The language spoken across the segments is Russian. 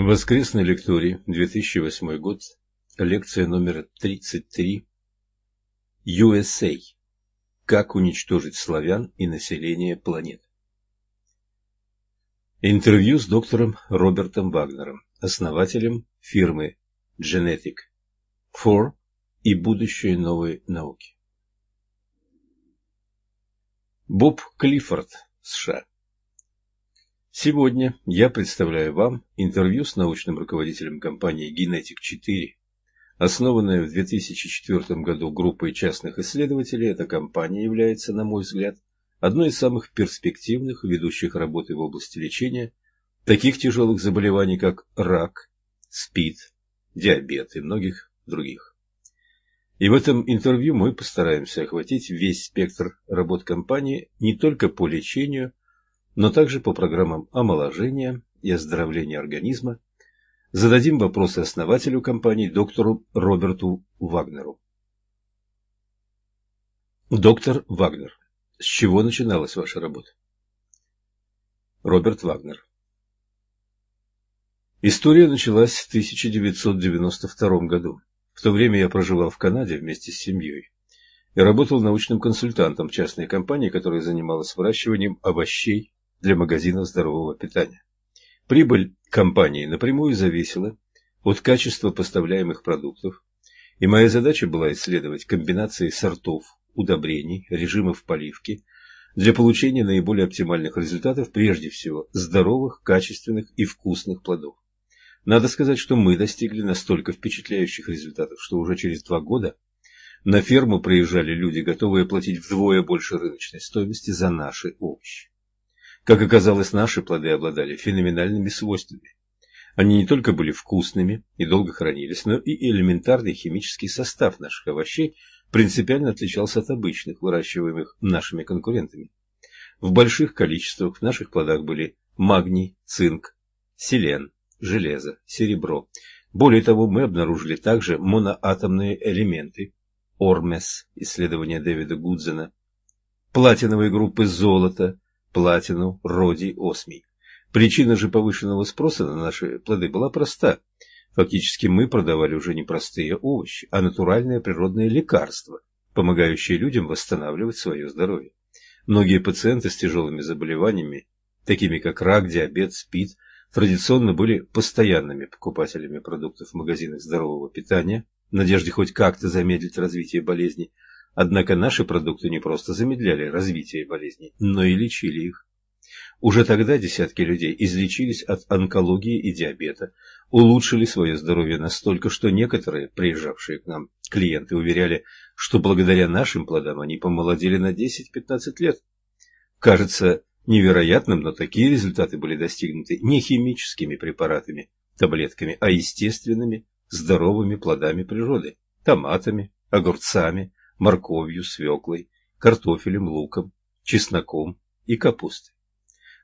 Воскресной лекторий, 2008 год, лекция номер 33, USA. Как уничтожить славян и население планеты. Интервью с доктором Робертом Вагнером, основателем фирмы Genetic 4 и будущее новой науки. Боб Клиффорд, США. Сегодня я представляю вам интервью с научным руководителем компании Genetic 4. Основанная в 2004 году группой частных исследователей, эта компания является, на мой взгляд, одной из самых перспективных ведущих работы в области лечения таких тяжелых заболеваний, как рак, СПИД, диабет и многих других. И в этом интервью мы постараемся охватить весь спектр работ компании не только по лечению, но также по программам омоложения и оздоровления организма, зададим вопросы основателю компании доктору Роберту Вагнеру. Доктор Вагнер, с чего начиналась ваша работа? Роберт Вагнер. История началась в 1992 году. В то время я проживал в Канаде вместе с семьей и работал научным консультантом частной компании, которая занималась выращиванием овощей для магазинов здорового питания. Прибыль компании напрямую зависела от качества поставляемых продуктов, и моя задача была исследовать комбинации сортов, удобрений, режимов поливки для получения наиболее оптимальных результатов, прежде всего здоровых, качественных и вкусных плодов. Надо сказать, что мы достигли настолько впечатляющих результатов, что уже через два года на ферму приезжали люди, готовые платить вдвое больше рыночной стоимости за наши овощи. Как оказалось, наши плоды обладали феноменальными свойствами. Они не только были вкусными и долго хранились, но и элементарный химический состав наших овощей принципиально отличался от обычных, выращиваемых нашими конкурентами. В больших количествах в наших плодах были магний, цинк, селен, железо, серебро. Более того, мы обнаружили также моноатомные элементы, Ормес, исследование Дэвида Гудзена, платиновые группы золота, платину, родий, осмий. Причина же повышенного спроса на наши плоды была проста. Фактически мы продавали уже не простые овощи, а натуральное природное лекарство, помогающее людям восстанавливать свое здоровье. Многие пациенты с тяжелыми заболеваниями, такими как рак, диабет, СПИД, традиционно были постоянными покупателями продуктов в магазинах здорового питания, в надежде хоть как-то замедлить развитие болезни, Однако наши продукты не просто замедляли развитие болезней, но и лечили их. Уже тогда десятки людей излечились от онкологии и диабета, улучшили свое здоровье настолько, что некоторые, приезжавшие к нам клиенты, уверяли, что благодаря нашим плодам они помолодели на 10-15 лет. Кажется невероятным, но такие результаты были достигнуты не химическими препаратами, таблетками, а естественными, здоровыми плодами природы, томатами, огурцами, морковью, свеклой, картофелем, луком, чесноком и капустой.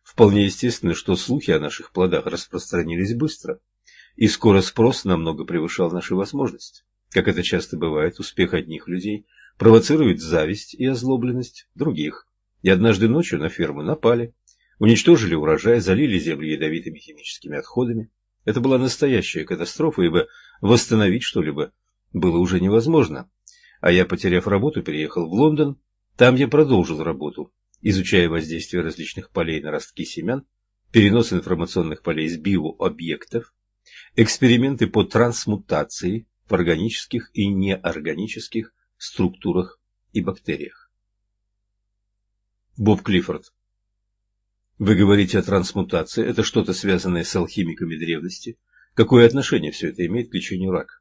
Вполне естественно, что слухи о наших плодах распространились быстро, и скоро спрос намного превышал наши возможности. Как это часто бывает, успех одних людей провоцирует зависть и озлобленность других. И однажды ночью на ферму напали, уничтожили урожай, залили землю ядовитыми химическими отходами. Это была настоящая катастрофа, ибо восстановить что-либо было уже невозможно, а я, потеряв работу, переехал в Лондон. Там я продолжил работу, изучая воздействие различных полей на ростки семян, перенос информационных полей с биообъектов, эксперименты по трансмутации в органических и неорганических структурах и бактериях. Боб Клиффорд. Вы говорите о трансмутации. Это что-то связанное с алхимиками древности. Какое отношение все это имеет к лечению рака?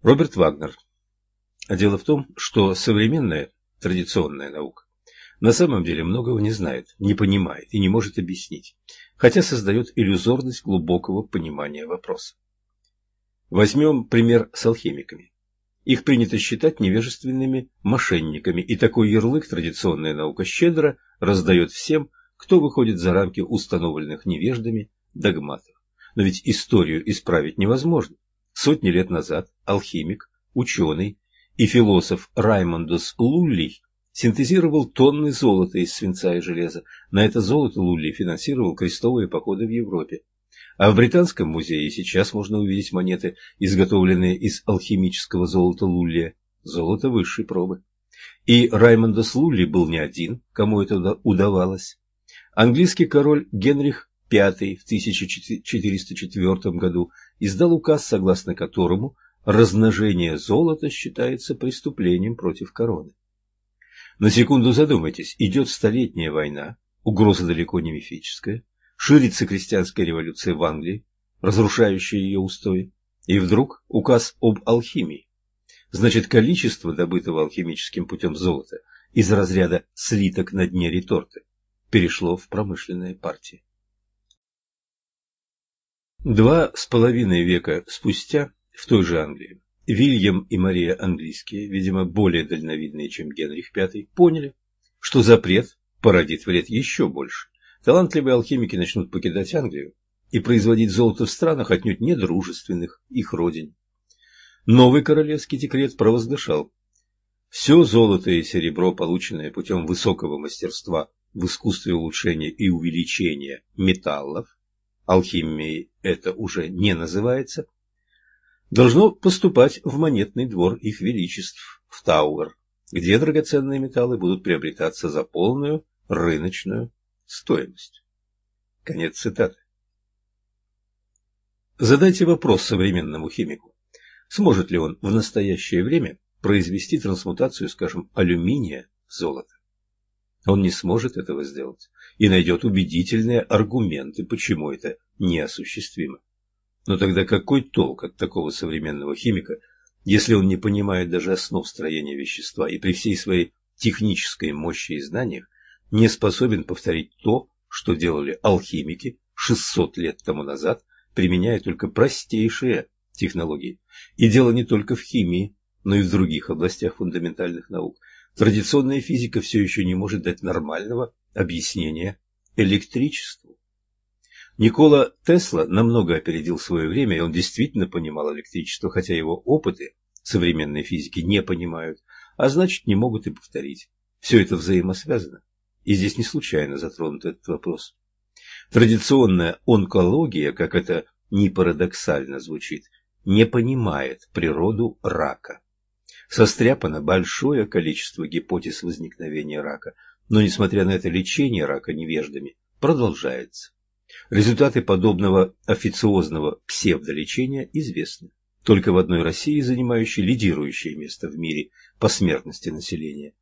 Роберт Вагнер. А дело в том, что современная традиционная наука на самом деле многого не знает, не понимает и не может объяснить, хотя создает иллюзорность глубокого понимания вопроса. Возьмем пример с алхимиками. Их принято считать невежественными мошенниками, и такой ярлык традиционная наука щедро раздает всем, кто выходит за рамки установленных невеждами догматов. Но ведь историю исправить невозможно. Сотни лет назад алхимик, ученый и философ Раймондус Лулли синтезировал тонны золота из свинца и железа. На это золото Лулли финансировал крестовые походы в Европе. А в Британском музее сейчас можно увидеть монеты, изготовленные из алхимического золота Луллия, золото высшей пробы. И Раймондос Лулли был не один, кому это удавалось. Английский король Генрих V в 1404 году издал указ, согласно которому размножение золота считается преступлением против короны. На секунду задумайтесь, идет столетняя война, угроза далеко не мифическая, ширится крестьянская революция в Англии, разрушающая ее устои, и вдруг указ об алхимии. Значит, количество добытого алхимическим путем золота из разряда слиток на дне реторты перешло в промышленные партии. Два с половиной века спустя в той же Англии Вильям и Мария английские, видимо, более дальновидные, чем Генрих V, поняли, что запрет породит вред еще больше. Талантливые алхимики начнут покидать Англию и производить золото в странах, отнюдь не дружественных их родине. Новый королевский декрет провозглашал, все золото и серебро, полученное путем высокого мастерства в искусстве улучшения и увеличения металлов, алхимией это уже не называется, должно поступать в монетный двор их величеств, в Тауэр, где драгоценные металлы будут приобретаться за полную рыночную стоимость. Конец цитаты. Задайте вопрос современному химику. Сможет ли он в настоящее время произвести трансмутацию, скажем, алюминия в золото? Он не сможет этого сделать и найдет убедительные аргументы, почему это неосуществимо. Но тогда какой толк от такого современного химика, если он не понимает даже основ строения вещества и при всей своей технической мощи и знаниях не способен повторить то, что делали алхимики 600 лет тому назад, применяя только простейшие технологии. И дело не только в химии, но и в других областях фундаментальных наук. Традиционная физика все еще не может дать нормального объяснения электричеству. Никола Тесла намного опередил свое время, и он действительно понимал электричество, хотя его опыты современной физики не понимают, а значит не могут и повторить. Все это взаимосвязано, и здесь не случайно затронут этот вопрос. Традиционная онкология, как это ни парадоксально звучит, не понимает природу рака. Состряпано большое количество гипотез возникновения рака, но, несмотря на это, лечение рака невеждами продолжается. Результаты подобного официозного псевдолечения известны. Только в одной России, занимающей лидирующее место в мире по смертности населения,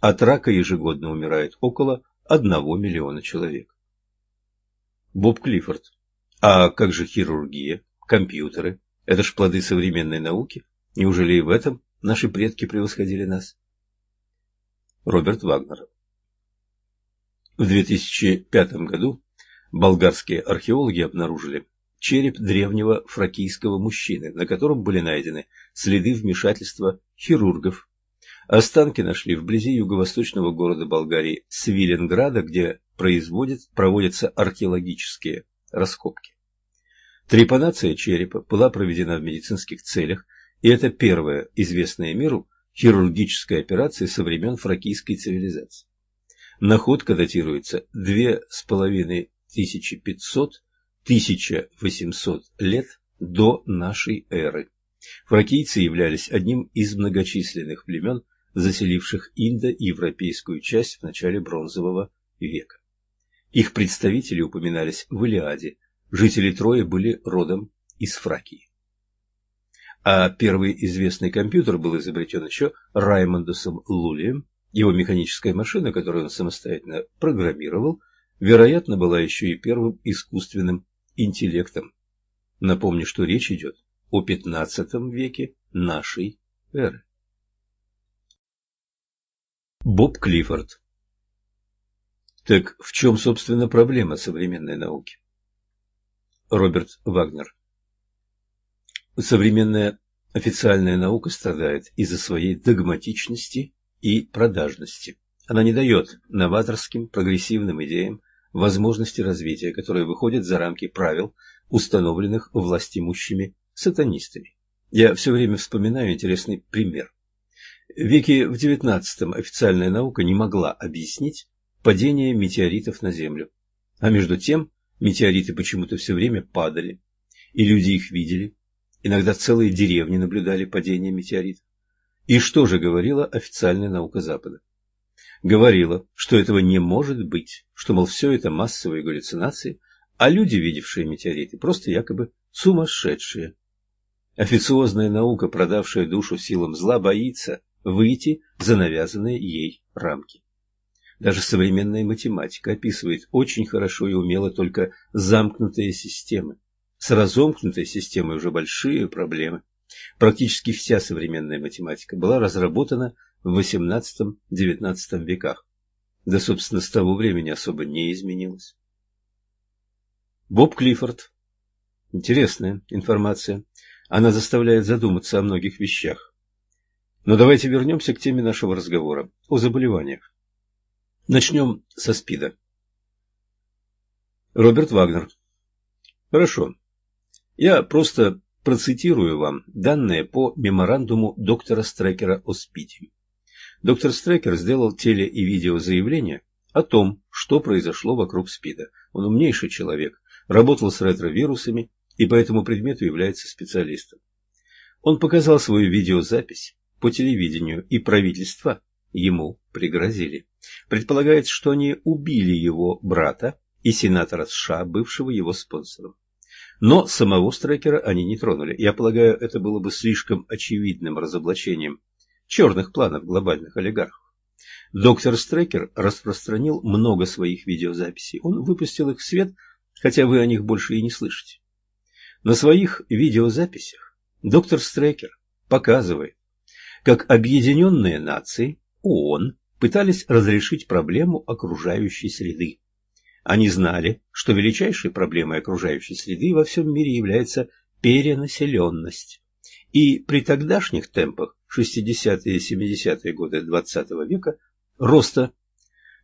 от рака ежегодно умирает около 1 миллиона человек. Боб Клиффорд. А как же хирургия, компьютеры? Это ж плоды современной науки. Неужели и в этом наши предки превосходили нас? Роберт Вагнер. В 2005 году болгарские археологи обнаружили череп древнего фракийского мужчины, на котором были найдены следы вмешательства хирургов. Останки нашли вблизи юго-восточного города Болгарии Свиленграда, где производят, проводятся археологические раскопки. Трепанация черепа была проведена в медицинских целях, и это первая известная миру хирургическая операция со времен фракийской цивилизации. Находка датируется 2500-1800 лет до нашей эры. Фракийцы являлись одним из многочисленных племен, заселивших индоевропейскую часть в начале бронзового века. Их представители упоминались в Илиаде, жители Трои были родом из Фракии. А первый известный компьютер был изобретен еще Раймондосом Лулием. Его механическая машина, которую он самостоятельно программировал, вероятно, была еще и первым искусственным интеллектом. Напомню, что речь идет о XV веке нашей эры. Боб Клиффорд Так в чем, собственно, проблема современной науки? Роберт Вагнер Современная официальная наука страдает из-за своей догматичности и продажности. Она не дает новаторским, прогрессивным идеям возможности развития, которые выходят за рамки правил, установленных властимущими сатанистами. Я все время вспоминаю интересный пример. В веке в XIX официальная наука не могла объяснить падение метеоритов на Землю. А между тем Метеориты почему-то все время падали, и люди их видели. Иногда целые деревни наблюдали падение метеоритов. И что же говорила официальная наука Запада? Говорила, что этого не может быть, что, мол, все это массовые галлюцинации, а люди, видевшие метеориты, просто якобы сумасшедшие. Официозная наука, продавшая душу силам зла, боится выйти за навязанные ей рамки. Даже современная математика описывает очень хорошо и умело только замкнутые системы. С разомкнутой системой уже большие проблемы. Практически вся современная математика была разработана в XVIII-XIX веках. Да, собственно, с того времени особо не изменилась. Боб Клиффорд. Интересная информация. Она заставляет задуматься о многих вещах. Но давайте вернемся к теме нашего разговора о заболеваниях. Начнем со СПИДа. Роберт Вагнер. Хорошо. Я просто процитирую вам данные по меморандуму доктора Стрекера о СПИДе. Доктор Стрекер сделал теле- и видеозаявление о том, что произошло вокруг СПИДа. Он умнейший человек, работал с ретровирусами и по этому предмету является специалистом. Он показал свою видеозапись по телевидению, и правительство ему пригрозили. Предполагается, что они убили его брата и сенатора США, бывшего его спонсором. Но самого Стрекера они не тронули. Я полагаю, это было бы слишком очевидным разоблачением черных планов глобальных олигархов. Доктор Стрекер распространил много своих видеозаписей. Он выпустил их в свет, хотя вы о них больше и не слышите. На своих видеозаписях доктор Стрекер показывает, как объединенные нации, ООН, пытались разрешить проблему окружающей среды. Они знали, что величайшей проблемой окружающей среды во всем мире является перенаселенность. И при тогдашних темпах 60-е и 70-е годы XX -го века роста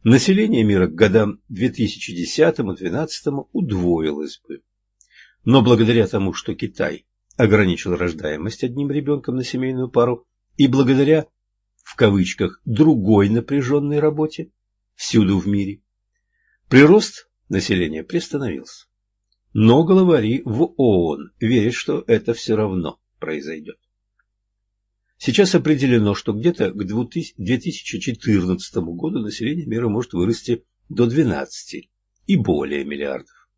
население мира к годам 2010-2012 удвоилось бы. Но благодаря тому, что Китай ограничил рождаемость одним ребенком на семейную пару, и благодаря, в кавычках, другой напряженной работе всюду в мире, прирост населения приостановился. Но главари в ООН верят, что это все равно произойдет. Сейчас определено, что где-то к 2014 году население мира может вырасти до 12 и более миллиардов.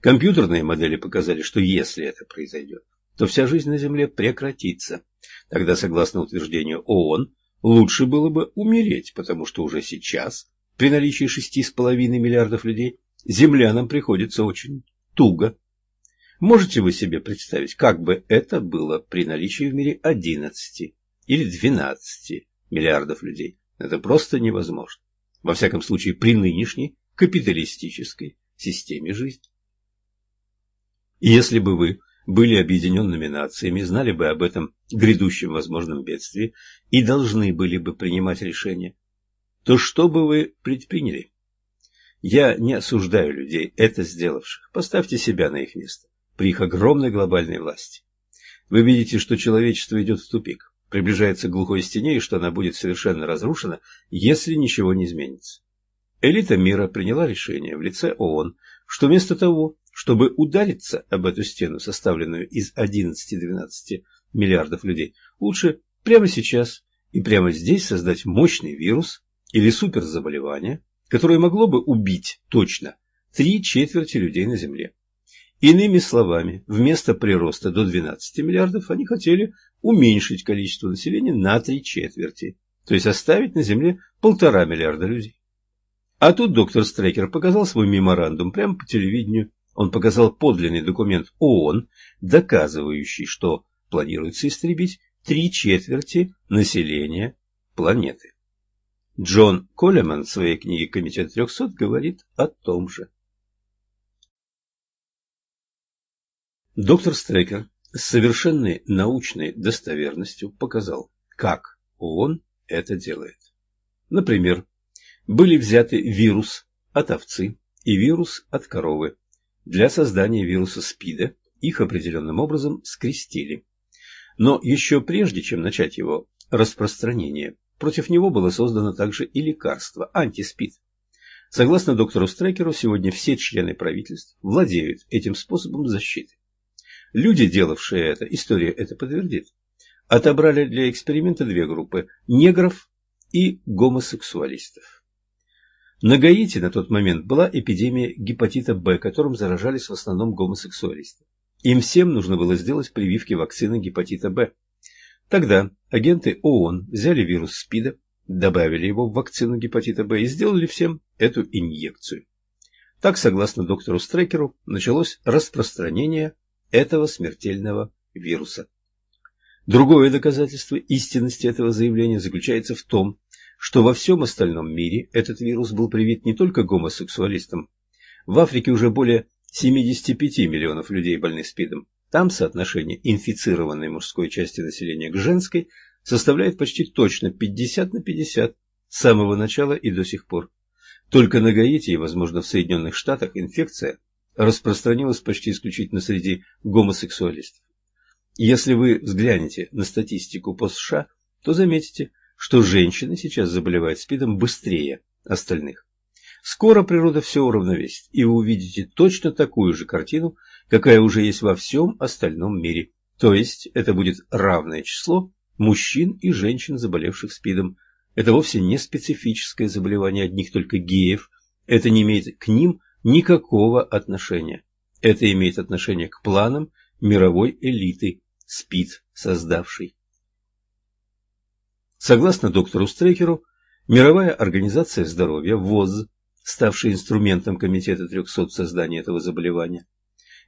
Компьютерные модели показали, что если это произойдет, то вся жизнь на Земле прекратится. Тогда, согласно утверждению ООН, лучше было бы умереть, потому что уже сейчас, при наличии 6,5 миллиардов людей, землянам приходится очень туго. Можете вы себе представить, как бы это было при наличии в мире 11 или 12 миллиардов людей. Это просто невозможно. Во всяком случае, при нынешней капиталистической системе жизни. И если бы вы были объединенными нациями, знали бы об этом грядущем возможном бедствии и должны были бы принимать решения, то что бы вы предприняли? Я не осуждаю людей, это сделавших. Поставьте себя на их место, при их огромной глобальной власти. Вы видите, что человечество идет в тупик приближается к глухой стене и что она будет совершенно разрушена, если ничего не изменится. Элита мира приняла решение в лице ООН, что вместо того, чтобы удариться об эту стену, составленную из 11-12 миллиардов людей, лучше прямо сейчас и прямо здесь создать мощный вирус или суперзаболевание, которое могло бы убить точно три четверти людей на Земле. Иными словами, вместо прироста до 12 миллиардов они хотели уменьшить количество населения на три четверти, то есть оставить на Земле полтора миллиарда людей. А тут доктор Стрекер показал свой меморандум прямо по телевидению. Он показал подлинный документ ООН, доказывающий, что планируется истребить три четверти населения планеты. Джон Колеман в своей книге «Комитет 300» говорит о том же. Доктор Стрекер с совершенной научной достоверностью показал, как ООН это делает. Например, были взяты вирус от овцы и вирус от коровы. Для создания вируса СПИДа их определенным образом скрестили. Но еще прежде, чем начать его распространение, против него было создано также и лекарство, антиспид. Согласно доктору Стрекеру, сегодня все члены правительств владеют этим способом защиты. Люди, делавшие это, история это подтвердит, отобрали для эксперимента две группы – негров и гомосексуалистов. На Гаити на тот момент была эпидемия гепатита Б, которым заражались в основном гомосексуалисты. Им всем нужно было сделать прививки вакцины гепатита Б. Тогда агенты ООН взяли вирус СПИДа, добавили его в вакцину гепатита Б и сделали всем эту инъекцию. Так, согласно доктору Стрекеру, началось распространение этого смертельного вируса. Другое доказательство истинности этого заявления заключается в том, что во всем остальном мире этот вирус был привит не только гомосексуалистам. В Африке уже более 75 миллионов людей больны СПИДом. Там соотношение инфицированной мужской части населения к женской составляет почти точно 50 на 50 с самого начала и до сих пор. Только на Гаити и, возможно, в Соединенных Штатах инфекция распространилась почти исключительно среди гомосексуалистов. Если вы взглянете на статистику по США, то заметите, что женщины сейчас заболевают СПИДом быстрее остальных. Скоро природа все уравновесит, и вы увидите точно такую же картину, какая уже есть во всем остальном мире. То есть это будет равное число мужчин и женщин, заболевших СПИДом. Это вовсе не специфическое заболевание одних только геев. Это не имеет к ним никакого отношения. Это имеет отношение к планам мировой элиты, СПИД создавшей. Согласно доктору Стрекеру, Мировая организация здоровья, ВОЗ, ставшая инструментом Комитета 300 в создании этого заболевания,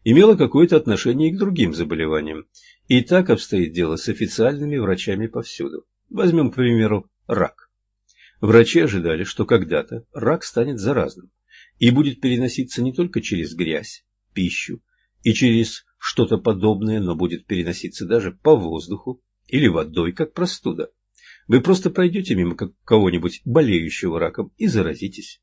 имела какое-то отношение и к другим заболеваниям. И так обстоит дело с официальными врачами повсюду. Возьмем, к примеру, рак. Врачи ожидали, что когда-то рак станет заразным и будет переноситься не только через грязь, пищу и через что-то подобное, но будет переноситься даже по воздуху или водой, как простуда. Вы просто пройдете мимо кого-нибудь болеющего раком и заразитесь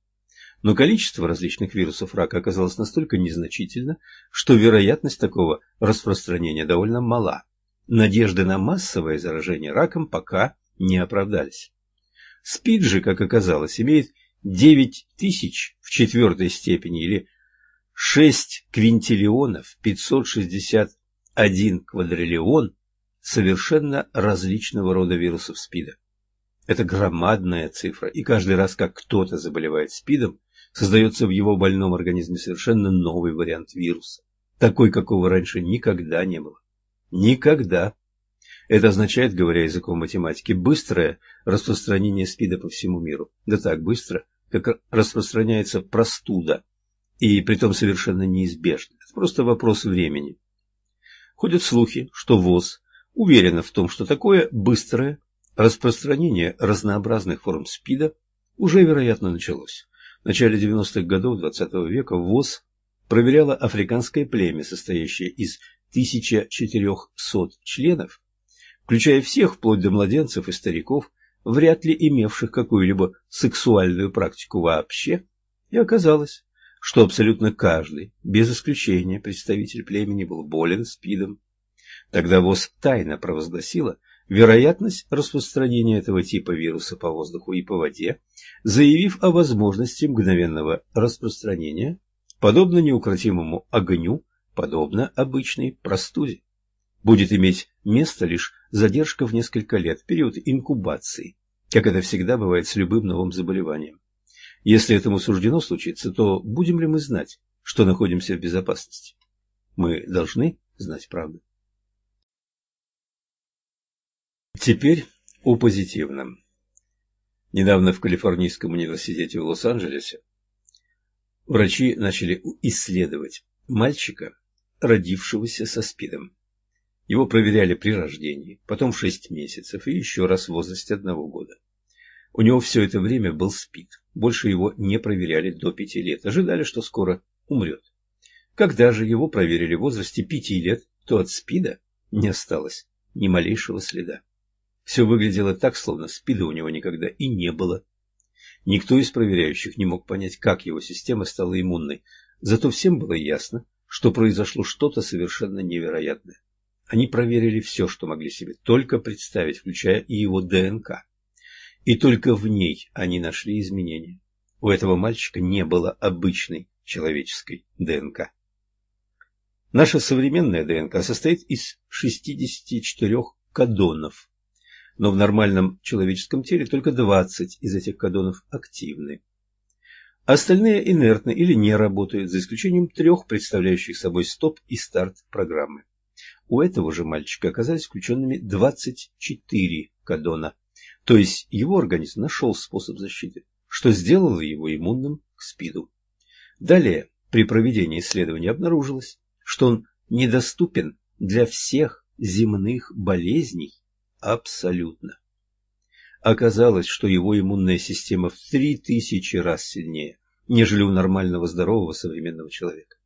но количество различных вирусов рака оказалось настолько незначительно, что вероятность такого распространения довольно мала. Надежды на массовое заражение раком пока не оправдались. СПИД же, как оказалось, имеет 9 тысяч в четвертой степени или 6 квинтиллионов 561 квадриллион совершенно различного рода вирусов СПИДа. Это громадная цифра, и каждый раз, как кто-то заболевает СПИДом, создается в его больном организме совершенно новый вариант вируса, такой, какого раньше никогда не было. Никогда. Это означает, говоря языком математики, быстрое распространение СПИДа по всему миру. Да так быстро, как распространяется простуда, и притом совершенно неизбежно. Это просто вопрос времени. Ходят слухи, что ВОЗ уверена в том, что такое быстрое распространение разнообразных форм СПИДа уже, вероятно, началось. В начале 90-х годов XX -го века ВОЗ проверяла африканское племя, состоящее из 1400 членов, включая всех, вплоть до младенцев и стариков, вряд ли имевших какую-либо сексуальную практику вообще, и оказалось, что абсолютно каждый, без исключения представитель племени, был болен СПИДом. Тогда ВОЗ тайно провозгласила, вероятность распространения этого типа вируса по воздуху и по воде, заявив о возможности мгновенного распространения, подобно неукротимому огню, подобно обычной простуде. Будет иметь место лишь задержка в несколько лет, период инкубации, как это всегда бывает с любым новым заболеванием. Если этому суждено случиться, то будем ли мы знать, что находимся в безопасности? Мы должны знать правду. Теперь о позитивном. Недавно в Калифорнийском университете в Лос-Анджелесе врачи начали исследовать мальчика, родившегося со СПИДом. Его проверяли при рождении, потом в 6 месяцев и еще раз в возрасте одного года. У него все это время был СПИД. Больше его не проверяли до 5 лет. Ожидали, что скоро умрет. Когда же его проверили в возрасте 5 лет, то от СПИДа не осталось ни малейшего следа. Все выглядело так, словно спида у него никогда и не было. Никто из проверяющих не мог понять, как его система стала иммунной. Зато всем было ясно, что произошло что-то совершенно невероятное. Они проверили все, что могли себе только представить, включая и его ДНК. И только в ней они нашли изменения. У этого мальчика не было обычной человеческой ДНК. Наша современная ДНК состоит из 64 кадонов, но в нормальном человеческом теле только 20 из этих кадонов активны. Остальные инертны или не работают, за исключением трех, представляющих собой стоп и старт программы. У этого же мальчика оказались включенными 24 кадона, то есть его организм нашел способ защиты, что сделало его иммунным к СПИДу. Далее, при проведении исследования обнаружилось, что он недоступен для всех земных болезней абсолютно. Оказалось, что его иммунная система в 3000 раз сильнее, нежели у нормального здорового современного человека.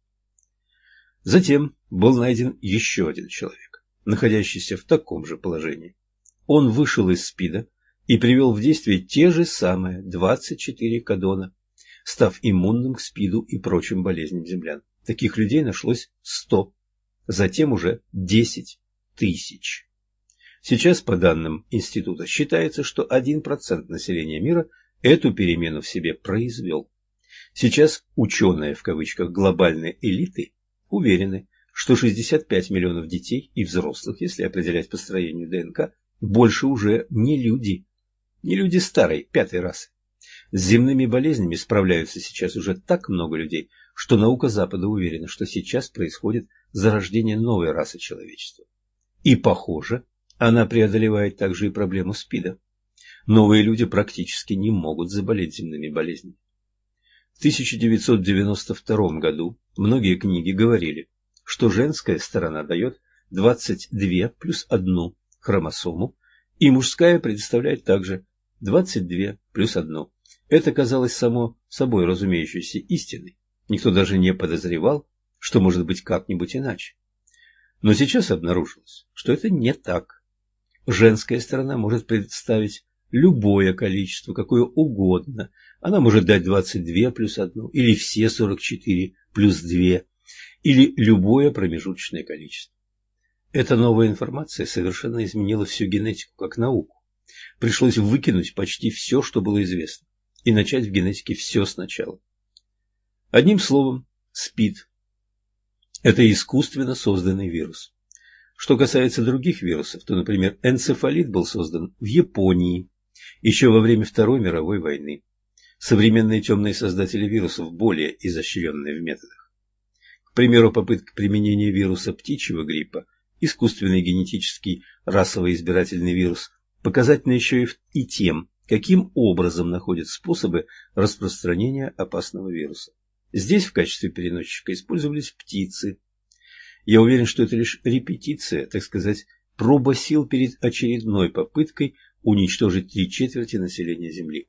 Затем был найден еще один человек, находящийся в таком же положении. Он вышел из СПИДа и привел в действие те же самые 24 кадона, став иммунным к СПИДу и прочим болезням землян. Таких людей нашлось 100, затем уже 10 тысяч. Сейчас, по данным института, считается, что 1% населения мира эту перемену в себе произвел. Сейчас ученые, в кавычках, глобальной элиты уверены, что 65 миллионов детей и взрослых, если определять по строению ДНК, больше уже не люди, не люди старой, пятой расы. С земными болезнями справляются сейчас уже так много людей, что наука Запада уверена, что сейчас происходит зарождение новой расы человечества. И, похоже, она преодолевает также и проблему СПИДа. Новые люди практически не могут заболеть земными болезнями. В 1992 году многие книги говорили, что женская сторона дает 22 плюс одну хромосому, и мужская представляет также 22 плюс одну. Это казалось само собой разумеющейся истиной. Никто даже не подозревал, что может быть как-нибудь иначе. Но сейчас обнаружилось, что это не так. Женская сторона может представить любое количество, какое угодно. Она может дать 22 плюс 1, или все 44 плюс 2, или любое промежуточное количество. Эта новая информация совершенно изменила всю генетику как науку. Пришлось выкинуть почти все, что было известно, и начать в генетике все сначала. Одним словом, СПИД – это искусственно созданный вирус. Что касается других вирусов, то, например, энцефалит был создан в Японии еще во время Второй мировой войны. Современные темные создатели вирусов более изощренные в методах. К примеру, попытка применения вируса птичьего гриппа, искусственный генетический расовый избирательный вирус, показательна еще и тем, каким образом находят способы распространения опасного вируса. Здесь в качестве переносчика использовались птицы. Я уверен, что это лишь репетиция, так сказать, проба сил перед очередной попыткой уничтожить три четверти населения Земли.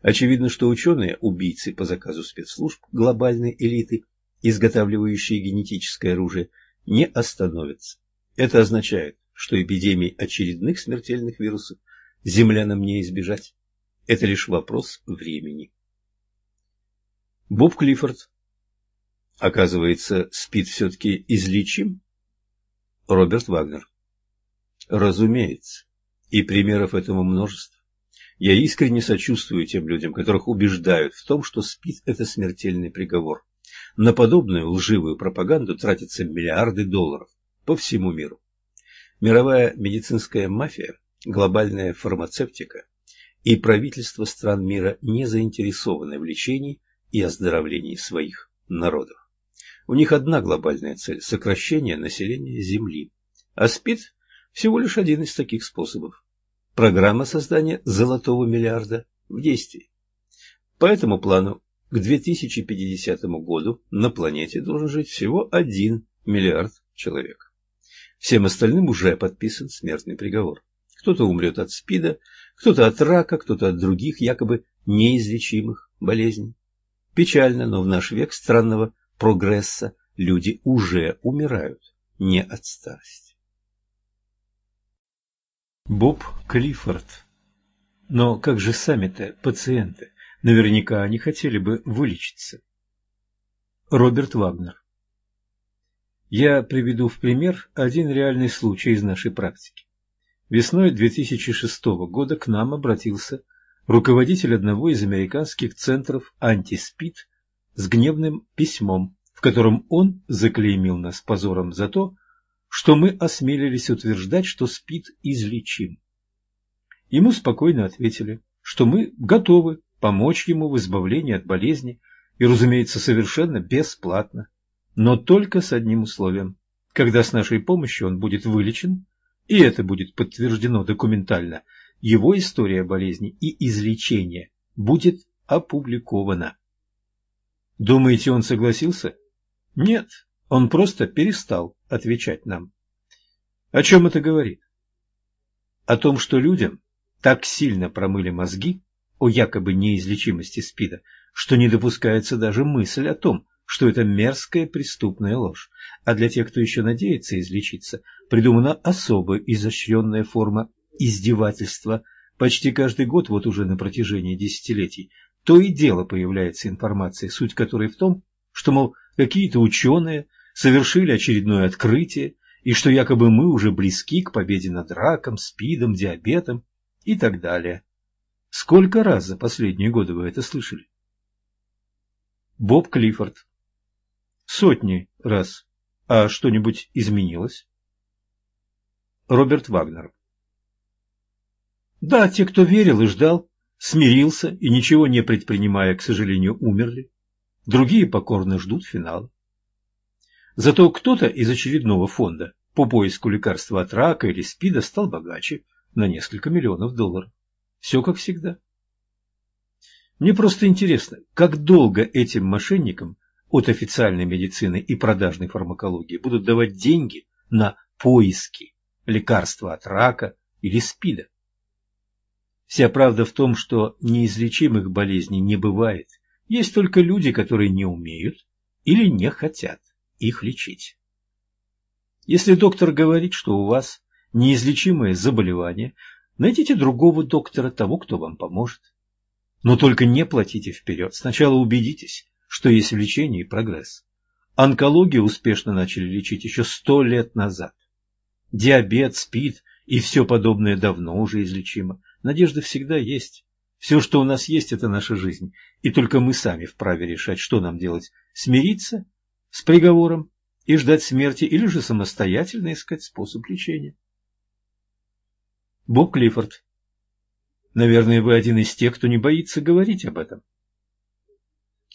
Очевидно, что ученые, убийцы по заказу спецслужб глобальной элиты, изготавливающие генетическое оружие, не остановятся. Это означает, что эпидемий очередных смертельных вирусов землянам не избежать. Это лишь вопрос времени. Боб Клиффорд. Оказывается, СПИД все-таки излечим? Роберт Вагнер. Разумеется. И примеров этому множество. Я искренне сочувствую тем людям, которых убеждают в том, что СПИД – это смертельный приговор. На подобную лживую пропаганду тратятся миллиарды долларов по всему миру. Мировая медицинская мафия, глобальная фармацевтика и правительства стран мира не заинтересованы в лечении и оздоровлении своих народов. У них одна глобальная цель – сокращение населения Земли. А СПИД всего лишь один из таких способов. Программа создания золотого миллиарда в действии. По этому плану к 2050 году на планете должен жить всего один миллиард человек. Всем остальным уже подписан смертный приговор. Кто-то умрет от СПИДа, кто-то от рака, кто-то от других якобы неизлечимых болезней. Печально, но в наш век странного прогресса люди уже умирают не от старости. Боб Клиффорд. Но как же сами-то пациенты? Наверняка они хотели бы вылечиться. Роберт Вагнер. Я приведу в пример один реальный случай из нашей практики. Весной 2006 года к нам обратился руководитель одного из американских центров антиспид, с гневным письмом, в котором он заклеймил нас позором за то, что мы осмелились утверждать, что СПИД излечим. Ему спокойно ответили, что мы готовы помочь ему в избавлении от болезни и, разумеется, совершенно бесплатно, но только с одним условием. Когда с нашей помощью он будет вылечен, и это будет подтверждено документально, его история болезни и излечения будет опубликована. Думаете, он согласился? Нет, он просто перестал отвечать нам. О чем это говорит? О том, что людям так сильно промыли мозги о якобы неизлечимости СПИДа, что не допускается даже мысль о том, что это мерзкая преступная ложь, а для тех, кто еще надеется излечиться, придумана особая изощренная форма издевательства. Почти каждый год, вот уже на протяжении десятилетий, то и дело появляется информация, суть которой в том, что, мол, какие-то ученые совершили очередное открытие, и что якобы мы уже близки к победе над раком, спидом, диабетом и так далее. Сколько раз за последние годы вы это слышали? Боб Клиффорд. Сотни раз. А что-нибудь изменилось? Роберт Вагнер. Да, те, кто верил и ждал, смирился и ничего не предпринимая, к сожалению, умерли. Другие покорно ждут финала. Зато кто-то из очередного фонда по поиску лекарства от рака или СПИДа стал богаче на несколько миллионов долларов. Все как всегда. Мне просто интересно, как долго этим мошенникам от официальной медицины и продажной фармакологии будут давать деньги на поиски лекарства от рака или СПИДа. Вся правда в том, что неизлечимых болезней не бывает. Есть только люди, которые не умеют или не хотят их лечить. Если доктор говорит, что у вас неизлечимое заболевание, Найдите другого доктора, того, кто вам поможет. Но только не платите вперед. Сначала убедитесь, что есть лечение и прогресс. Онкологию успешно начали лечить еще сто лет назад. Диабет, СПИД и все подобное давно уже излечимо. Надежда всегда есть. Все, что у нас есть, это наша жизнь. И только мы сами вправе решать, что нам делать. Смириться с приговором и ждать смерти, или же самостоятельно искать способ лечения. Боб Клиффорд. Наверное, вы один из тех, кто не боится говорить об этом.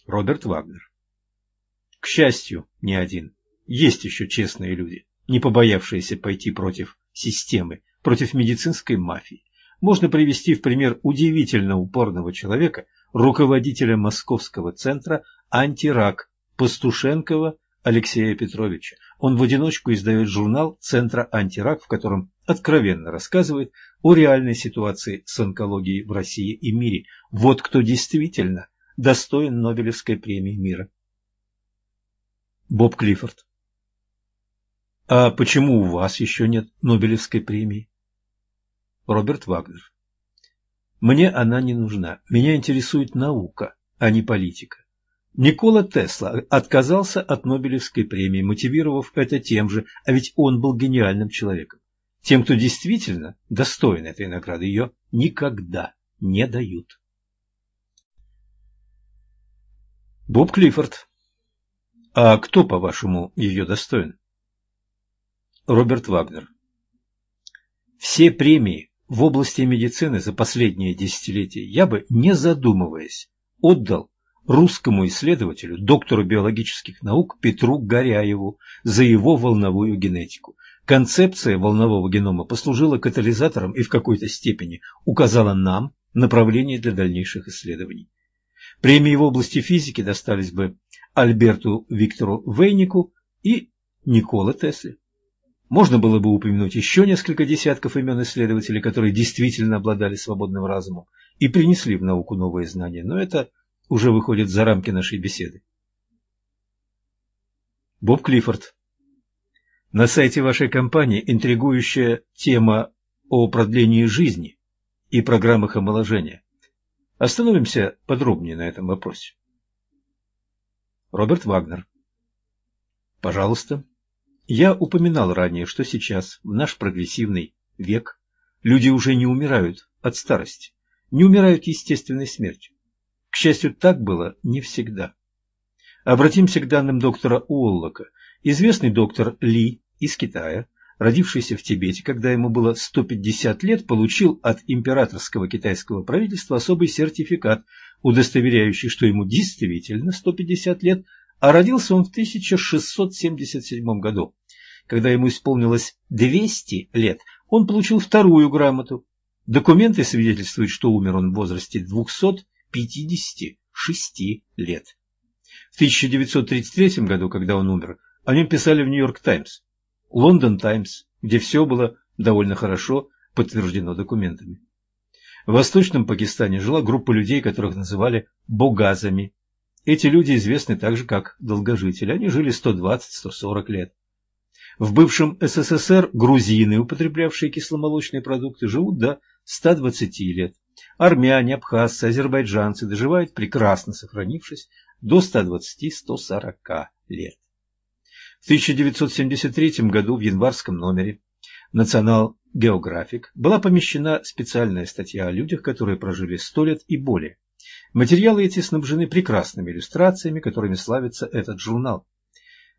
Роберт Вагнер. К счастью, не один. Есть еще честные люди, не побоявшиеся пойти против системы, против медицинской мафии. Можно привести в пример удивительно упорного человека, руководителя Московского центра «Антирак» Пастушенкова Алексея Петровича. Он в одиночку издает журнал Центра «Антирак», в котором откровенно рассказывает о реальной ситуации с онкологией в России и мире. Вот кто действительно достоин Нобелевской премии мира. Боб Клиффорд. А почему у вас еще нет Нобелевской премии? Роберт Вагнер. Мне она не нужна. Меня интересует наука, а не политика. Никола Тесла отказался от Нобелевской премии, мотивировав это тем же, а ведь он был гениальным человеком. Тем, кто действительно достоин этой награды, ее никогда не дают. Боб Клиффорд. А кто, по-вашему, ее достоин? Роберт Вагнер. Все премии в области медицины за последние десятилетия я бы, не задумываясь, отдал русскому исследователю, доктору биологических наук Петру Горяеву за его волновую генетику. Концепция волнового генома послужила катализатором и в какой-то степени указала нам направление для дальнейших исследований. Премии в области физики достались бы Альберту Виктору Вейнику и Никола Тесле. Можно было бы упомянуть еще несколько десятков имен исследователей, которые действительно обладали свободным разумом и принесли в науку новые знания, но это уже выходит за рамки нашей беседы. Боб Клиффорд. На сайте вашей компании интригующая тема о продлении жизни и программах омоложения. Остановимся подробнее на этом вопросе. Роберт Вагнер. Пожалуйста. Я упоминал ранее, что сейчас, в наш прогрессивный век, люди уже не умирают от старости не умирают естественной смертью. К счастью, так было не всегда. Обратимся к данным доктора Уоллока. Известный доктор Ли из Китая, родившийся в Тибете, когда ему было 150 лет, получил от императорского китайского правительства особый сертификат, удостоверяющий, что ему действительно 150 лет, а родился он в 1677 году. Когда ему исполнилось 200 лет, он получил вторую грамоту. Документы свидетельствуют, что умер он в возрасте 256 лет. В 1933 году, когда он умер, о нем писали в Нью-Йорк Таймс, Лондон Таймс, где все было довольно хорошо подтверждено документами. В Восточном Пакистане жила группа людей, которых называли богазами. Эти люди известны также как долгожители. Они жили 120-140 лет. В бывшем СССР грузины, употреблявшие кисломолочные продукты, живут до 120 лет. Армяне, абхазцы, азербайджанцы доживают прекрасно сохранившись до 120-140 лет. В 1973 году в январском номере National Geographic была помещена специальная статья о людях, которые прожили 100 лет и более. Материалы эти снабжены прекрасными иллюстрациями, которыми славится этот журнал.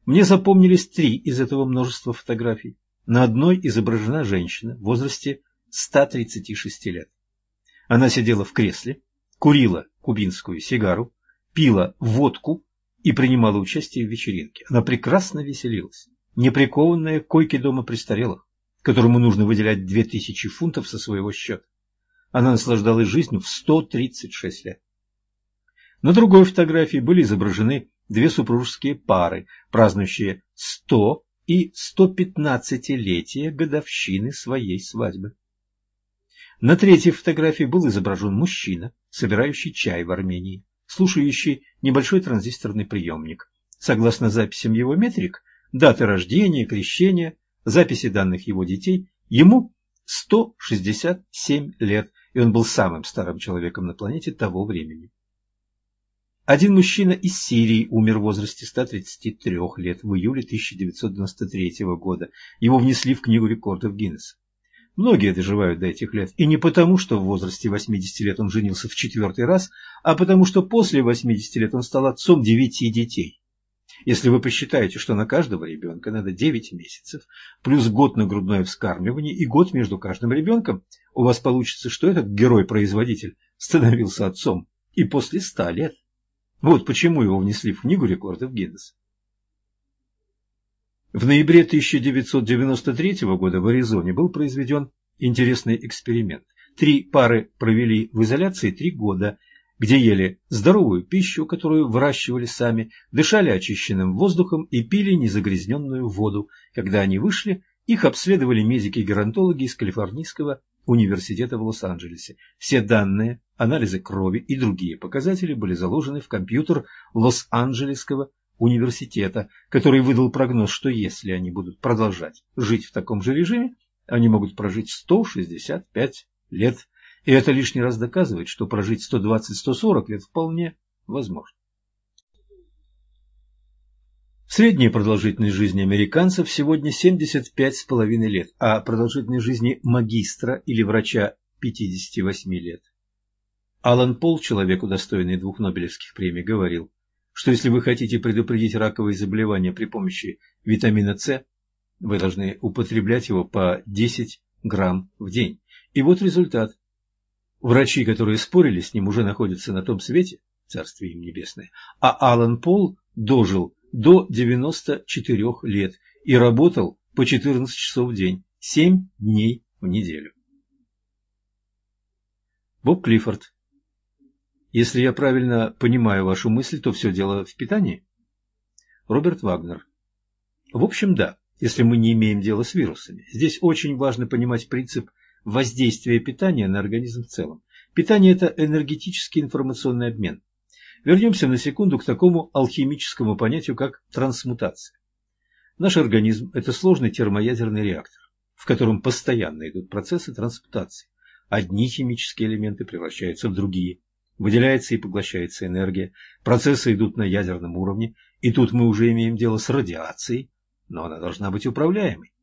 Мне запомнились три из этого множества фотографий. На одной изображена женщина в возрасте 136 лет. Она сидела в кресле, курила кубинскую сигару, пила водку и принимала участие в вечеринке. Она прекрасно веселилась, не прикованная к койке дома престарелых, которому нужно выделять 2000 фунтов со своего счета. Она наслаждалась жизнью в 136 лет. На другой фотографии были изображены две супружеские пары, празднующие 100 и 115-летие годовщины своей свадьбы. На третьей фотографии был изображен мужчина, собирающий чай в Армении слушающий небольшой транзисторный приемник. Согласно записям его метрик, даты рождения, крещения, записи данных его детей, ему 167 лет, и он был самым старым человеком на планете того времени. Один мужчина из Сирии умер в возрасте 133 лет в июле 1993 года. Его внесли в Книгу рекордов Гиннесса. Многие доживают до этих лет, и не потому, что в возрасте 80 лет он женился в четвертый раз, а потому, что после 80 лет он стал отцом девяти детей. Если вы посчитаете, что на каждого ребенка надо 9 месяцев, плюс год на грудное вскармливание и год между каждым ребенком, у вас получится, что этот герой-производитель становился отцом и после 100 лет. Вот почему его внесли в книгу рекордов Гиннесса. В ноябре 1993 года в Аризоне был произведен интересный эксперимент. Три пары провели в изоляции три года, где ели здоровую пищу, которую выращивали сами, дышали очищенным воздухом и пили незагрязненную воду. Когда они вышли, их обследовали медики-геронтологи из Калифорнийского университета в Лос-Анджелесе. Все данные, анализы крови и другие показатели были заложены в компьютер Лос-Анджелесского университета, который выдал прогноз, что если они будут продолжать жить в таком же режиме, они могут прожить 165 лет. И это лишний раз доказывает, что прожить 120-140 лет вполне возможно. Средняя продолжительность жизни американцев сегодня 75,5 лет, а продолжительность жизни магистра или врача 58 лет. Алан Пол, человек, удостоенный двух Нобелевских премий, говорил, что если вы хотите предупредить раковые заболевания при помощи витамина С, вы должны употреблять его по 10 грамм в день. И вот результат. Врачи, которые спорили с ним, уже находятся на том свете, царствие им небесное, а Алан Пол дожил до 94 лет и работал по 14 часов в день, 7 дней в неделю. Боб Клиффорд если я правильно понимаю вашу мысль, то все дело в питании. Роберт Вагнер. В общем, да, если мы не имеем дела с вирусами. Здесь очень важно понимать принцип воздействия питания на организм в целом. Питание – это энергетический информационный обмен. Вернемся на секунду к такому алхимическому понятию, как трансмутация. Наш организм – это сложный термоядерный реактор, в котором постоянно идут процессы трансмутации. Одни химические элементы превращаются в другие. Выделяется и поглощается энергия, процессы идут на ядерном уровне, и тут мы уже имеем дело с радиацией, но она должна быть управляемой.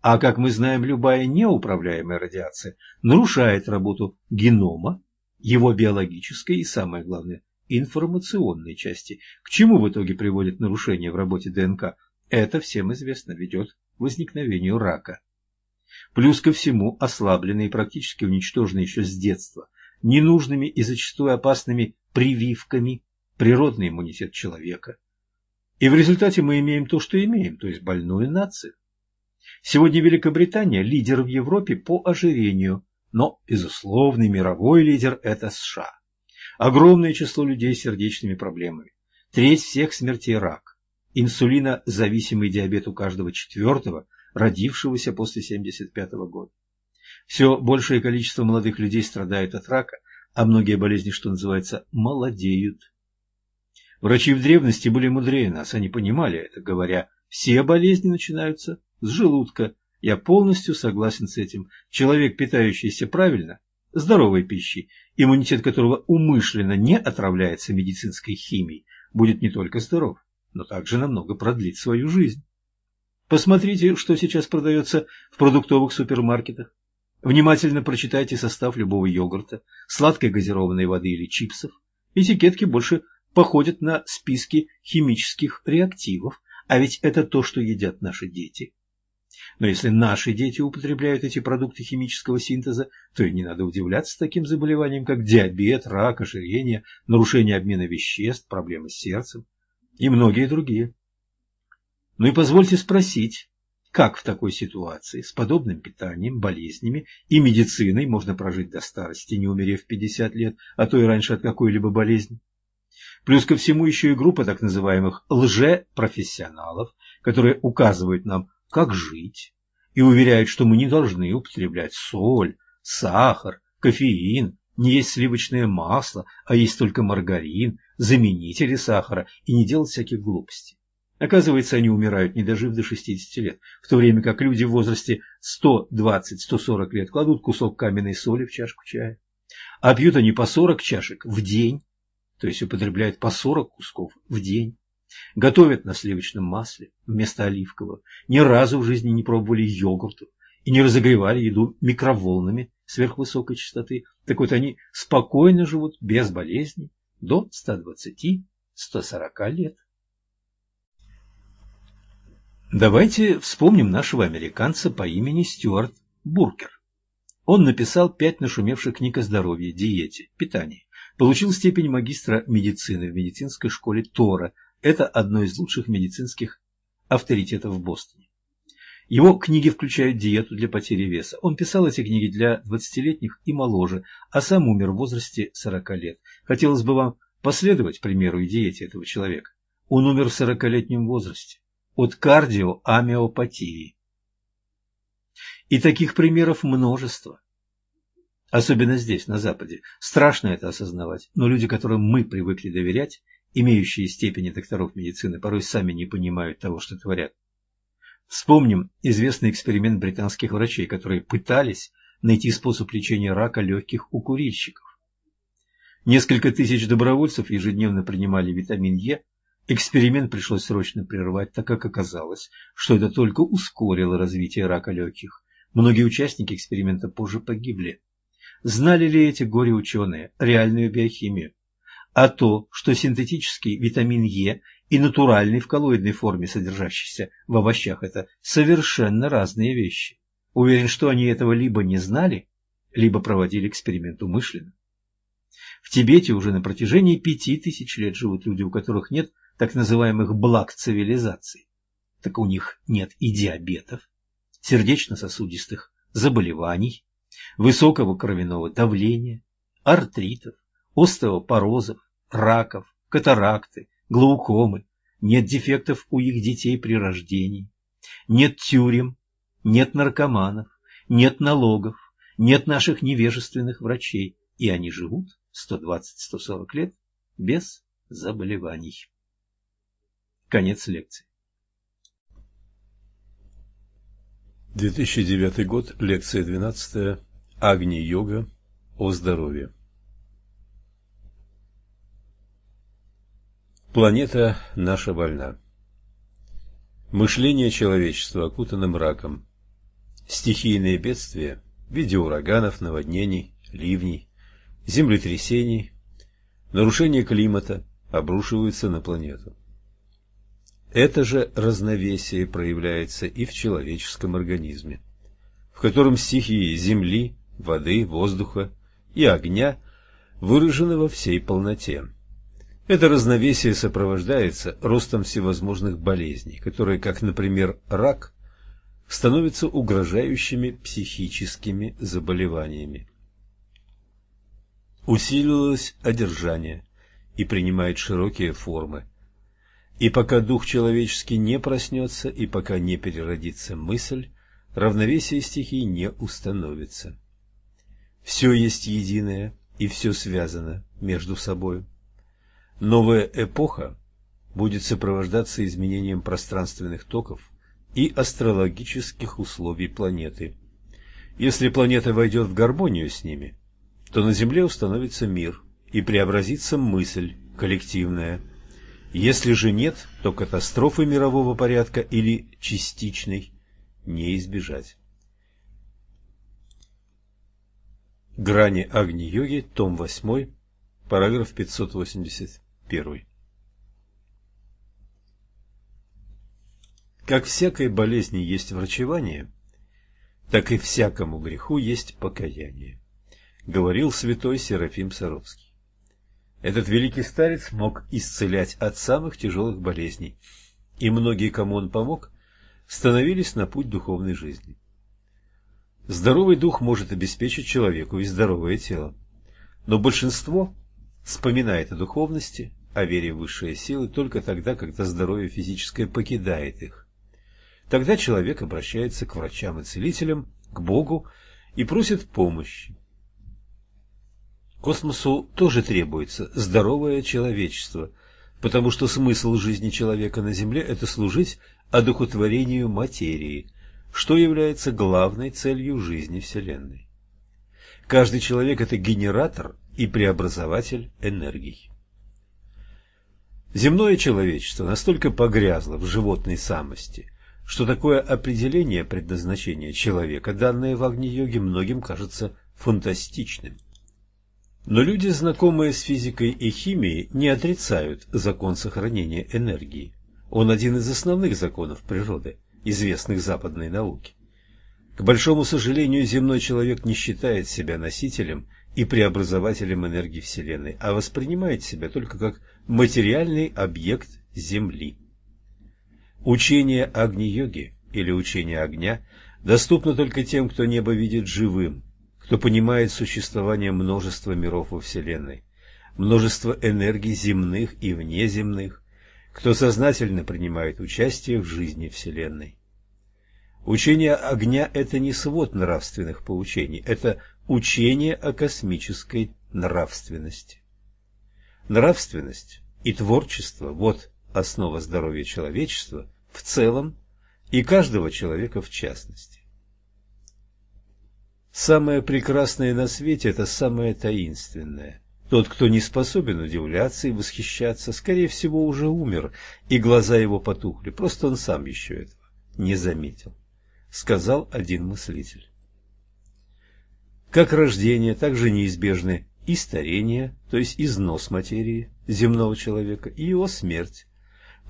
А как мы знаем, любая неуправляемая радиация нарушает работу генома его биологической и, самое главное, информационной части. К чему в итоге приводит нарушение в работе ДНК? Это всем известно, ведет к возникновению рака. Плюс ко всему ослабленный и практически уничтоженный еще с детства ненужными и зачастую опасными прививками природный иммунитет человека. И в результате мы имеем то, что имеем, то есть больную нацию. Сегодня Великобритания – лидер в Европе по ожирению, но безусловный мировой лидер – это США. Огромное число людей с сердечными проблемами. Треть всех смертей – рак. Инсулинозависимый диабет у каждого четвертого, родившегося после 1975 года. Все большее количество молодых людей страдает от рака, а многие болезни, что называется, молодеют. Врачи в древности были мудрее нас, они понимали это, говоря, все болезни начинаются с желудка. Я полностью согласен с этим. Человек, питающийся правильно, здоровой пищей, иммунитет которого умышленно не отравляется медицинской химией, будет не только здоров, но также намного продлит свою жизнь. Посмотрите, что сейчас продается в продуктовых супермаркетах. Внимательно прочитайте состав любого йогурта, сладкой газированной воды или чипсов. Этикетки больше походят на списки химических реактивов, а ведь это то, что едят наши дети. Но если наши дети употребляют эти продукты химического синтеза, то и не надо удивляться таким заболеваниям, как диабет, рак, ожирение, нарушение обмена веществ, проблемы с сердцем и многие другие. Ну и позвольте спросить, как в такой ситуации с подобным питанием, болезнями и медициной можно прожить до старости, не умерев в 50 лет, а то и раньше от какой-либо болезни? Плюс ко всему еще и группа так называемых лжепрофессионалов, которые указывают нам, как жить, и уверяют, что мы не должны употреблять соль, сахар, кофеин, не есть сливочное масло, а есть только маргарин, заменители сахара и не делать всяких глупостей. Оказывается, они умирают, не дожив до 60 лет, в то время как люди в возрасте 120-140 лет кладут кусок каменной соли в чашку чая, а пьют они по 40 чашек в день, то есть употребляют по 40 кусков в день. Готовят на сливочном масле вместо оливкового. Ни разу в жизни не пробовали йогуртов и не разогревали еду микроволнами сверхвысокой частоты. Так вот они спокойно живут без болезней до 120-140 лет. Давайте вспомним нашего американца по имени Стюарт Буркер. Он написал пять нашумевших книг о здоровье, диете, питании. Получил степень магистра медицины в медицинской школе Тора. Это одно из лучших медицинских авторитетов в Бостоне. Его книги включают диету для потери веса. Он писал эти книги для 20-летних и моложе, а сам умер в возрасте 40 лет. Хотелось бы вам последовать примеру и диете этого человека. Он умер в 40-летнем возрасте от кардиоамиопатии. И таких примеров множество. Особенно здесь, на Западе. Страшно это осознавать, но люди, которым мы привыкли доверять, имеющие степени докторов медицины, порой сами не понимают того, что творят. Вспомним известный эксперимент британских врачей, которые пытались найти способ лечения рака легких у курильщиков. Несколько тысяч добровольцев ежедневно принимали витамин Е, Эксперимент пришлось срочно прервать, так как оказалось, что это только ускорило развитие рака легких. Многие участники эксперимента позже погибли. Знали ли эти горе-ученые реальную биохимию? А то, что синтетический витамин Е и натуральный в коллоидной форме, содержащийся в овощах, это совершенно разные вещи. Уверен, что они этого либо не знали, либо проводили эксперимент умышленно. В Тибете уже на протяжении пяти тысяч лет живут люди, у которых нет так называемых благ цивилизации. Так у них нет и диабетов, сердечно-сосудистых заболеваний, высокого кровяного давления, артритов, остеопорозов, раков, катаракты, глаукомы, нет дефектов у их детей при рождении, нет тюрем, нет наркоманов, нет налогов, нет наших невежественных врачей, и они живут 120-140 лет без заболеваний. Конец лекции. 2009 год, лекция 12. Агни-йога о здоровье. Планета наша больна. Мышление человечества окутано мраком. Стихийные бедствия в виде ураганов, наводнений, ливней землетрясений, нарушения климата обрушиваются на планету. Это же равновесие проявляется и в человеческом организме, в котором стихии земли, воды, воздуха и огня выражены во всей полноте. Это разновесие сопровождается ростом всевозможных болезней, которые, как, например, рак, становятся угрожающими психическими заболеваниями. Усилилось одержание и принимает широкие формы. И пока дух человеческий не проснется, и пока не переродится мысль, равновесие стихий не установится. Все есть единое, и все связано между собой. Новая эпоха будет сопровождаться изменением пространственных токов и астрологических условий планеты. Если планета войдет в гармонию с ними, то на Земле установится мир и преобразится мысль коллективная. Если же нет, то катастрофы мирового порядка или частичной не избежать. Грани Агни-йоги, том 8, параграф 580. Первый. Как всякой болезни есть врачевание, так и всякому греху есть покаяние, говорил святой Серафим Саровский. Этот великий старец мог исцелять от самых тяжелых болезней, и многие, кому он помог, становились на путь духовной жизни. Здоровый дух может обеспечить человеку и здоровое тело, но большинство вспоминает о духовности, о вере в высшие силы только тогда, когда здоровье физическое покидает их. Тогда человек обращается к врачам и целителям, к Богу и просит помощи. Космосу тоже требуется здоровое человечество, потому что смысл жизни человека на Земле – это служить одухотворению материи, что является главной целью жизни Вселенной. Каждый человек – это генератор и преобразователь энергий. Земное человечество настолько погрязло в животной самости, что такое определение предназначения человека, данное в Агни-йоге, многим кажется фантастичным. Но люди, знакомые с физикой и химией, не отрицают закон сохранения энергии. Он один из основных законов природы, известных западной науке. К большому сожалению, земной человек не считает себя носителем и преобразователем энергии Вселенной, а воспринимает себя только как материальный объект Земли. Учение Агни-йоги или учение огня доступно только тем, кто небо видит живым, кто понимает существование множества миров во Вселенной, множество энергий земных и внеземных, кто сознательно принимает участие в жизни Вселенной. Учение огня – это не свод нравственных поучений, это учение о космической нравственности. Нравственность и творчество – вот основа здоровья человечества в целом и каждого человека в частности. Самое прекрасное на свете – это самое таинственное. Тот, кто не способен удивляться и восхищаться, скорее всего, уже умер, и глаза его потухли, просто он сам еще этого не заметил, сказал один мыслитель. Как рождение, так же неизбежны и старение, то есть износ материи земного человека, и его смерть.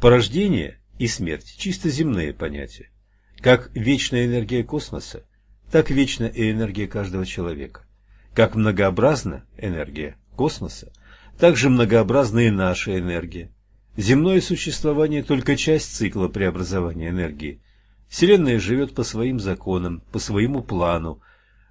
Порождение и смерть – чисто земные понятия. Как вечная энергия космоса, так вечна и энергия каждого человека. Как многообразна энергия космоса, так же многообразна и наша энергия. Земное существование – только часть цикла преобразования энергии. Вселенная живет по своим законам, по своему плану,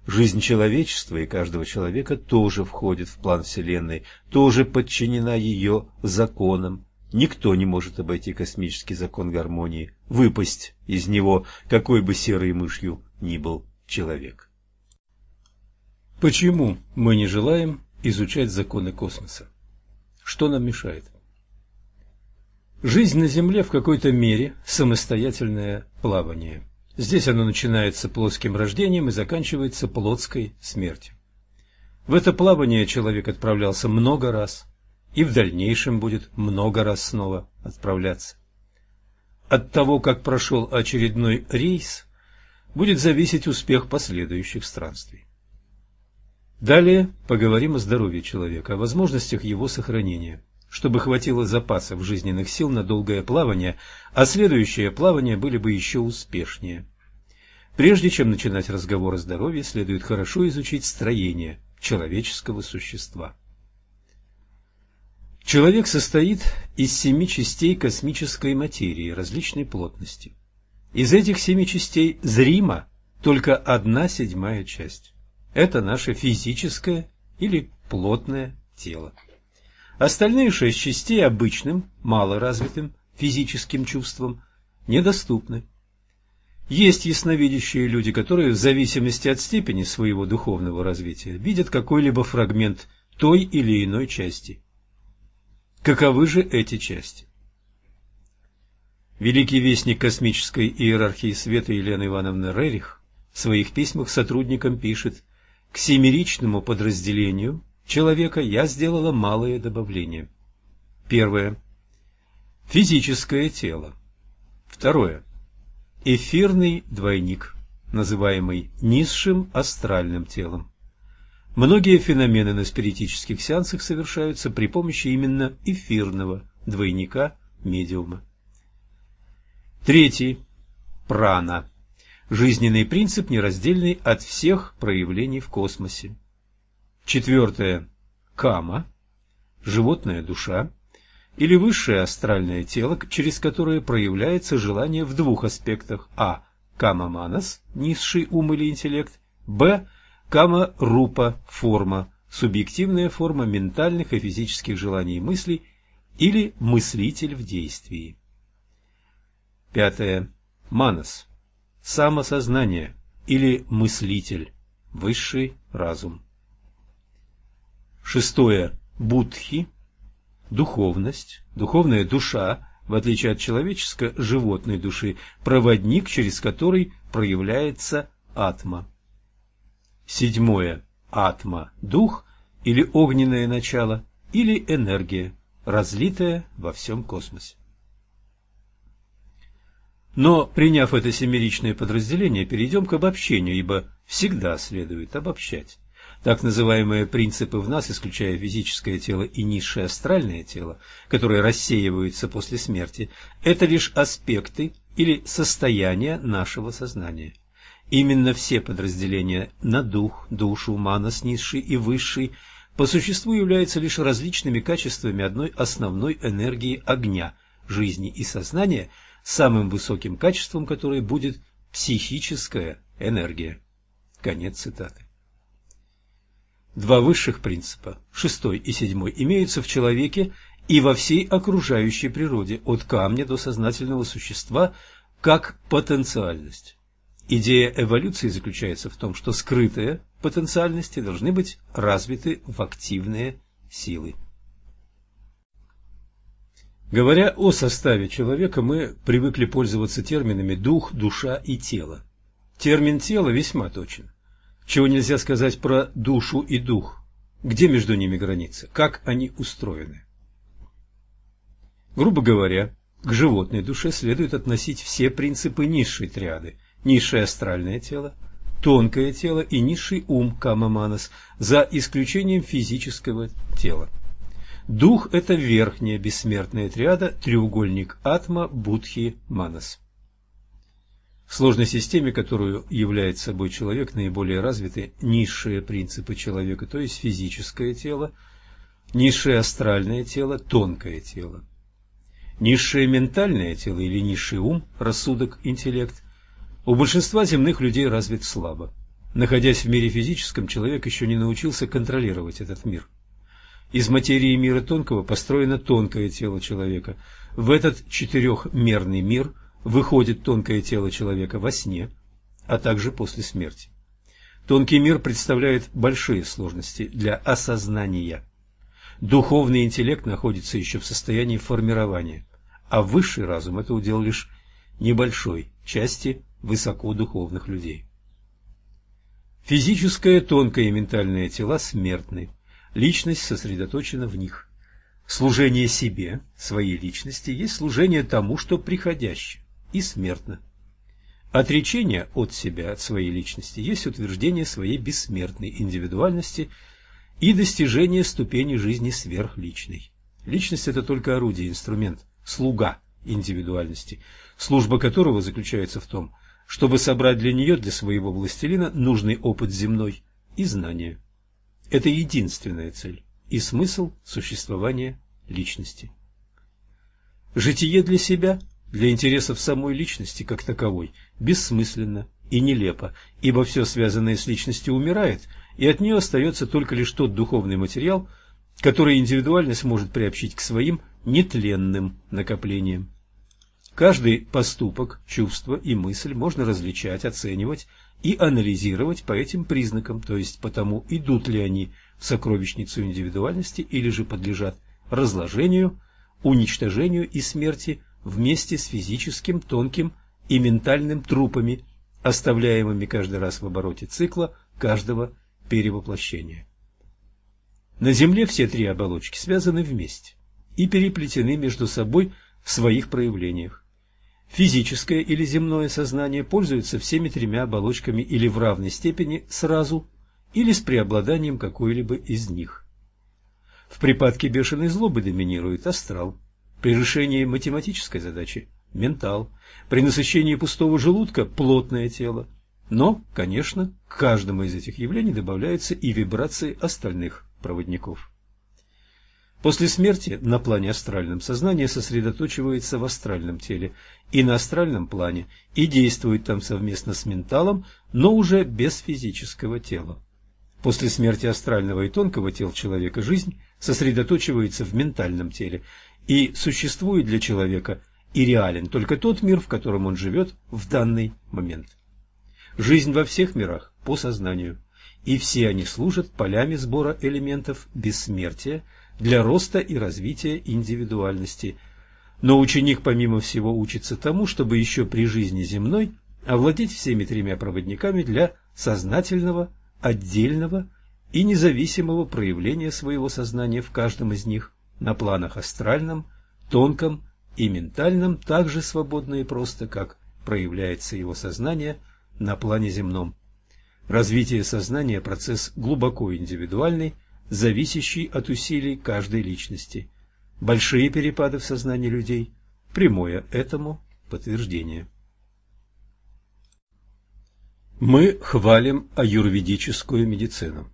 Жизнь человечества и каждого человека тоже входит в план Вселенной, тоже подчинена ее законам. Никто не может обойти космический закон гармонии, выпасть из него, какой бы серой мышью ни был человек. Почему мы не желаем изучать законы космоса? Что нам мешает? Жизнь на Земле в какой-то мере самостоятельное плавание – Здесь оно начинается плоским рождением и заканчивается плотской смертью. В это плавание человек отправлялся много раз, и в дальнейшем будет много раз снова отправляться. От того, как прошел очередной рейс, будет зависеть успех последующих странствий. Далее поговорим о здоровье человека, о возможностях его сохранения, чтобы хватило запасов жизненных сил на долгое плавание, а следующие плавания были бы еще успешнее. Прежде чем начинать разговор о здоровье, следует хорошо изучить строение человеческого существа. Человек состоит из семи частей космической материи различной плотности. Из этих семи частей зримо только одна седьмая часть. Это наше физическое или плотное тело. Остальные шесть частей обычным, малоразвитым физическим чувствам недоступны. Есть ясновидящие люди, которые в зависимости от степени своего духовного развития видят какой-либо фрагмент той или иной части. Каковы же эти части? Великий вестник космической иерархии света Елена Ивановна Рерих в своих письмах сотрудникам пишет – к семеричному подразделению человека я сделала малое добавление. Первое. Физическое тело. Второе. Эфирный двойник, называемый низшим астральным телом. Многие феномены на спиритических сеансах совершаются при помощи именно эфирного двойника медиума. Третий. Прана жизненный принцип, нераздельный от всех проявлений в космосе. Четвертое. Кама, животная душа, или высшее астральное тело, через которое проявляется желание в двух аспектах а. Кама-манас, низший ум или интеллект, б. Кама-рупа, форма, субъективная форма ментальных и физических желаний и мыслей, или мыслитель в действии. Пятое. Манас самосознание или мыслитель, высший разум. Шестое. Будхи, духовность, духовная душа, в отличие от человеческой животной души, проводник, через который проявляется атма. Седьмое. Атма – дух или огненное начало, или энергия, разлитая во всем космосе. Но, приняв это семеричное подразделение, перейдем к обобщению, ибо всегда следует обобщать. Так называемые принципы в нас, исключая физическое тело и низшее астральное тело, которые рассеиваются после смерти, это лишь аспекты или состояния нашего сознания. Именно все подразделения на дух, душу, манас, низший и высший по существу являются лишь различными качествами одной основной энергии огня, жизни и сознания – самым высоким качеством которой будет психическая энергия. Конец цитаты. Два высших принципа, шестой и седьмой, имеются в человеке и во всей окружающей природе, от камня до сознательного существа, как потенциальность. Идея эволюции заключается в том, что скрытые потенциальности должны быть развиты в активные силы. Говоря о составе человека, мы привыкли пользоваться терминами «дух», «душа» и «тело». Термин «тело» весьма точен. Чего нельзя сказать про душу и дух? Где между ними граница? Как они устроены? Грубо говоря, к животной душе следует относить все принципы низшей триады. Низшее астральное тело, тонкое тело и низший ум Камаманас, за исключением физического тела. Дух – это верхняя бессмертная триада, треугольник Атма, Будхи, Манас. В сложной системе, которую является собой человек, наиболее развиты низшие принципы человека, то есть физическое тело, низшее астральное тело, тонкое тело. Низшее ментальное тело или низший ум, рассудок, интеллект у большинства земных людей развит слабо. Находясь в мире физическом, человек еще не научился контролировать этот мир – из материи мира тонкого построено тонкое тело человека. В этот четырехмерный мир выходит тонкое тело человека во сне, а также после смерти. Тонкий мир представляет большие сложности для осознания. Духовный интеллект находится еще в состоянии формирования, а высший разум – это удел лишь небольшой части высокодуховных людей. Физическое, тонкое и ментальное тела смертны личность сосредоточена в них. Служение себе, своей личности, есть служение тому, что приходящее и смертно. Отречение от себя, от своей личности, есть утверждение своей бессмертной индивидуальности и достижение ступени жизни сверхличной. Личность – это только орудие, инструмент, слуга индивидуальности, служба которого заключается в том, чтобы собрать для нее, для своего властелина, нужный опыт земной и знания. Это единственная цель и смысл существования личности. Житие для себя, для интересов самой личности как таковой, бессмысленно и нелепо, ибо все связанное с личностью умирает, и от нее остается только лишь тот духовный материал, который индивидуальность может приобщить к своим нетленным накоплениям. Каждый поступок, чувство и мысль можно различать, оценивать и анализировать по этим признакам, то есть по тому, идут ли они в сокровищницу индивидуальности или же подлежат разложению, уничтожению и смерти вместе с физическим, тонким и ментальным трупами, оставляемыми каждый раз в обороте цикла каждого перевоплощения. На Земле все три оболочки связаны вместе и переплетены между собой в своих проявлениях. Физическое или земное сознание пользуется всеми тремя оболочками или в равной степени сразу, или с преобладанием какой-либо из них. В припадке бешеной злобы доминирует астрал, при решении математической задачи – ментал, при насыщении пустого желудка – плотное тело. Но, конечно, к каждому из этих явлений добавляются и вибрации остальных проводников. После смерти на плане астральном сознание сосредоточивается в астральном теле и на астральном плане и действует там совместно с менталом, но уже без физического тела. После смерти астрального и тонкого тел человека жизнь сосредоточивается в ментальном теле и существует для человека и реален только тот мир, в котором он живет в данный момент. Жизнь во всех мирах по сознанию, и все они служат полями сбора элементов бессмертия – для роста и развития индивидуальности. Но ученик, помимо всего, учится тому, чтобы еще при жизни земной овладеть всеми тремя проводниками для сознательного, отдельного и независимого проявления своего сознания в каждом из них на планах астральном, тонком и ментальном так же свободно и просто, как проявляется его сознание на плане земном. Развитие сознания – процесс глубоко индивидуальный, зависящий от усилий каждой личности. Большие перепады в сознании людей – прямое этому подтверждение. Мы хвалим аюрведическую медицину.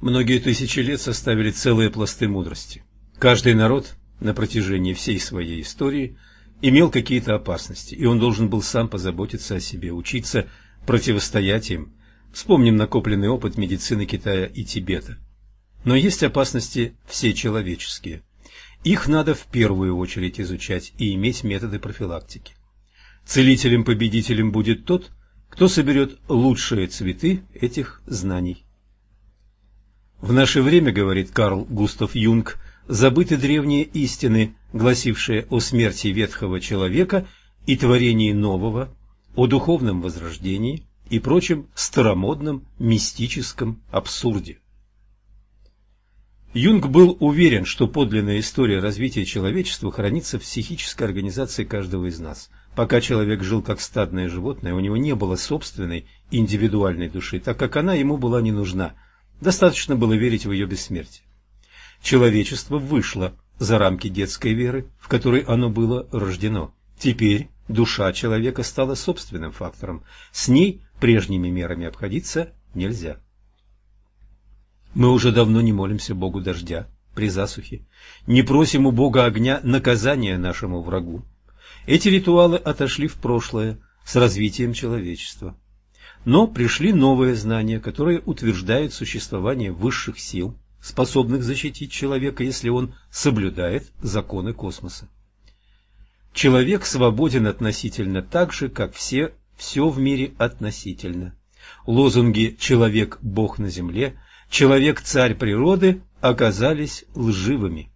Многие тысячи лет составили целые пласты мудрости. Каждый народ на протяжении всей своей истории имел какие-то опасности, и он должен был сам позаботиться о себе, учиться противостоять им. Вспомним накопленный опыт медицины Китая и Тибета – но есть опасности всечеловеческие. Их надо в первую очередь изучать и иметь методы профилактики. Целителем-победителем будет тот, кто соберет лучшие цветы этих знаний. В наше время, говорит Карл Густав Юнг, забыты древние истины, гласившие о смерти ветхого человека и творении нового, о духовном возрождении и прочем старомодном мистическом абсурде. Юнг был уверен, что подлинная история развития человечества хранится в психической организации каждого из нас. Пока человек жил как стадное животное, у него не было собственной индивидуальной души, так как она ему была не нужна. Достаточно было верить в ее бессмертие. Человечество вышло за рамки детской веры, в которой оно было рождено. Теперь душа человека стала собственным фактором. С ней прежними мерами обходиться нельзя. Мы уже давно не молимся Богу дождя при засухе, не просим у Бога огня наказания нашему врагу. Эти ритуалы отошли в прошлое с развитием человечества. Но пришли новые знания, которые утверждают существование высших сил, способных защитить человека, если он соблюдает законы космоса. Человек свободен относительно так же, как все, все в мире относительно. Лозунги «человек – Бог на земле» человек-царь природы оказались лживыми.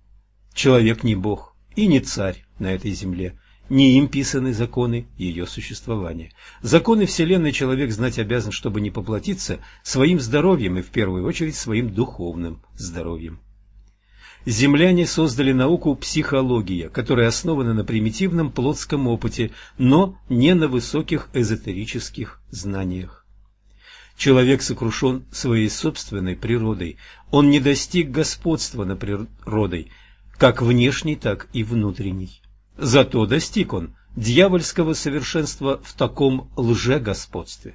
Человек не бог и не царь на этой земле, не им писаны законы ее существования. Законы Вселенной человек знать обязан, чтобы не поплатиться своим здоровьем и в первую очередь своим духовным здоровьем. земляне создали науку психология, которая основана на примитивном плотском опыте, но не на высоких эзотерических знаниях. Человек сокрушен своей собственной природой, он не достиг господства над природой, как внешней, так и внутренней. Зато достиг он дьявольского совершенства в таком лжегосподстве.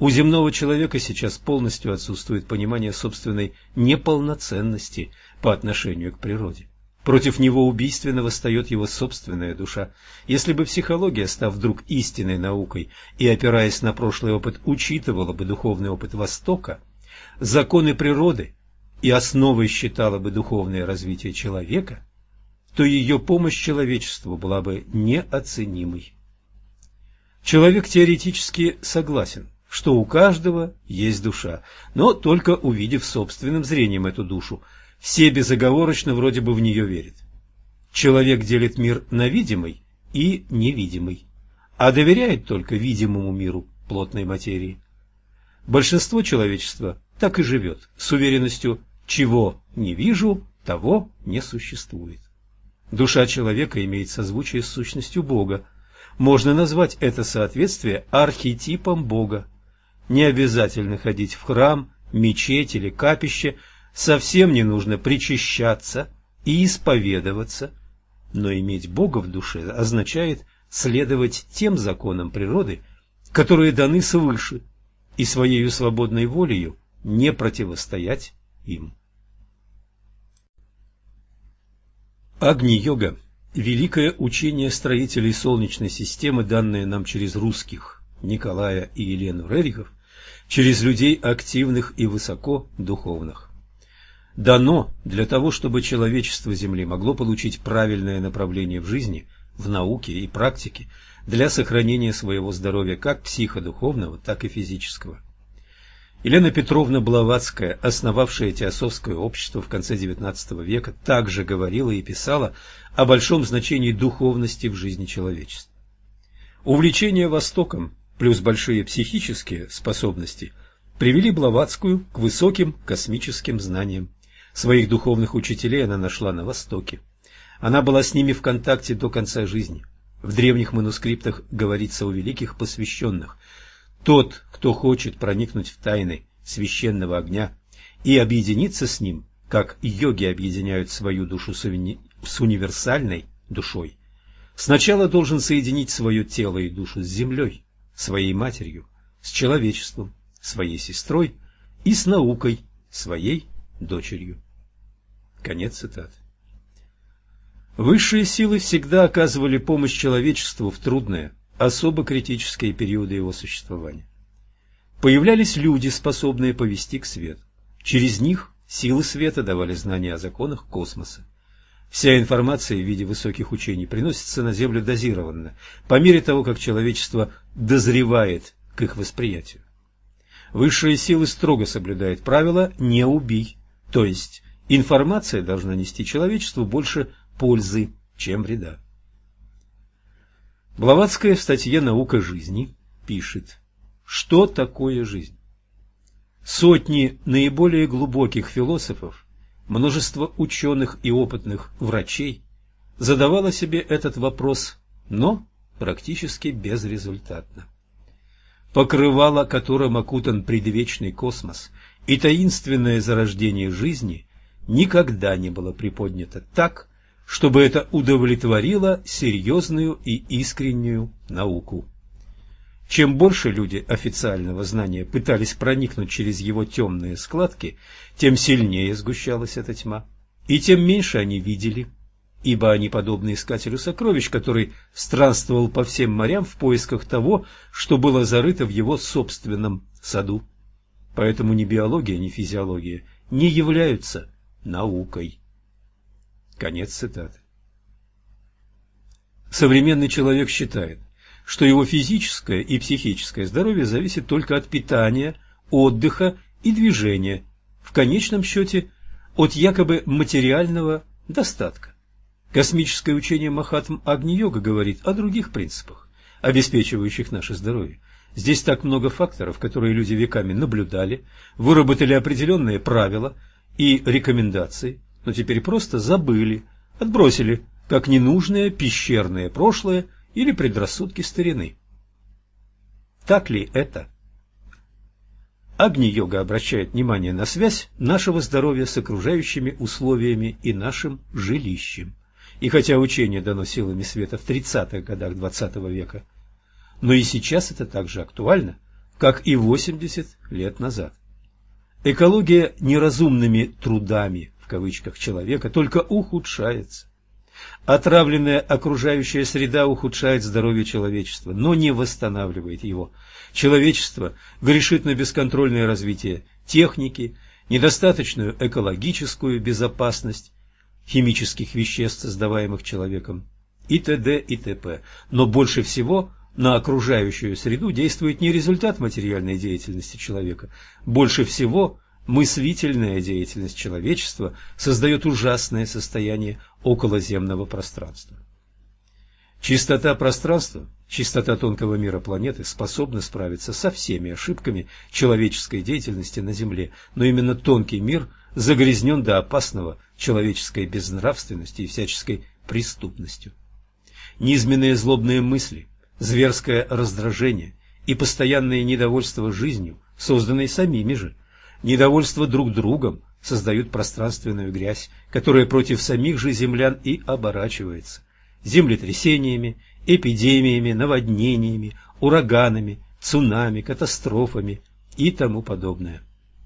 У земного человека сейчас полностью отсутствует понимание собственной неполноценности по отношению к природе. Против него убийственно восстает его собственная душа. Если бы психология, став вдруг истинной наукой и опираясь на прошлый опыт, учитывала бы духовный опыт Востока, законы природы и основой считала бы духовное развитие человека, то ее помощь человечеству была бы неоценимой. Человек теоретически согласен, что у каждого есть душа, но только увидев собственным зрением эту душу, все безоговорочно вроде бы в нее верят. Человек делит мир на видимый и невидимый, а доверяет только видимому миру плотной материи. Большинство человечества так и живет, с уверенностью «чего не вижу, того не существует». Душа человека имеет созвучие с сущностью Бога. Можно назвать это соответствие архетипом Бога. Не обязательно ходить в храм, мечеть или капище, совсем не нужно причащаться и исповедоваться, но иметь Бога в душе означает следовать тем законам природы, которые даны свыше, и своей свободной волею не противостоять им. Агни-йога – великое учение строителей Солнечной системы, данное нам через русских Николая и Елену Рерихов, через людей активных и высоко духовных. Дано для того, чтобы человечество Земли могло получить правильное направление в жизни, в науке и практике, для сохранения своего здоровья как психодуховного, так и физического. Елена Петровна Блаватская, основавшая Теософское общество в конце XIX века, также говорила и писала о большом значении духовности в жизни человечества. Увлечение Востоком плюс большие психические способности привели Блаватскую к высоким космическим знаниям. Своих духовных учителей она нашла на Востоке. Она была с ними в контакте до конца жизни. В древних манускриптах говорится о великих посвященных. Тот, кто хочет проникнуть в тайны священного огня и объединиться с ним, как йоги объединяют свою душу с универсальной душой, сначала должен соединить свое тело и душу с землей, своей матерью, с человечеством, своей сестрой и с наукой, своей дочерью. Конец цитаты. Высшие силы всегда оказывали помощь человечеству в трудное, особо критические периоды его существования. Появлялись люди, способные повести к свету. Через них силы света давали знания о законах космоса. Вся информация в виде высоких учений приносится на Землю дозированно, по мере того, как человечество дозревает к их восприятию. Высшие силы строго соблюдают правило «не убий», то есть информация должна нести человечеству больше пользы, чем вреда. Блаватская в статье «Наука жизни» пишет, что такое жизнь. Сотни наиболее глубоких философов, множество ученых и опытных врачей задавало себе этот вопрос, но практически безрезультатно. Покрывало, которым окутан предвечный космос, и таинственное зарождение жизни никогда не было приподнято так, чтобы это удовлетворило серьезную и искреннюю науку. Чем больше люди официального знания пытались проникнуть через его темные складки, тем сильнее сгущалась эта тьма, и тем меньше они видели, ибо они подобны искателю сокровищ, который странствовал по всем морям в поисках того, что было зарыто в его собственном саду. Поэтому ни биология, ни физиология не являются наукой. Конец цитаты. Современный человек считает, что его физическое и психическое здоровье зависит только от питания, отдыха и движения, в конечном счете от якобы материального достатка. Космическое учение Махатм Агни-йога говорит о других принципах, обеспечивающих наше здоровье. Здесь так много факторов, которые люди веками наблюдали, выработали определенные правила и рекомендации, но теперь просто забыли, отбросили, как ненужное пещерное прошлое или предрассудки старины. Так ли это? Агни-йога обращает внимание на связь нашего здоровья с окружающими условиями и нашим жилищем. И хотя учение дано силами света в 30-х годах XX -го века, но и сейчас это так же актуально, как и 80 лет назад. Экология неразумными «трудами» в кавычках человека только ухудшается. Отравленная окружающая среда ухудшает здоровье человечества, но не восстанавливает его. Человечество грешит на бесконтрольное развитие техники, недостаточную экологическую безопасность химических веществ, создаваемых человеком, и т.д. и т.п. Но больше всего на окружающую среду действует не результат материальной деятельности человека, больше всего мыслительная деятельность человечества создает ужасное состояние околоземного пространства. Чистота пространства, чистота тонкого мира планеты способна справиться со всеми ошибками человеческой деятельности на Земле, но именно тонкий мир загрязнен до опасного человеческой безнравственностью и всяческой преступностью. Низменные злобные мысли, зверское раздражение и постоянное недовольство жизнью, созданные самими же, недовольство друг другом, создают пространственную грязь, которая против самих же землян и оборачивается землетрясениями, эпидемиями, наводнениями, ураганами, цунами, катастрофами и тому подобное.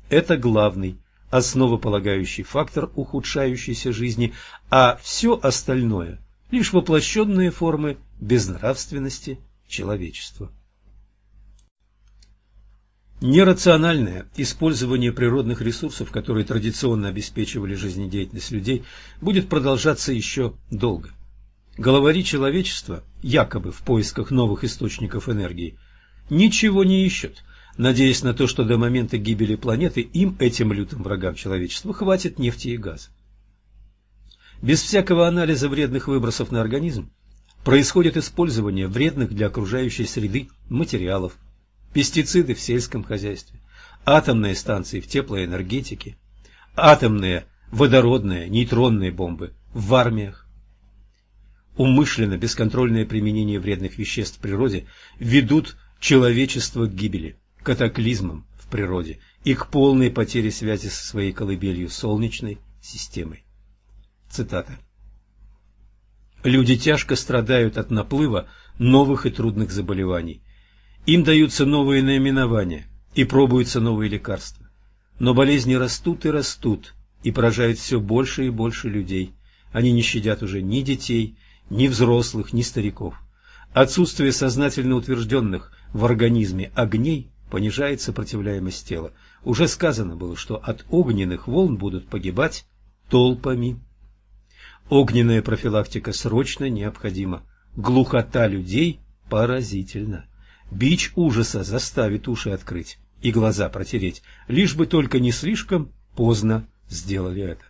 Это главный, основополагающий фактор ухудшающейся жизни, а все остальное – лишь воплощенные формы безнравственности человечества. Нерациональное использование природных ресурсов, которые традиционно обеспечивали жизнедеятельность людей, будет продолжаться еще долго. Головари человечества, якобы в поисках новых источников энергии, ничего не ищут, надеясь на то, что до момента гибели планеты им, этим лютым врагам человечества, хватит нефти и газа. Без всякого анализа вредных выбросов на организм происходит использование вредных для окружающей среды материалов, пестициды в сельском хозяйстве, атомные станции в теплоэнергетике, атомные, водородные, нейтронные бомбы в армиях. Умышленно бесконтрольное применение вредных веществ в природе ведут человечество к гибели, катаклизмам в природе и к полной потере связи со своей колыбелью Солнечной системой. Цитата. Люди тяжко страдают от наплыва новых и трудных заболеваний, им даются новые наименования и пробуются новые лекарства. Но болезни растут и растут, и поражают все больше и больше людей. Они не щадят уже ни детей, ни взрослых, ни стариков. Отсутствие сознательно утвержденных в организме огней понижает сопротивляемость тела. Уже сказано было, что от огненных волн будут погибать толпами. Огненная профилактика срочно необходима. Глухота людей поразительна. Бич ужаса заставит уши открыть и глаза протереть, лишь бы только не слишком поздно сделали это.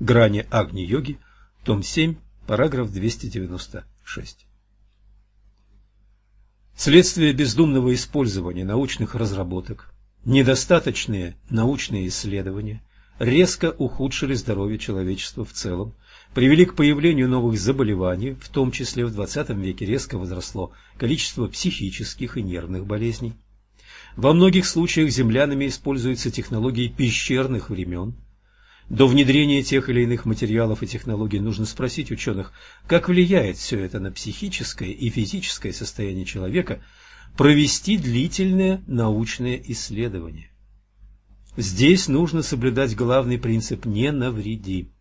Грани Агни-йоги, том 7, параграф 296. Следствие бездумного использования научных разработок, недостаточные научные исследования резко ухудшили здоровье человечества в целом, привели к появлению новых заболеваний, в том числе в XX веке резко возросло количество психических и нервных болезней. Во многих случаях землянами используются технологии пещерных времен. До внедрения тех или иных материалов и технологий нужно спросить ученых, как влияет все это на психическое и физическое состояние человека, провести длительное научное исследование. Здесь нужно соблюдать главный принцип «не навреди».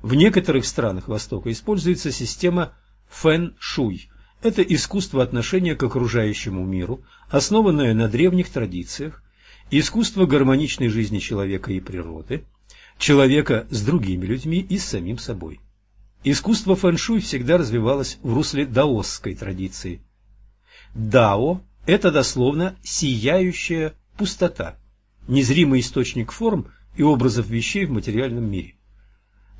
В некоторых странах Востока используется система фэн-шуй. Это искусство отношения к окружающему миру, основанное на древних традициях, искусство гармоничной жизни человека и природы, человека с другими людьми и с самим собой. Искусство фэн-шуй всегда развивалось в русле даосской традиции. Дао – это дословно сияющая пустота, незримый источник форм и образов вещей в материальном мире.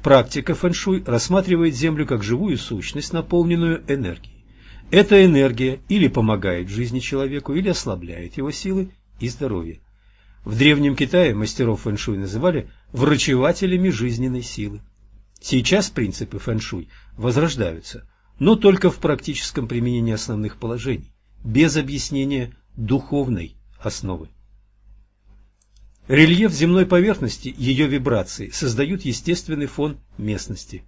Практика фэншуй рассматривает Землю как живую сущность, наполненную энергией. Эта энергия или помогает жизни человеку, или ослабляет его силы и здоровье. В Древнем Китае мастеров фэншуй называли врачевателями жизненной силы. Сейчас принципы фэн-шуй возрождаются, но только в практическом применении основных положений, без объяснения духовной основы. Рельеф земной поверхности, ее вибрации создают естественный фон местности.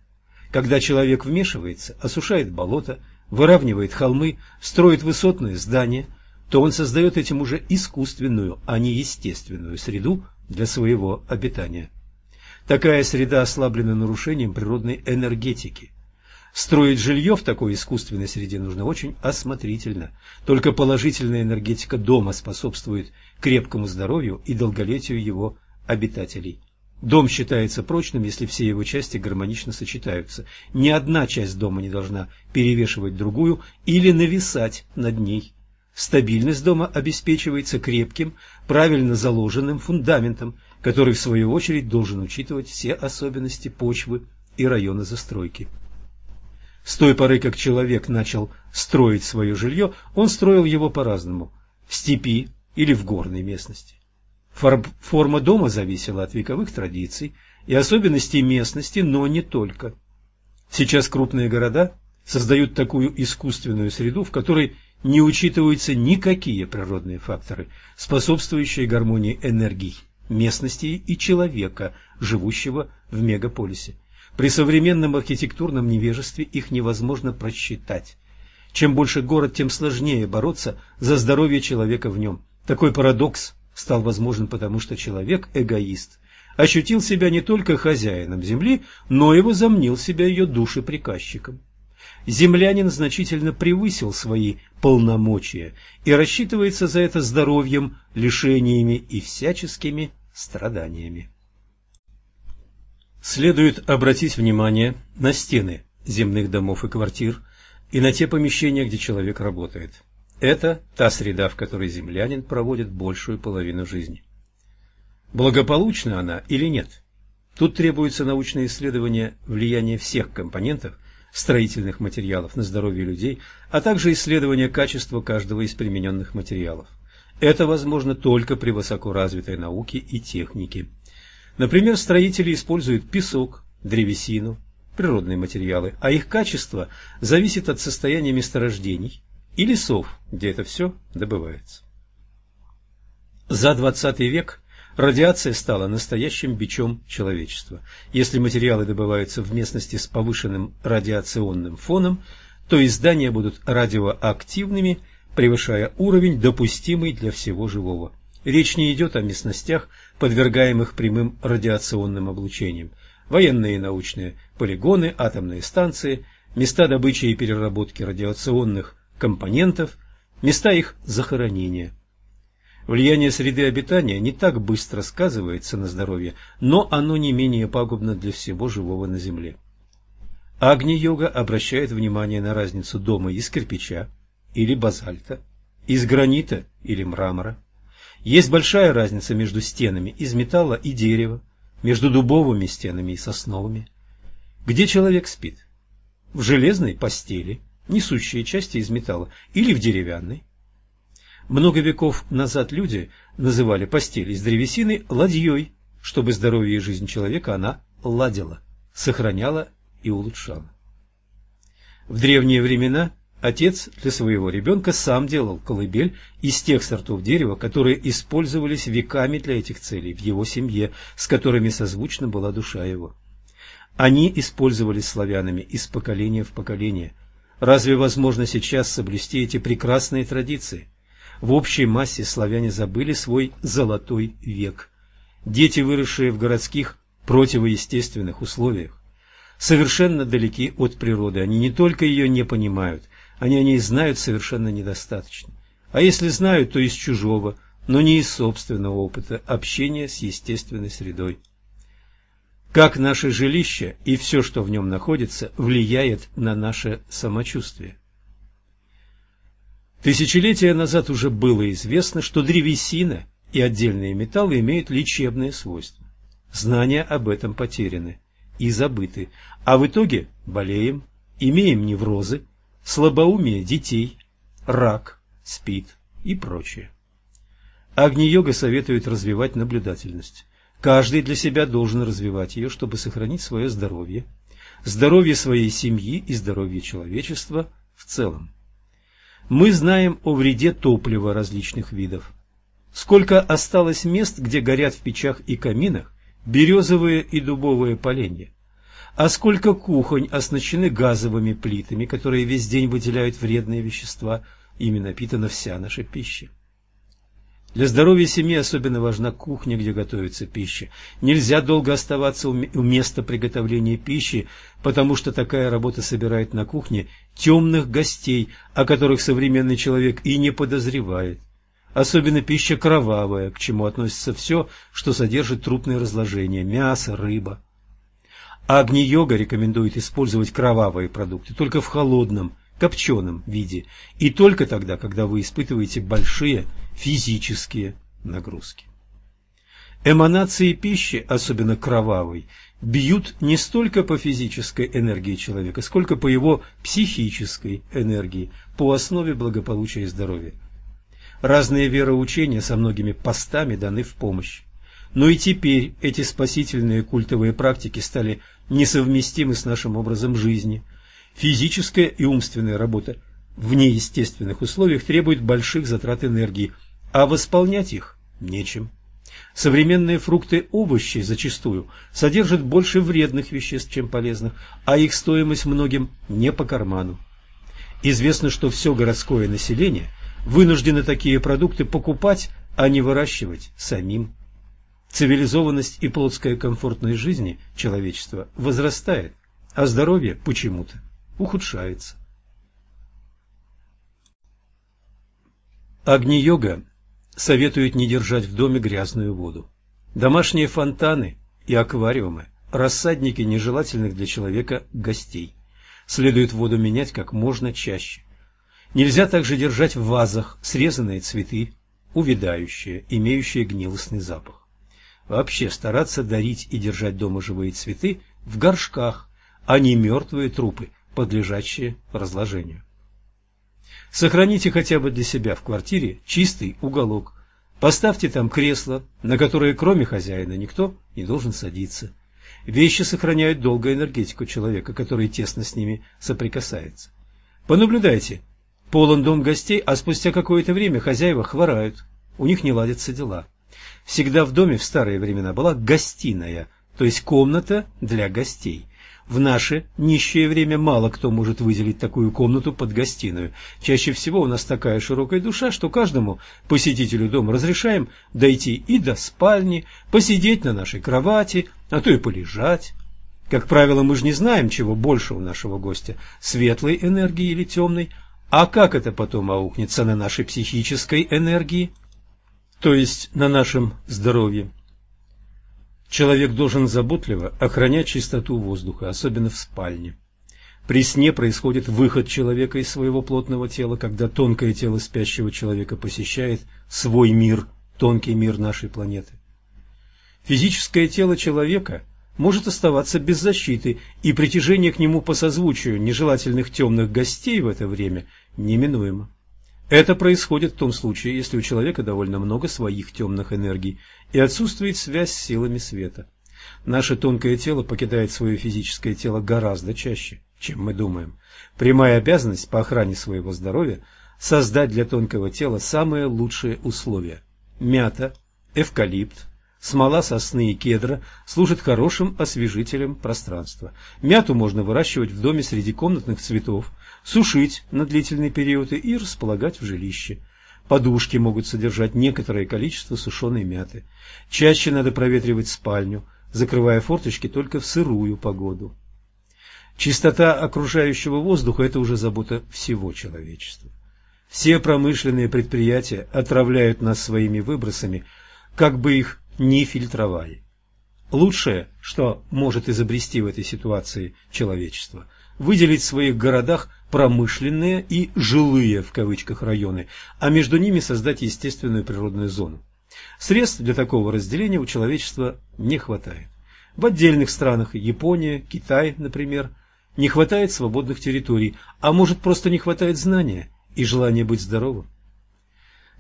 Когда человек вмешивается, осушает болото, выравнивает холмы, строит высотные здания, то он создает этим уже искусственную, а не естественную среду для своего обитания. Такая среда ослаблена нарушением природной энергетики. Строить жилье в такой искусственной среде нужно очень осмотрительно. Только положительная энергетика дома способствует крепкому здоровью и долголетию его обитателей. Дом считается прочным, если все его части гармонично сочетаются. Ни одна часть дома не должна перевешивать другую или нависать над ней. Стабильность дома обеспечивается крепким, правильно заложенным фундаментом, который в свою очередь должен учитывать все особенности почвы и района застройки. С той поры, как человек начал строить свое жилье, он строил его по-разному – в степи или в горной местности. Форма дома зависела от вековых традиций и особенностей местности, но не только. Сейчас крупные города создают такую искусственную среду, в которой не учитываются никакие природные факторы, способствующие гармонии энергий, местности и человека, живущего в мегаполисе. При современном архитектурном невежестве их невозможно просчитать. Чем больше город, тем сложнее бороться за здоровье человека в нем. Такой парадокс стал возможен потому, что человек, эгоист, ощутил себя не только хозяином земли, но и возомнил себя ее душеприказчиком. Землянин значительно превысил свои полномочия и рассчитывается за это здоровьем, лишениями и всяческими страданиями. Следует обратить внимание на стены земных домов и квартир и на те помещения, где человек работает. Это та среда, в которой землянин проводит большую половину жизни. Благополучна она или нет? Тут требуется научное исследование влияния всех компонентов строительных материалов на здоровье людей, а также исследование качества каждого из примененных материалов. Это возможно только при высокоразвитой науке и технике. Например, строители используют песок, древесину, природные материалы, а их качество зависит от состояния месторождений, и лесов, где это все добывается. За 20 век радиация стала настоящим бичом человечества. Если материалы добываются в местности с повышенным радиационным фоном, то и здания будут радиоактивными, превышая уровень, допустимый для всего живого. Речь не идет о местностях, подвергаемых прямым радиационным облучением. Военные и научные полигоны, атомные станции, места добычи и переработки радиационных компонентов, места их захоронения. Влияние среды обитания не так быстро сказывается на здоровье, но оно не менее пагубно для всего живого на Земле. Агни-йога обращает внимание на разницу дома из кирпича или базальта, из гранита или мрамора. Есть большая разница между стенами из металла и дерева, между дубовыми стенами и сосновыми. Где человек спит? В железной постели – несущие части из металла, или в деревянной. Много веков назад люди называли постель из древесины ладьей, чтобы здоровье и жизнь человека она ладила, сохраняла и улучшала. В древние времена отец для своего ребенка сам делал колыбель из тех сортов дерева, которые использовались веками для этих целей в его семье, с которыми созвучна была душа его. Они использовались славянами из поколения в поколение – Разве возможно сейчас соблюсти эти прекрасные традиции? В общей массе славяне забыли свой золотой век. Дети, выросшие в городских противоестественных условиях, совершенно далеки от природы. Они не только ее не понимают, они о ней знают совершенно недостаточно. А если знают, то из чужого, но не из собственного опыта общения с естественной средой как наше жилище и все, что в нем находится, влияет на наше самочувствие. Тысячелетия назад уже было известно, что древесина и отдельные металлы имеют лечебные свойства. Знания об этом потеряны и забыты, а в итоге болеем, имеем неврозы, слабоумие детей, рак, спид и прочее. Агни-йога советует развивать наблюдательность. Каждый для себя должен развивать ее, чтобы сохранить свое здоровье, здоровье своей семьи и здоровье человечества в целом. Мы знаем о вреде топлива различных видов. Сколько осталось мест, где горят в печах и каминах березовые и дубовые поленья. А сколько кухонь оснащены газовыми плитами, которые весь день выделяют вредные вещества, ими напитана вся наша пища. Для здоровья семьи особенно важна кухня, где готовится пища. Нельзя долго оставаться у места приготовления пищи, потому что такая работа собирает на кухне темных гостей, о которых современный человек и не подозревает. Особенно пища кровавая, к чему относится все, что содержит трупное разложение – мясо, рыба. Агни-йога рекомендует использовать кровавые продукты только в холодном, копченом виде и только тогда, когда вы испытываете большие физические нагрузки. Эманации пищи, особенно кровавой, бьют не столько по физической энергии человека, сколько по его психической энергии, по основе благополучия и здоровья. Разные вероучения со многими постами даны в помощь. Но и теперь эти спасительные культовые практики стали несовместимы с нашим образом жизни. Физическая и умственная работа в неестественных условиях требует больших затрат энергии, а восполнять их нечем. Современные фрукты и овощи зачастую содержат больше вредных веществ, чем полезных, а их стоимость многим не по карману. Известно, что все городское население вынуждено такие продукты покупать, а не выращивать самим. Цивилизованность и плотская комфортность жизни человечества возрастает, а здоровье почему-то ухудшается. Агни-йога советуют не держать в доме грязную воду. Домашние фонтаны и аквариумы – рассадники нежелательных для человека гостей. Следует воду менять как можно чаще. Нельзя также держать в вазах срезанные цветы, увядающие, имеющие гнилостный запах. Вообще стараться дарить и держать дома живые цветы в горшках, а не мертвые трупы, подлежащие разложению. Сохраните хотя бы для себя в квартире чистый уголок. Поставьте там кресло, на которое кроме хозяина никто не должен садиться. Вещи сохраняют долго энергетику человека, который тесно с ними соприкасается. Понаблюдайте. Полон дом гостей, а спустя какое-то время хозяева хворают. У них не ладятся дела. Всегда в доме в старые времена была гостиная, то есть комната для гостей. В наше нищее время мало кто может выделить такую комнату под гостиную. Чаще всего у нас такая широкая душа, что каждому посетителю дома разрешаем дойти и до спальни, посидеть на нашей кровати, а то и полежать. Как правило, мы же не знаем, чего больше у нашего гостя – светлой энергии или темной, а как это потом аукнется на нашей психической энергии, то есть на нашем здоровье. Человек должен заботливо охранять чистоту воздуха, особенно в спальне. При сне происходит выход человека из своего плотного тела, когда тонкое тело спящего человека посещает свой мир, тонкий мир нашей планеты. Физическое тело человека может оставаться без защиты, и притяжение к нему по созвучию нежелательных темных гостей в это время неминуемо. Это происходит в том случае, если у человека довольно много своих темных энергий и отсутствует связь с силами света. Наше тонкое тело покидает свое физическое тело гораздо чаще, чем мы думаем. Прямая обязанность по охране своего здоровья – создать для тонкого тела самые лучшие условия. Мята, эвкалипт, смола сосны и кедра служат хорошим освежителем пространства. Мяту можно выращивать в доме среди комнатных цветов – сушить на длительные периоды и располагать в жилище. Подушки могут содержать некоторое количество сушеной мяты. Чаще надо проветривать спальню, закрывая форточки только в сырую погоду. Чистота окружающего воздуха – это уже забота всего человечества. Все промышленные предприятия отравляют нас своими выбросами, как бы их ни фильтровали. Лучшее, что может изобрести в этой ситуации человечество – выделить в своих городах промышленные и «жилые» в кавычках районы, а между ними создать естественную природную зону. Средств для такого разделения у человечества не хватает. В отдельных странах, Япония, Китай, например, не хватает свободных территорий, а может просто не хватает знания и желания быть здоровым.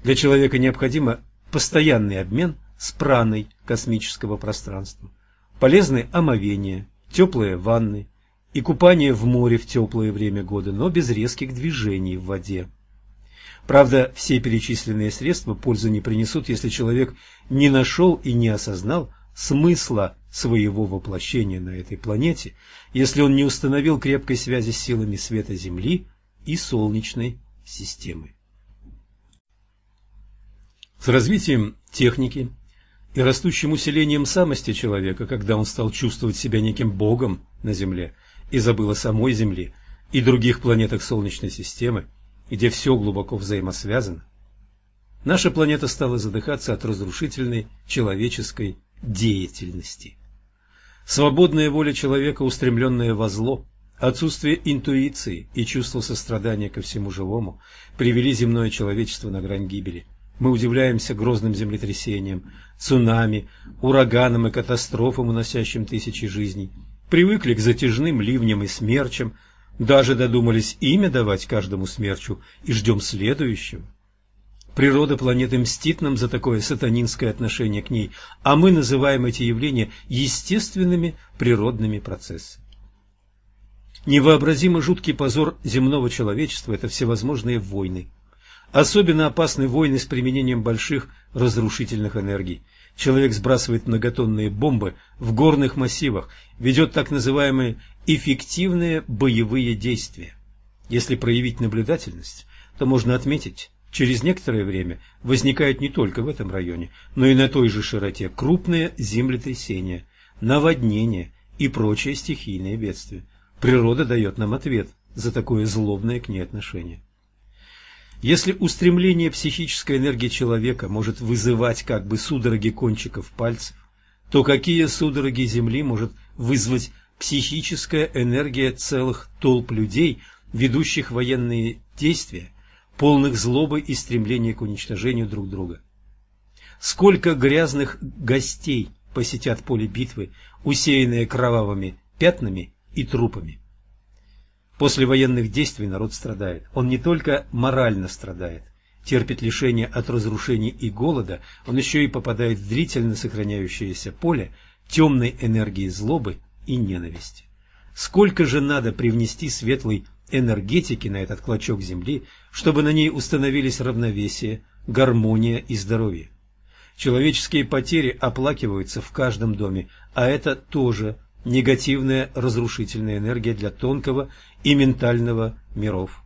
Для человека необходимо постоянный обмен с праной космического пространства. Полезны омовения, теплые ванны и купание в море в теплое время года, но без резких движений в воде. Правда, все перечисленные средства пользы не принесут, если человек не нашел и не осознал смысла своего воплощения на этой планете, если он не установил крепкой связи с силами света Земли и Солнечной системы. С развитием техники и растущим усилением самости человека, когда он стал чувствовать себя неким богом на Земле и забыл о самой Земле и других планетах Солнечной системы, где все глубоко взаимосвязано, наша планета стала задыхаться от разрушительной человеческой деятельности. Свободная воля человека, устремленная во зло, отсутствие интуиции и чувство сострадания ко всему живому привели земное человечество на грань гибели. Мы удивляемся грозным землетрясениям, цунами, ураганам и катастрофам, уносящим тысячи жизней. Привыкли к затяжным ливням и смерчам, даже додумались имя давать каждому смерчу и ждем следующего. Природа планеты мстит нам за такое сатанинское отношение к ней, а мы называем эти явления естественными природными процессами. Невообразимо жуткий позор земного человечества – это всевозможные войны. Особенно опасны войны с применением больших разрушительных энергий. Человек сбрасывает многотонные бомбы в горных массивах, ведет так называемые эффективные боевые действия. Если проявить наблюдательность, то можно отметить, через некоторое время возникают не только в этом районе, но и на той же широте крупные землетрясения, наводнения и прочие стихийные бедствия. Природа дает нам ответ за такое злобное к ней отношение. Если устремление психической энергии человека может вызывать как бы судороги кончиков пальцев, то какие судороги Земли может вызвать психическая энергия целых толп людей, ведущих военные действия, полных злобы и стремления к уничтожению друг друга? Сколько грязных гостей посетят поле битвы, усеянное кровавыми пятнами и трупами. После военных действий народ страдает. Он не только морально страдает, терпит лишения от разрушений и голода, он еще и попадает в длительно сохраняющееся поле темной энергии злобы и ненависти. Сколько же надо привнести светлой энергетики на этот клочок земли, чтобы на ней установились равновесие, гармония и здоровье? Человеческие потери оплакиваются в каждом доме, а это тоже негативная разрушительная энергия для тонкого и ментального миров.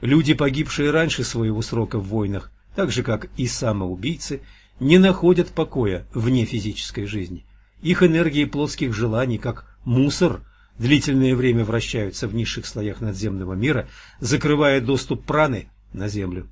Люди, погибшие раньше своего срока в войнах, так же как и самоубийцы, не находят покоя вне физической жизни. Их энергии плотских желаний, как мусор, длительное время вращаются в низших слоях надземного мира, закрывая доступ праны на землю.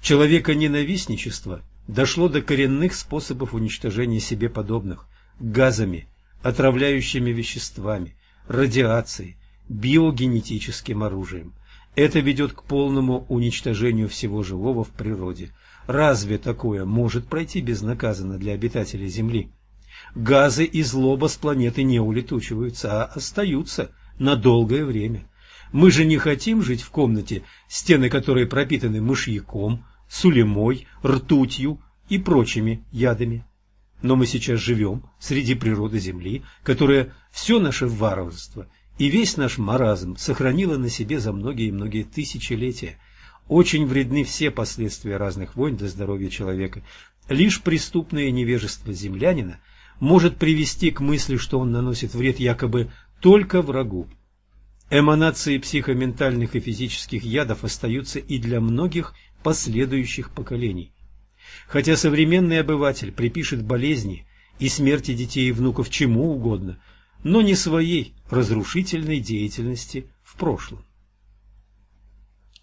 Человека-ненавистничество дошло до коренных способов уничтожения себе подобных – газами, отравляющими веществами, радиацией, биогенетическим оружием. Это ведет к полному уничтожению всего живого в природе. Разве такое может пройти безнаказанно для обитателей Земли? Газы и злоба с планеты не улетучиваются, а остаются на долгое время. Мы же не хотим жить в комнате, стены которой пропитаны мышьяком, сулемой, ртутью и прочими ядами. Но мы сейчас живем среди природы Земли, которая все наше варварство и весь наш маразм сохранила на себе за многие-многие тысячелетия. Очень вредны все последствия разных войн для здоровья человека. Лишь преступное невежество землянина может привести к мысли, что он наносит вред якобы только врагу. Эманации психоментальных и физических ядов остаются и для многих последующих поколений. Хотя современный обыватель припишет болезни и смерти детей и внуков чему угодно, но не своей разрушительной деятельности в прошлом.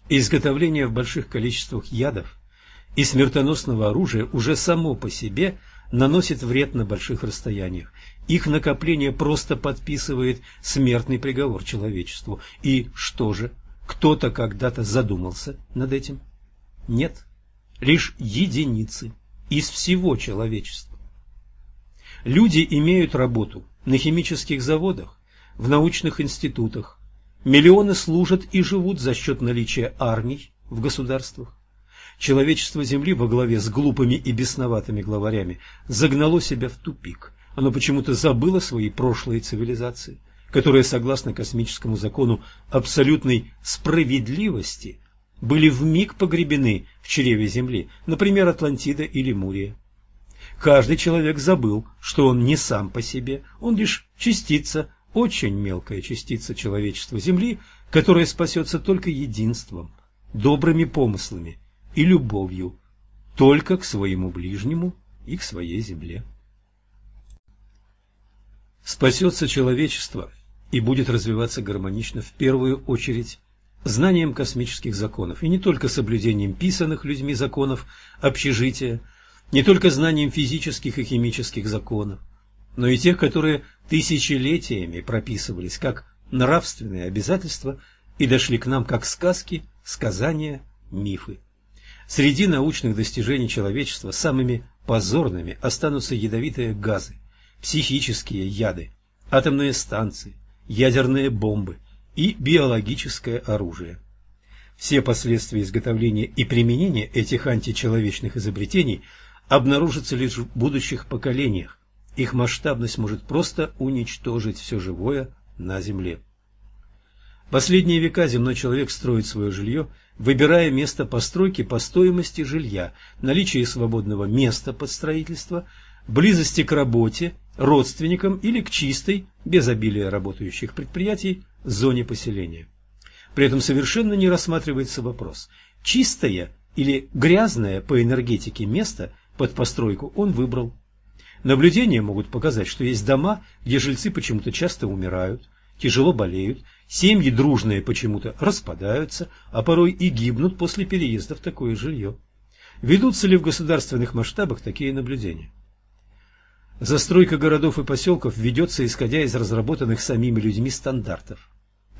Изготовление в больших количествах ядов и смертоносного оружия уже само по себе наносит вред на больших расстояниях. Их накопление просто подписывает смертный приговор человечеству. И что же, кто-то когда-то задумался над этим? Нет лишь единицы из всего человечества. Люди имеют работу на химических заводах, в научных институтах. Миллионы служат и живут за счет наличия армий в государствах. Человечество Земли во главе с глупыми и бесноватыми главарями загнало себя в тупик. Оно почему-то забыло свои прошлые цивилизации, которые, согласно космическому закону абсолютной справедливости, были вмиг погребены в чреве Земли, например, Атлантида или Мурия. Каждый человек забыл, что он не сам по себе, он лишь частица, очень мелкая частица человечества Земли, которая спасется только единством, добрыми помыслами и любовью, только к своему ближнему и к своей земле. Спасется человечество и будет развиваться гармонично в первую очередь знанием космических законов, и не только соблюдением писанных людьми законов общежития, не только знанием физических и химических законов, но и тех, которые тысячелетиями прописывались как нравственные обязательства и дошли к нам как сказки, сказания, мифы. Среди научных достижений человечества самыми позорными останутся ядовитые газы, психические яды, атомные станции, ядерные бомбы и биологическое оружие. Все последствия изготовления и применения этих античеловечных изобретений обнаружатся лишь в будущих поколениях. Их масштабность может просто уничтожить все живое на Земле. Последние века земной человек строит свое жилье, выбирая место постройки по стоимости жилья, наличии свободного места под строительство, близости к работе, родственникам или к чистой, без обилия работающих предприятий, зоне поселения. При этом совершенно не рассматривается вопрос, чистое или грязное по энергетике место под постройку он выбрал. Наблюдения могут показать, что есть дома, где жильцы почему-то часто умирают, тяжело болеют, семьи дружные почему-то распадаются, а порой и гибнут после переезда в такое жилье. Ведутся ли в государственных масштабах такие наблюдения? Застройка городов и поселков ведется исходя из разработанных самими людьми стандартов.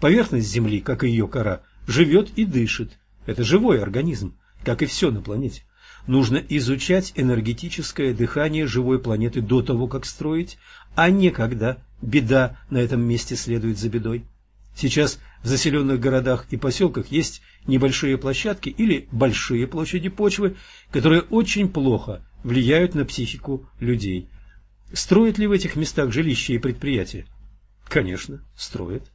Поверхность Земли, как и ее кора, живет и дышит. Это живой организм, как и все на планете. Нужно изучать энергетическое дыхание живой планеты до того, как строить, а не когда беда на этом месте следует за бедой. Сейчас в заселенных городах и поселках есть небольшие площадки или большие площади почвы, которые очень плохо влияют на психику людей. Строят ли в этих местах жилища и предприятия? Конечно, строят.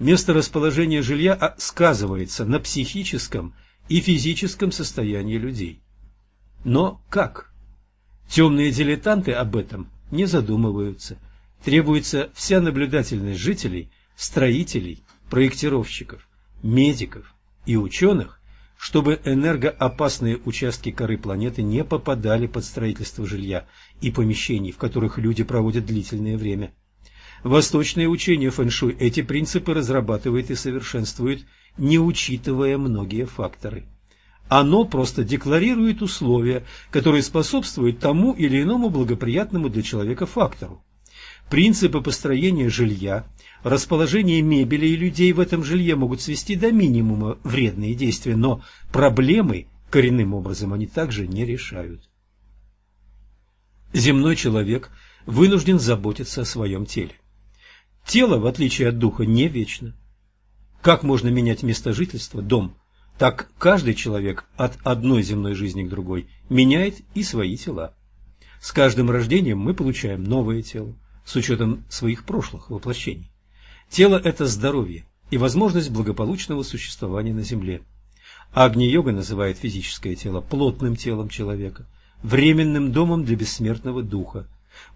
Место расположения жилья сказывается на психическом и физическом состоянии людей. Но как? Темные дилетанты об этом не задумываются. Требуется вся наблюдательность жителей, строителей, проектировщиков, медиков и ученых, чтобы энергоопасные участки коры планеты не попадали под строительство жилья и помещений, в которых люди проводят длительное время. Восточное учение фэншуй эти принципы разрабатывает и совершенствует, не учитывая многие факторы. Оно просто декларирует условия, которые способствуют тому или иному благоприятному для человека фактору. Принципы построения жилья, расположение мебели и людей в этом жилье могут свести до минимума вредные действия, но проблемы коренным образом они также не решают. Земной человек вынужден заботиться о своем теле. Тело, в отличие от духа, не вечно. Как можно менять место жительства, дом, так каждый человек от одной земной жизни к другой меняет и свои тела. С каждым рождением мы получаем новое тело, с учетом своих прошлых воплощений. Тело – это здоровье и возможность благополучного существования на Земле. Агни-йога называет физическое тело плотным телом человека, временным домом для бессмертного духа,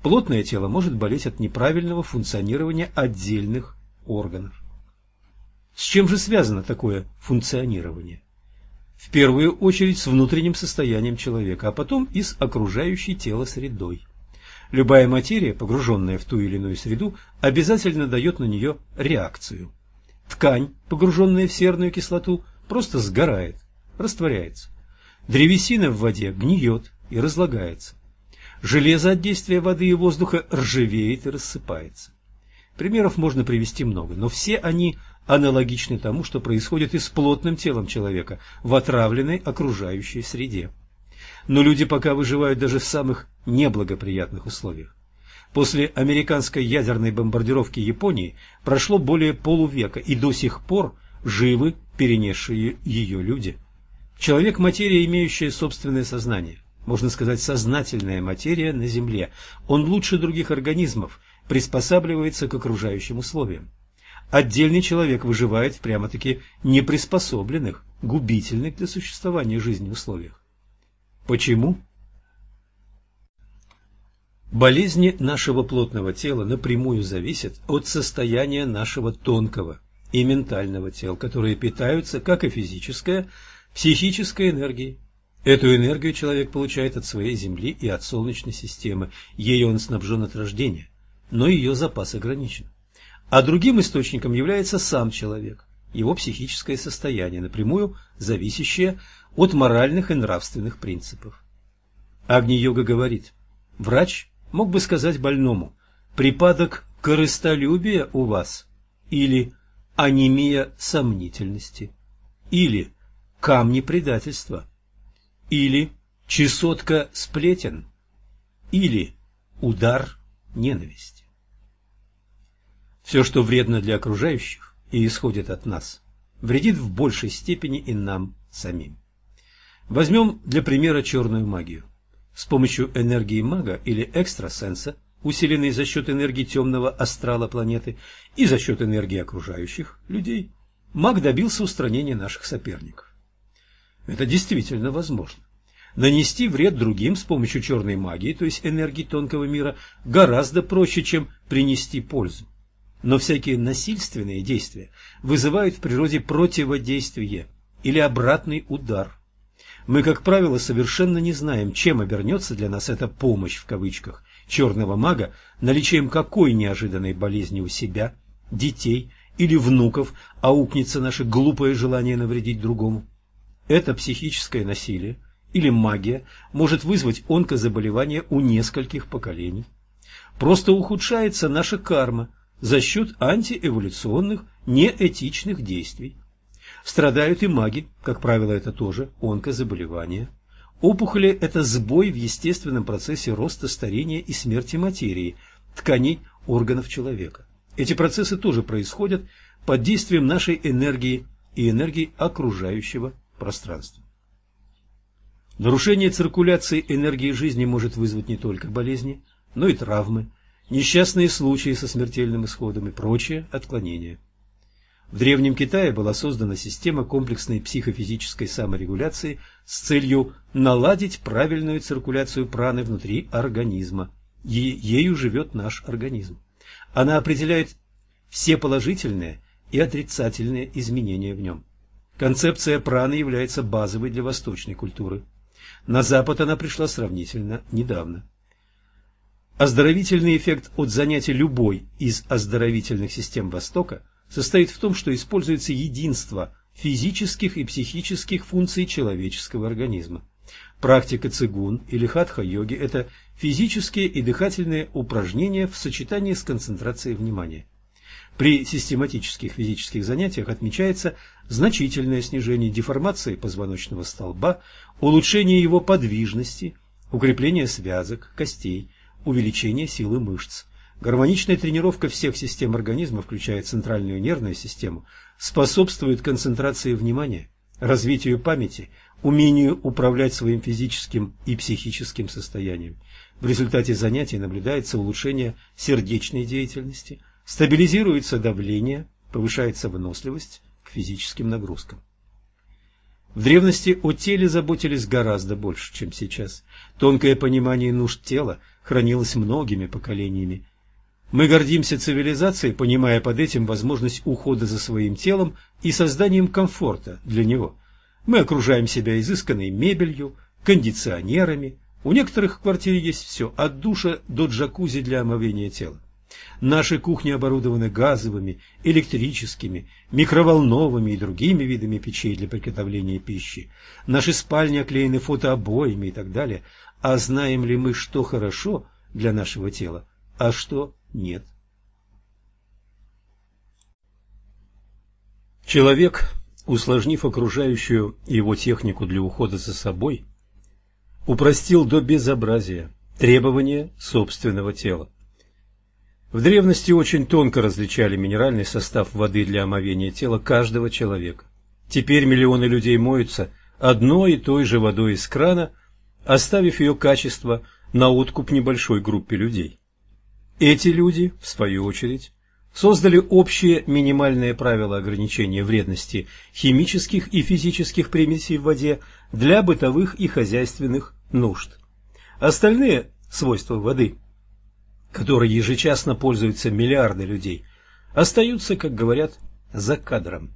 Плотное тело может болеть от неправильного функционирования отдельных органов. С чем же связано такое функционирование? В первую очередь с внутренним состоянием человека, а потом и с окружающей тело средой. Любая материя, погруженная в ту или иную среду, обязательно дает на нее реакцию. Ткань, погруженная в серную кислоту, просто сгорает, растворяется. Древесина в воде гниет и разлагается. Железо от действия воды и воздуха ржавеет и рассыпается. Примеров можно привести много, но все они аналогичны тому, что происходит и с плотным телом человека в отравленной окружающей среде. Но люди пока выживают даже в самых неблагоприятных условиях. После американской ядерной бомбардировки Японии прошло более полувека, и до сих пор живы перенесшие ее люди. Человек – материя, имеющая собственное сознание. Можно сказать, сознательная материя на Земле. Он лучше других организмов приспосабливается к окружающим условиям. Отдельный человек выживает в прямо-таки неприспособленных, губительных для существования жизни условиях. Почему? Болезни нашего плотного тела напрямую зависят от состояния нашего тонкого и ментального тела, которые питаются как и физической, психической энергией. Эту энергию человек получает от своей Земли и от Солнечной системы. Ею он снабжен от рождения, но ее запас ограничен. А другим источником является сам человек, его психическое состояние, напрямую зависящее от моральных и нравственных принципов. Агни-йога говорит, врач мог бы сказать больному, припадок корыстолюбия у вас, или анемия сомнительности, или камни предательства, или чесотка сплетен, или удар ненависти. Все, что вредно для окружающих и исходит от нас, вредит в большей степени и нам самим. Возьмем для примера черную магию. С помощью энергии мага или экстрасенса, усиленной за счет энергии темного астрала планеты и за счет энергии окружающих людей, маг добился устранения наших соперников. Это действительно возможно. Нанести вред другим с помощью черной магии, то есть энергии тонкого мира, гораздо проще, чем принести пользу. Но всякие насильственные действия вызывают в природе противодействие или обратный удар. Мы, как правило, совершенно не знаем, чем обернется для нас эта «помощь» в кавычках черного мага, наличием какой неожиданной болезни у себя, детей или внуков аукнется наше глупое желание навредить другому. Это психическое насилие или магия может вызвать онкозаболевание у нескольких поколений. Просто ухудшается наша карма – за счет антиэволюционных, неэтичных действий. Страдают и маги, как правило, это тоже онкозаболевания. Опухоли – это сбой в естественном процессе роста, старения и смерти материи, тканей, органов человека. Эти процессы тоже происходят под действием нашей энергии и энергии окружающего пространства. Нарушение циркуляции энергии жизни может вызвать не только болезни, но и травмы, несчастные случаи со смертельным исходом и прочие отклонения. В Древнем Китае была создана система комплексной психофизической саморегуляции с целью наладить правильную циркуляцию праны внутри организма. И ею живет наш организм. Она определяет все положительные и отрицательные изменения в нем. Концепция праны является базовой для восточной культуры. На Запад она пришла сравнительно недавно. Оздоровительный эффект от занятия любой из оздоровительных систем Востока состоит в том, что используется единство физических и психических функций человеческого организма. Практика цигун или хатха-йоги – это физические и дыхательные упражнения в сочетании с концентрацией внимания. При систематических физических занятиях отмечается значительное снижение деформации позвоночного столба, улучшение его подвижности, укрепление связок, костей – увеличение силы мышц. Гармоничная тренировка всех систем организма, включая центральную нервную систему, способствует концентрации внимания, развитию памяти, умению управлять своим физическим и психическим состоянием. В результате занятий наблюдается улучшение сердечной деятельности, стабилизируется давление, повышается выносливость к физическим нагрузкам. В древности о теле заботились гораздо больше, чем сейчас. Тонкое понимание нужд тела хранилось многими поколениями. Мы гордимся цивилизацией, понимая под этим возможность ухода за своим телом и созданием комфорта для него. Мы окружаем себя изысканной мебелью, кондиционерами. У некоторых в квартире есть все, от душа до джакузи для омовения тела. Наши кухни оборудованы газовыми, электрическими, микроволновыми и другими видами печей для приготовления пищи. Наши спальни оклеены фотообоями и так далее. А знаем ли мы, что хорошо для нашего тела, а что нет? Человек, усложнив окружающую его технику для ухода за собой, упростил до безобразия требования собственного тела. В древности очень тонко различали минеральный состав воды для омовения тела каждого человека. Теперь миллионы людей моются одной и той же водой из крана, оставив ее качество на откуп небольшой группе людей. Эти люди, в свою очередь, создали общие минимальные правила ограничения вредности химических и физических примесей в воде для бытовых и хозяйственных нужд. Остальные свойства воды, которые ежечасно пользуются миллиарды людей, остаются, как говорят, за кадром.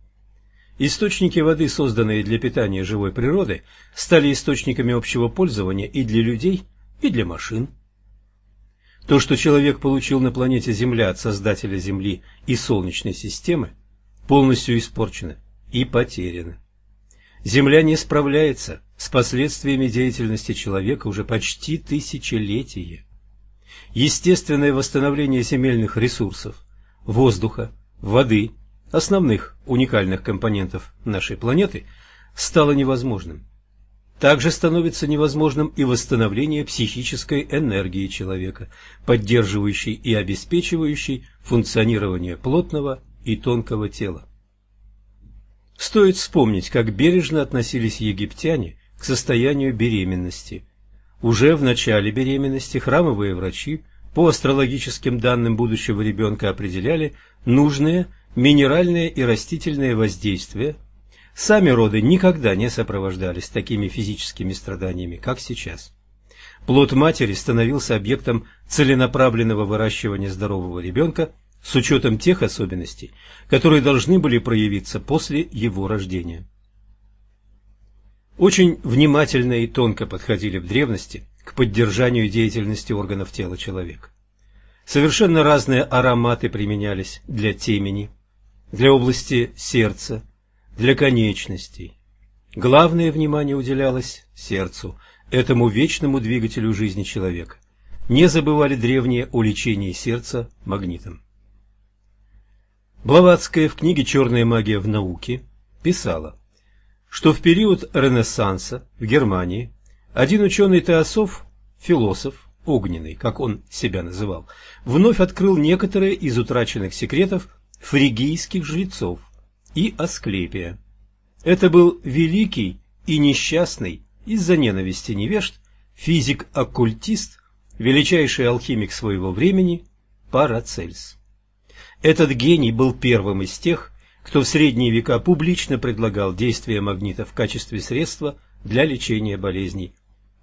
Источники воды, созданные для питания живой природы, стали источниками общего пользования и для людей, и для машин. То, что человек получил на планете Земля от Создателя Земли и Солнечной системы, полностью испорчено и потеряно. Земля не справляется с последствиями деятельности человека уже почти тысячелетие. Естественное восстановление земельных ресурсов, воздуха, воды, основных уникальных компонентов нашей планеты, стало невозможным. Также становится невозможным и восстановление психической энергии человека, поддерживающей и обеспечивающей функционирование плотного и тонкого тела. Стоит вспомнить, как бережно относились египтяне к состоянию беременности. Уже в начале беременности храмовые врачи по астрологическим данным будущего ребенка определяли нужные минеральные и растительные воздействия Сами роды никогда не сопровождались такими физическими страданиями, как сейчас. Плод матери становился объектом целенаправленного выращивания здорового ребенка с учетом тех особенностей, которые должны были проявиться после его рождения. Очень внимательно и тонко подходили в древности к поддержанию деятельности органов тела человека. Совершенно разные ароматы применялись для темени, для области сердца, для конечностей. Главное внимание уделялось сердцу, этому вечному двигателю жизни человека. Не забывали древние о лечении сердца магнитом. Блаватская в книге «Черная магия в науке» писала, что в период Ренессанса в Германии один ученый теософ, философ, огненный, как он себя называл, вновь открыл некоторые из утраченных секретов фригийских жрецов – и Асклепия. Это был великий и несчастный из-за ненависти невежд физик-оккультист, величайший алхимик своего времени Парацельс. Этот гений был первым из тех, кто в средние века публично предлагал действие магнита в качестве средства для лечения болезней.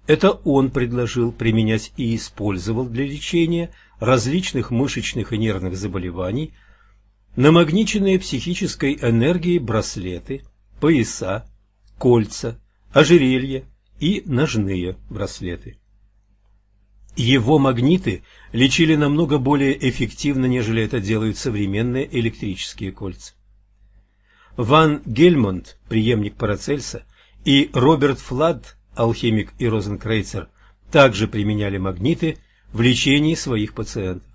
Это он предложил применять и использовал для лечения различных мышечных и нервных заболеваний – намагниченные психической энергией браслеты, пояса, кольца, ожерелья и ножные браслеты. Его магниты лечили намного более эффективно, нежели это делают современные электрические кольца. Ван Гельмонт, преемник Парацельса, и Роберт Флад, алхимик и розенкрейцер, также применяли магниты в лечении своих пациентов.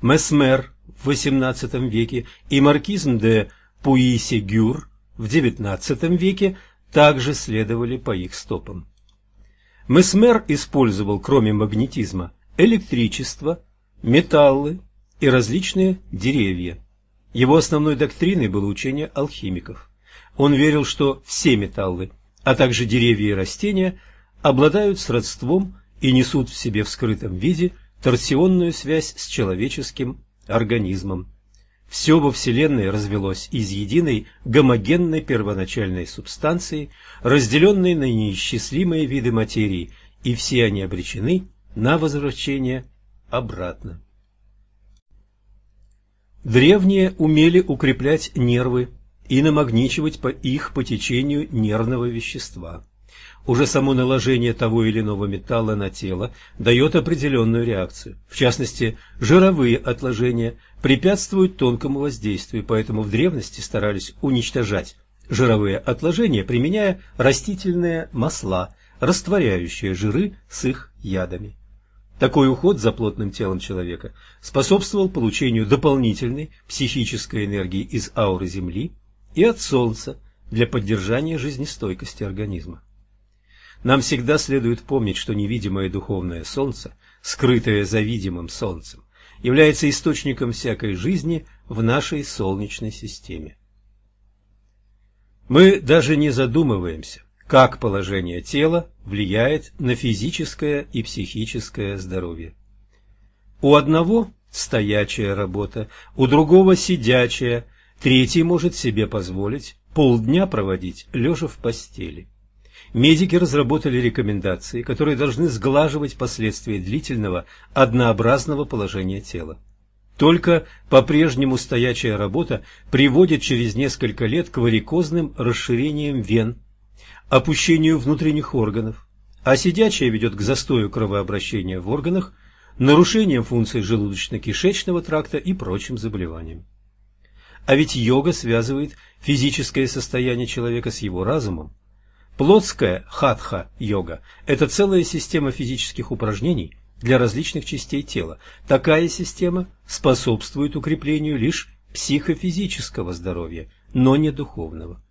Месмер в XVIII веке и маркизм де Пуи-Сегюр в XIX веке также следовали по их стопам. Месмер использовал, кроме магнетизма, электричество, металлы и различные деревья. Его основной доктриной было учение алхимиков. Он верил, что все металлы, а также деревья и растения, обладают сродством и несут в себе в скрытом виде торсионную связь с человеческим организмом. Все во Вселенной развелось из единой гомогенной первоначальной субстанции, разделенной на неисчислимые виды материи, и все они обречены на возвращение обратно. Древние умели укреплять нервы и намагничивать по их по течению нервного вещества. Уже само наложение того или иного металла на тело дает определенную реакцию. В частности, жировые отложения препятствуют тонкому воздействию, поэтому в древности старались уничтожать жировые отложения, применяя растительные масла, растворяющие жиры с их ядами. Такой уход за плотным телом человека способствовал получению дополнительной психической энергии из ауры Земли и от Солнца для поддержания жизнестойкости организма. Нам всегда следует помнить, что невидимое духовное солнце, скрытое за видимым солнцем, является источником всякой жизни в нашей Солнечной системе. Мы даже не задумываемся, как положение тела влияет на физическое и психическое здоровье. У одного стоячая работа, у другого сидячая, третий может себе позволить полдня проводить лежа в постели. Медики разработали рекомендации, которые должны сглаживать последствия длительного однообразного положения тела. Только по-прежнему стоячая работа приводит через несколько лет к варикозным расширениям вен, опущению внутренних органов, а сидячая ведет к застою кровообращения в органах, нарушением функций желудочно-кишечного тракта и прочим заболеваниям. А ведь йога связывает физическое состояние человека с его разумом. Плотская хатха-йога – это целая система физических упражнений для различных частей тела. Такая система способствует укреплению лишь психофизического здоровья, но не духовного.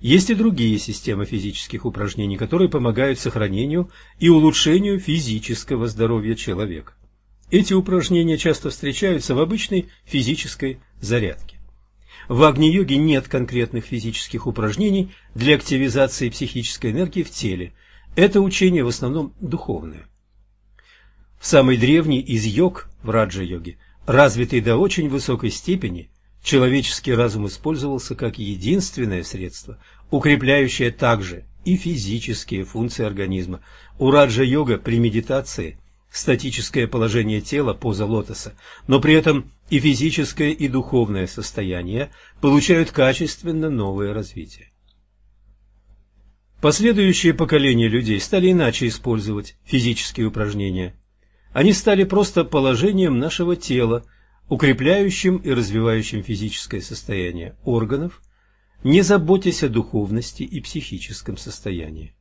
Есть и другие системы физических упражнений, которые помогают сохранению и улучшению физического здоровья человека. Эти упражнения часто встречаются в обычной физической зарядке. В Агни-йоге нет конкретных физических упражнений для активизации психической энергии в теле. Это учение в основном духовное. В самой древней из йог, в раджа-йоге, развитый до очень высокой степени, человеческий разум использовался как единственное средство, укрепляющее также и физические функции организма. У раджа-йога при медитации статическое положение тела, поза лотоса, но при этом и физическое, и духовное состояние получают качественно новое развитие. Последующие поколения людей стали иначе использовать физические упражнения. Они стали просто положением нашего тела, укрепляющим и развивающим физическое состояние органов, не заботясь о духовности и психическом состоянии.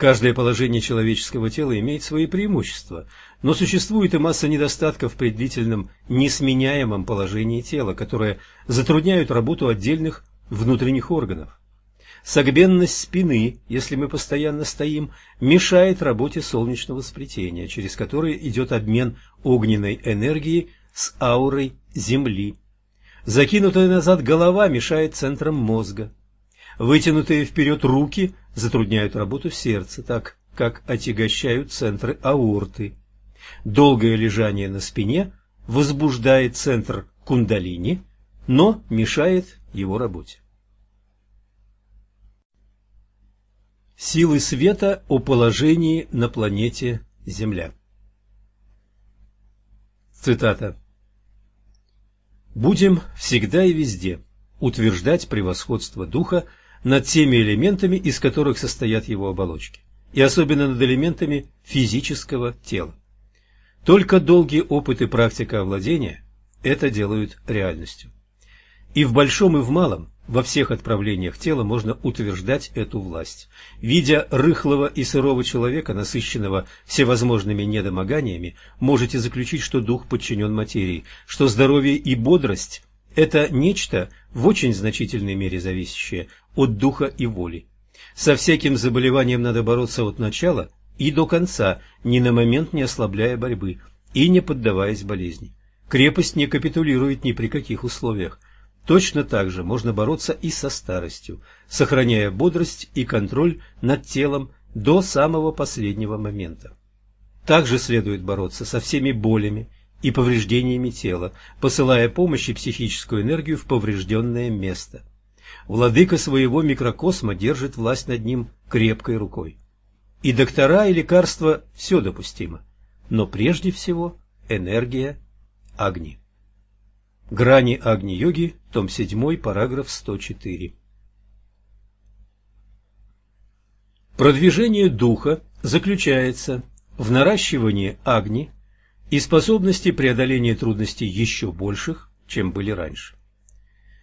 Каждое положение человеческого тела имеет свои преимущества, но существует и масса недостатков при длительном несменяемом положении тела, которые затрудняют работу отдельных внутренних органов. Согбенность спины, если мы постоянно стоим, мешает работе солнечного сплетения, через которое идет обмен огненной энергии с аурой Земли. Закинутая назад голова мешает центрам мозга. Вытянутые вперед руки затрудняют работу сердца, так как отягощают центры аорты. Долгое лежание на спине возбуждает центр кундалини, но мешает его работе. Силы света о положении на планете Земля. Цитата. «Будем всегда и везде утверждать превосходство духа над теми элементами, из которых состоят его оболочки, и особенно над элементами физического тела. Только долгий опыт и практика овладения это делают реальностью. И в большом и в малом, во всех отправлениях тела можно утверждать эту власть. Видя рыхлого и сырого человека, насыщенного всевозможными недомоганиями, можете заключить, что дух подчинен материи, что здоровье и бодрость – это нечто в очень значительной мере зависящее от духа и воли. Со всяким заболеванием надо бороться от начала и до конца, ни на момент не ослабляя борьбы и не поддаваясь болезни. Крепость не капитулирует ни при каких условиях. Точно так же можно бороться и со старостью, сохраняя бодрость и контроль над телом до самого последнего момента. Также следует бороться со всеми болями и повреждениями тела, посылая помощь и психическую энергию в поврежденное место. Владыка своего микрокосма держит власть над ним крепкой рукой. И доктора, и лекарства – все допустимо, но прежде всего энергия Агни. Грани Агни-йоги, том 7, параграф 104. Продвижение духа заключается в наращивании Агни и способности преодоления трудностей еще больших, чем были раньше.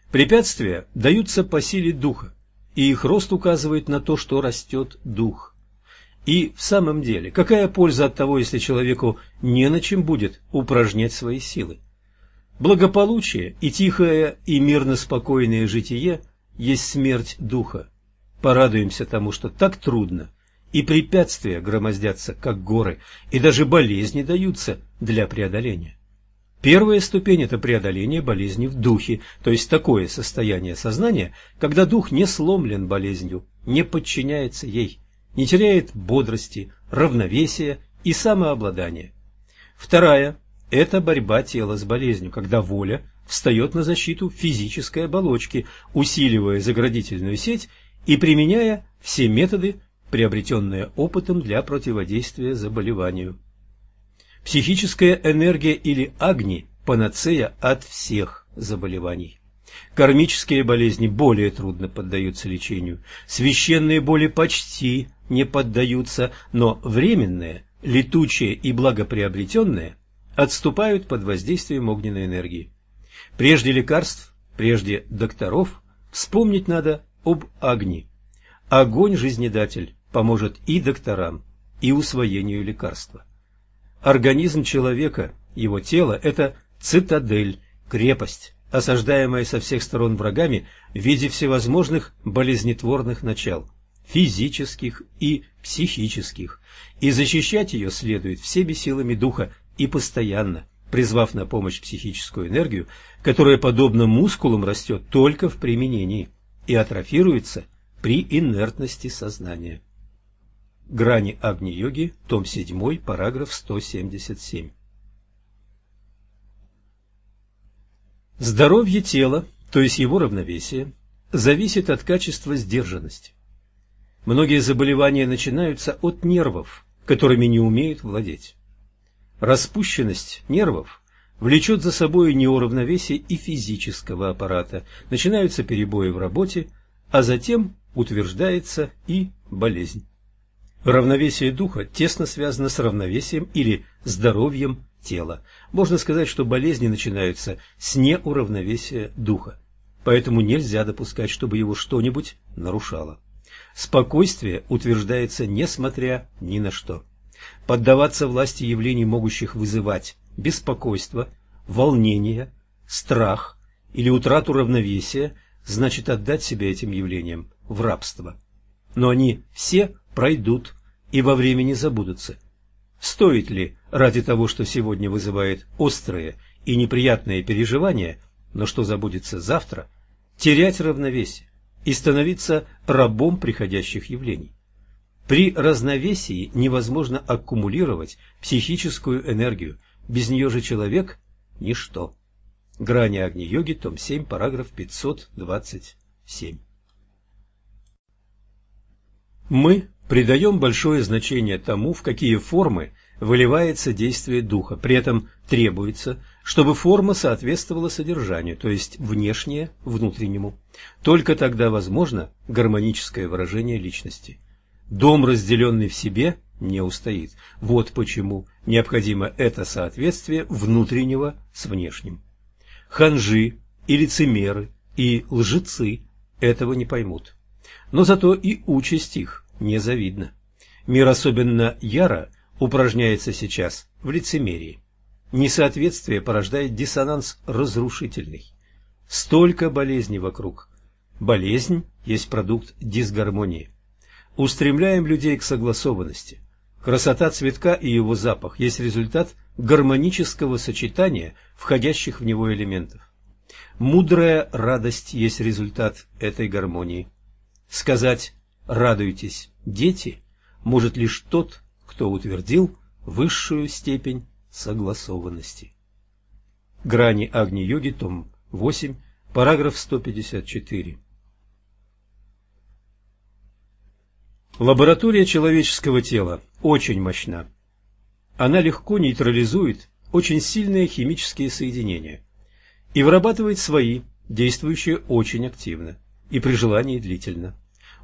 Препятствия даются по силе духа, и их рост указывает на то, что растет дух. И в самом деле, какая польза от того, если человеку не на чем будет упражнять свои силы? Благополучие и тихое и мирно спокойное житие есть смерть духа. Порадуемся тому, что так трудно, и препятствия громоздятся, как горы, и даже болезни даются для преодоления. Первая ступень – это преодоление болезни в духе, то есть такое состояние сознания, когда дух не сломлен болезнью, не подчиняется ей, не теряет бодрости, равновесия и самообладания. Вторая – это борьба тела с болезнью, когда воля встает на защиту физической оболочки, усиливая заградительную сеть и применяя все методы, приобретенные опытом для противодействия заболеванию. Психическая энергия или агни – панацея от всех заболеваний. Кармические болезни более трудно поддаются лечению, священные боли почти не поддаются, но временные, летучие и благоприобретенные отступают под воздействием огненной энергии. Прежде лекарств, прежде докторов, вспомнить надо об огне. Огонь-жизнедатель поможет и докторам, и усвоению лекарства. Организм человека, его тело – это цитадель, крепость, осаждаемая со всех сторон врагами в виде всевозможных болезнетворных начал, физических и психических, и защищать ее следует всеми силами духа и постоянно, призвав на помощь психическую энергию, которая, подобно мускулам, растет только в применении и атрофируется при инертности сознания. Грани Агни-йоги, том 7, параграф 177. Здоровье тела, то есть его равновесие, зависит от качества сдержанности. Многие заболевания начинаются от нервов, которыми не умеют владеть. Распущенность нервов влечет за собой неуравновесие и физического аппарата, начинаются перебои в работе, а затем утверждается и болезнь. Равновесие духа тесно связано с равновесием или здоровьем тела. Можно сказать, что болезни начинаются с неуравновесия духа, поэтому нельзя допускать, чтобы его что-нибудь нарушало. Спокойствие утверждается несмотря ни на что. Поддаваться власти явлений, могущих вызывать беспокойство, волнение, страх или утрату равновесия, значит отдать себя этим явлениям в рабство. Но они все пройдут и во времени забудутся. Стоит ли ради того, что сегодня вызывает острые и неприятные переживания, но что забудется завтра, терять равновесие и становиться рабом приходящих явлений? При разновесии невозможно аккумулировать психическую энергию, без нее же человек – ничто. Грани Агни-йоги, том 7, параграф 527. Мы придаем большое значение тому, в какие формы выливается действие духа. При этом требуется, чтобы форма соответствовала содержанию, то есть внешнее внутреннему. Только тогда возможно гармоническое выражение личности. Дом, разделенный в себе, не устоит. Вот почему необходимо это соответствие внутреннего с внешним. Ханжи и лицемеры и лжецы этого не поймут. Но зато и участь их незавидна. Мир особенно яро упражняется сейчас в лицемерии. Несоответствие порождает диссонанс разрушительный. Столько болезней вокруг. Болезнь есть продукт дисгармонии. Устремляем людей к согласованности. Красота цветка и его запах есть результат гармонического сочетания входящих в него элементов. Мудрая радость есть результат этой гармонии. Сказать «радуйтесь, дети» может лишь тот, кто утвердил высшую степень согласованности. Грани Агни-йоги, том 8, параграф 154. Лаборатория человеческого тела очень мощна. Она легко нейтрализует очень сильные химические соединения и вырабатывает свои, действующие очень активно и при желании длительно.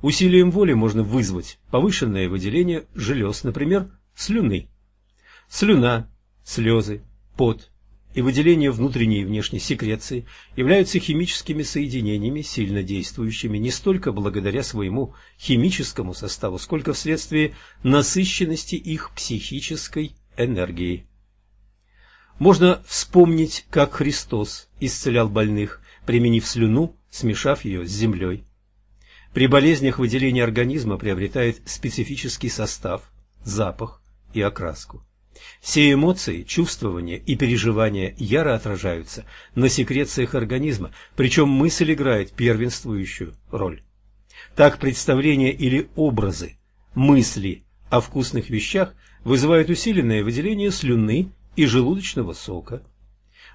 Усилием воли можно вызвать повышенное выделение желез, например, слюны. Слюна, слезы, пот и выделение внутренней и внешней секреции являются химическими соединениями, сильно действующими не столько благодаря своему химическому составу, сколько вследствие насыщенности их психической энергией. Можно вспомнить, как Христос исцелял больных, применив слюну, смешав ее с землей. При болезнях выделение организма приобретает специфический состав, запах и окраску. Все эмоции, чувствования и переживания яро отражаются на секрециях организма, причем мысль играет первенствующую роль. Так представления или образы, мысли о вкусных вещах вызывают усиленное выделение слюны и желудочного сока.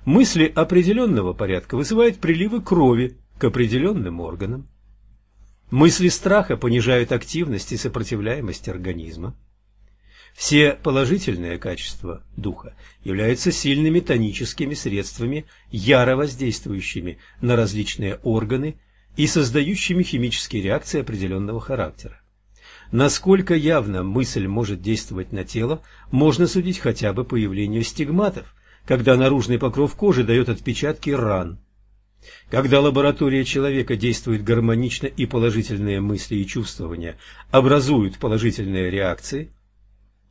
Мысли определенного порядка вызывают приливы крови к определенным органам. Мысли страха понижают активность и сопротивляемость организма. Все положительные качества духа являются сильными тоническими средствами, яро воздействующими на различные органы и создающими химические реакции определенного характера. Насколько явно мысль может действовать на тело, можно судить хотя бы по явлению стигматов, когда наружный покров кожи дает отпечатки ран. Когда лаборатория человека действует гармонично и положительные мысли и чувствования образуют положительные реакции,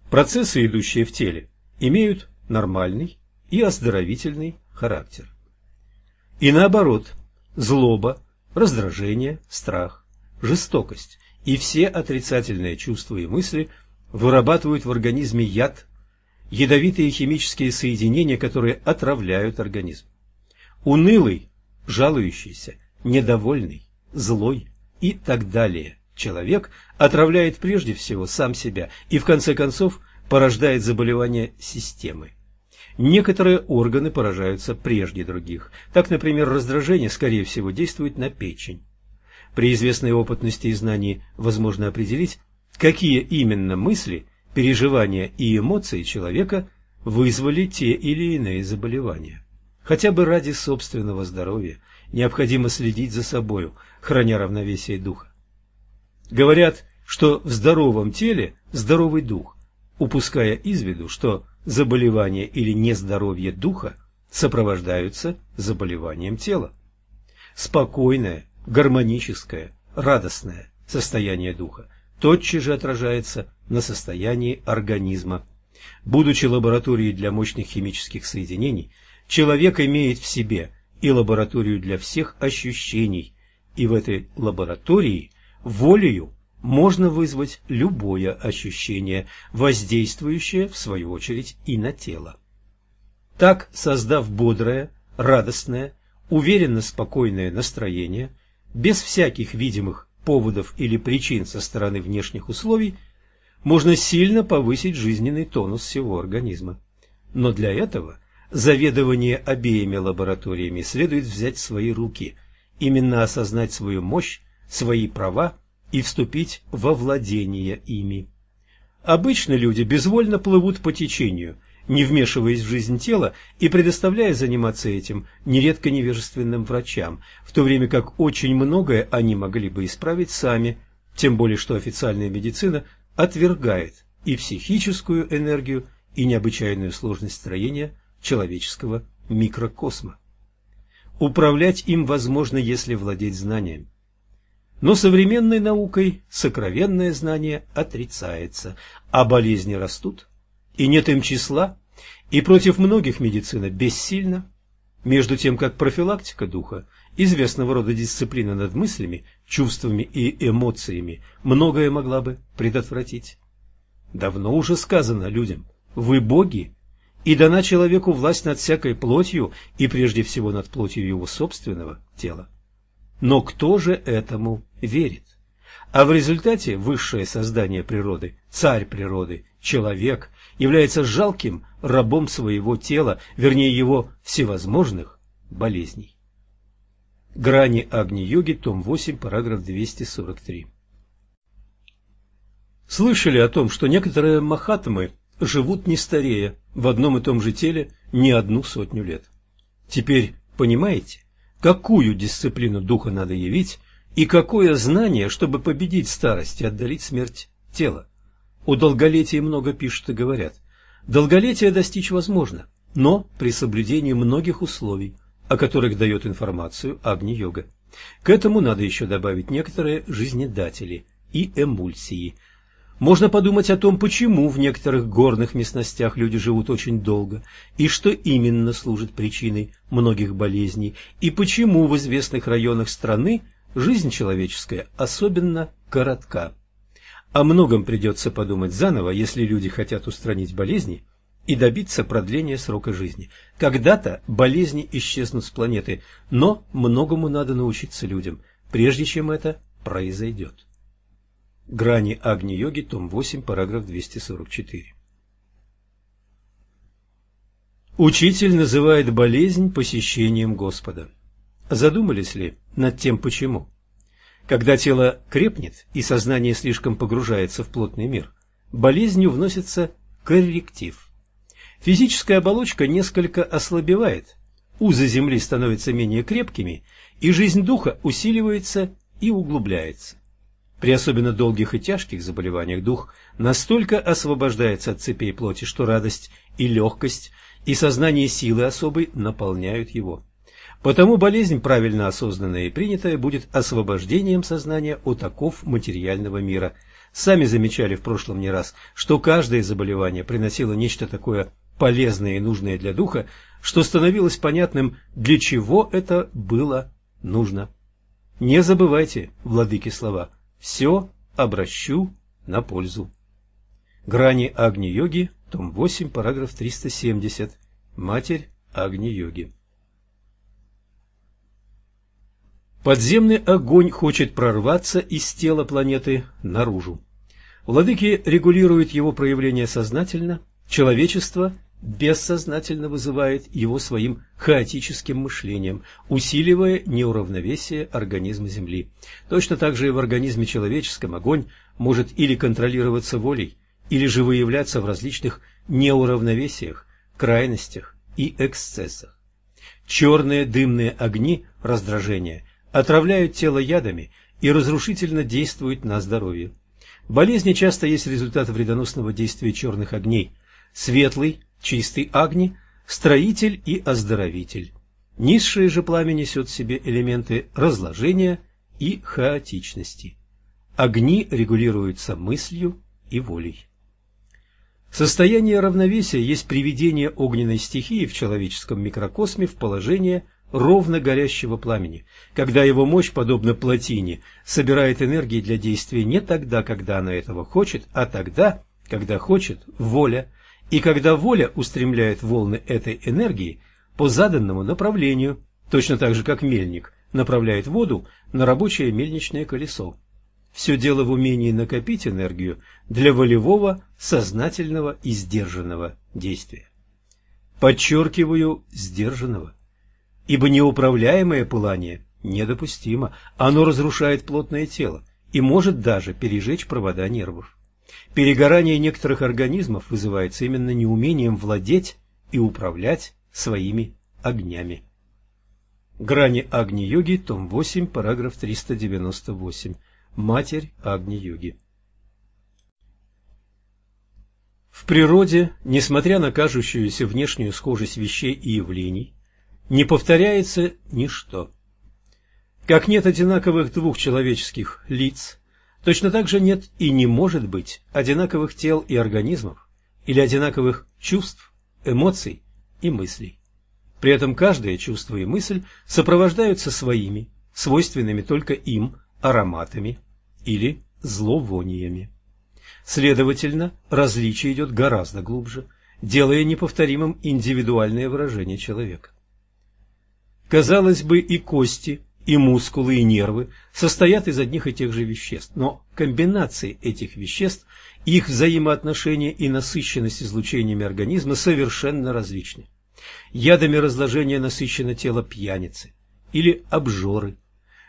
процессы, идущие в теле, имеют нормальный и оздоровительный характер. И наоборот, злоба, раздражение, страх, жестокость и все отрицательные чувства и мысли вырабатывают в организме яд, ядовитые химические соединения, которые отравляют организм. Унылый, жалующийся, недовольный, злой и так далее человек отравляет прежде всего сам себя и в конце концов порождает заболевания системы. Некоторые органы поражаются прежде других. Так, например, раздражение, скорее всего, действует на печень. При известной опытности и знании возможно определить, какие именно мысли, переживания и эмоции человека вызвали те или иные заболевания. Хотя бы ради собственного здоровья необходимо следить за собою, храня равновесие духа. Говорят, что в здоровом теле здоровый дух, упуская из виду, что заболевание или нездоровье духа сопровождаются заболеванием тела. Спокойное, гармоническое, радостное состояние духа тотчас же отражается на состоянии организма. Будучи лабораторией для мощных химических соединений, человек имеет в себе и лабораторию для всех ощущений, и в этой лаборатории волею можно вызвать любое ощущение, воздействующее, в свою очередь, и на тело. Так, создав бодрое, радостное, уверенно спокойное настроение, без всяких видимых поводов или причин со стороны внешних условий, можно сильно повысить жизненный тонус всего организма. Но для этого заведование обеими лабораториями следует взять в свои руки, именно осознать свою мощь, свои права и вступить во владение ими. Обычно люди безвольно плывут по течению, не вмешиваясь в жизнь тела и предоставляя заниматься этим нередко невежественным врачам, в то время как очень многое они могли бы исправить сами, тем более что официальная медицина отвергает и психическую энергию, и необычайную сложность строения человеческого микрокосма. Управлять им возможно, если владеть знанием. Но современной наукой сокровенное знание отрицается, а болезни растут, и нет им числа, и против многих медицина бессильна, между тем как профилактика духа, известного рода дисциплина над мыслями, чувствами и эмоциями, многое могла бы предотвратить. Давно уже сказано людям «Вы боги, и дана человеку власть над всякой плотью и прежде всего над плотью его собственного тела». Но кто же этому верит? А в результате высшее создание природы, царь природы, человек, является жалким рабом своего тела, вернее его всевозможных болезней. Грани Агни-йоги, том 8, параграф 243. Слышали о том, что некоторые махатмы живут не старея в одном и том же теле не одну сотню лет. Теперь понимаете, какую дисциплину духа надо явить и какое знание, чтобы победить старость и отдалить смерть тела. О долголетии много пишут и говорят. Долголетие достичь возможно, но при соблюдении многих условий, о которых дает информацию Агни-йога. К этому надо еще добавить некоторые жизнедатели и эмульсии – можно подумать о том, почему в некоторых горных местностях люди живут очень долго, и что именно служит причиной многих болезней, и почему в известных районах страны жизнь человеческая особенно коротка. О многом придется подумать заново, если люди хотят устранить болезни и добиться продления срока жизни. Когда-то болезни исчезнут с планеты, но многому надо научиться людям, прежде чем это произойдет. Грани Агни-йоги, том 8, параграф 244. Учитель называет болезнь посещением Господа. Задумались ли над тем, почему? Когда тело крепнет и сознание слишком погружается в плотный мир, болезнью вносится корректив. Физическая оболочка несколько ослабевает, узы земли становятся менее крепкими, и жизнь духа усиливается и углубляется. При особенно долгих и тяжких заболеваниях дух настолько освобождается от цепей плоти, что радость и легкость и сознание силы особой наполняют его. Потому болезнь, правильно осознанная и принятая, будет освобождением сознания от оков материального мира. Сами замечали в прошлом не раз, что каждое заболевание приносило нечто такое полезное и нужное для духа, что становилось понятным, для чего это было нужно. Не забывайте, владыки слова, все обращу на пользу. Грани Агни-йоги, том 8, параграф 370. Матерь Агни-йоги. Подземный огонь хочет прорваться из тела планеты наружу. Владыки регулируют его проявление сознательно, человечество бессознательно вызывает его своим хаотическим мышлением, усиливая неуравновесие организма Земли. Точно так же и в организме человеческом огонь может или контролироваться волей, или же выявляться в различных неуравновесиях, крайностях и эксцессах. Черные дымные огни раздражения отравляют тело ядами и разрушительно действуют на здоровье. Болезни часто есть результат вредоносного действия черных огней. Светлый, чистый огни – строитель и оздоровитель. Низшее же пламя несет в себе элементы разложения и хаотичности. Огни регулируются мыслью и волей. Состояние равновесия есть приведение огненной стихии в человеческом микрокосме в положение ровно горящего пламени, когда его мощь, подобно плотине, собирает энергии для действия не тогда, когда она этого хочет, а тогда, когда хочет воля, и когда воля устремляет волны этой энергии по заданному направлению, точно так же, как мельник направляет воду на рабочее мельничное колесо. Все дело в умении накопить энергию для волевого, сознательного и сдержанного действия. Подчеркиваю, сдержанного ибо неуправляемое пылание недопустимо, оно разрушает плотное тело и может даже пережечь провода нервов. Перегорание некоторых организмов вызывается именно неумением владеть и управлять своими огнями. Грани Агни-йоги, том 8, параграф 398. Матерь Агни-йоги. В природе, несмотря на кажущуюся внешнюю схожесть вещей и явлений, не повторяется ничто. Как нет одинаковых двух человеческих лиц, точно так же нет и не может быть одинаковых тел и организмов, или одинаковых чувств, эмоций и мыслей. При этом каждое чувство и мысль сопровождаются своими, свойственными только им, ароматами или зловониями. Следовательно, различие идет гораздо глубже, делая неповторимым индивидуальное выражение человека. Казалось бы, и кости, и мускулы, и нервы состоят из одних и тех же веществ, но комбинации этих веществ, их взаимоотношения и насыщенность излучениями организма совершенно различны. Ядами разложения насыщено тело пьяницы или обжоры.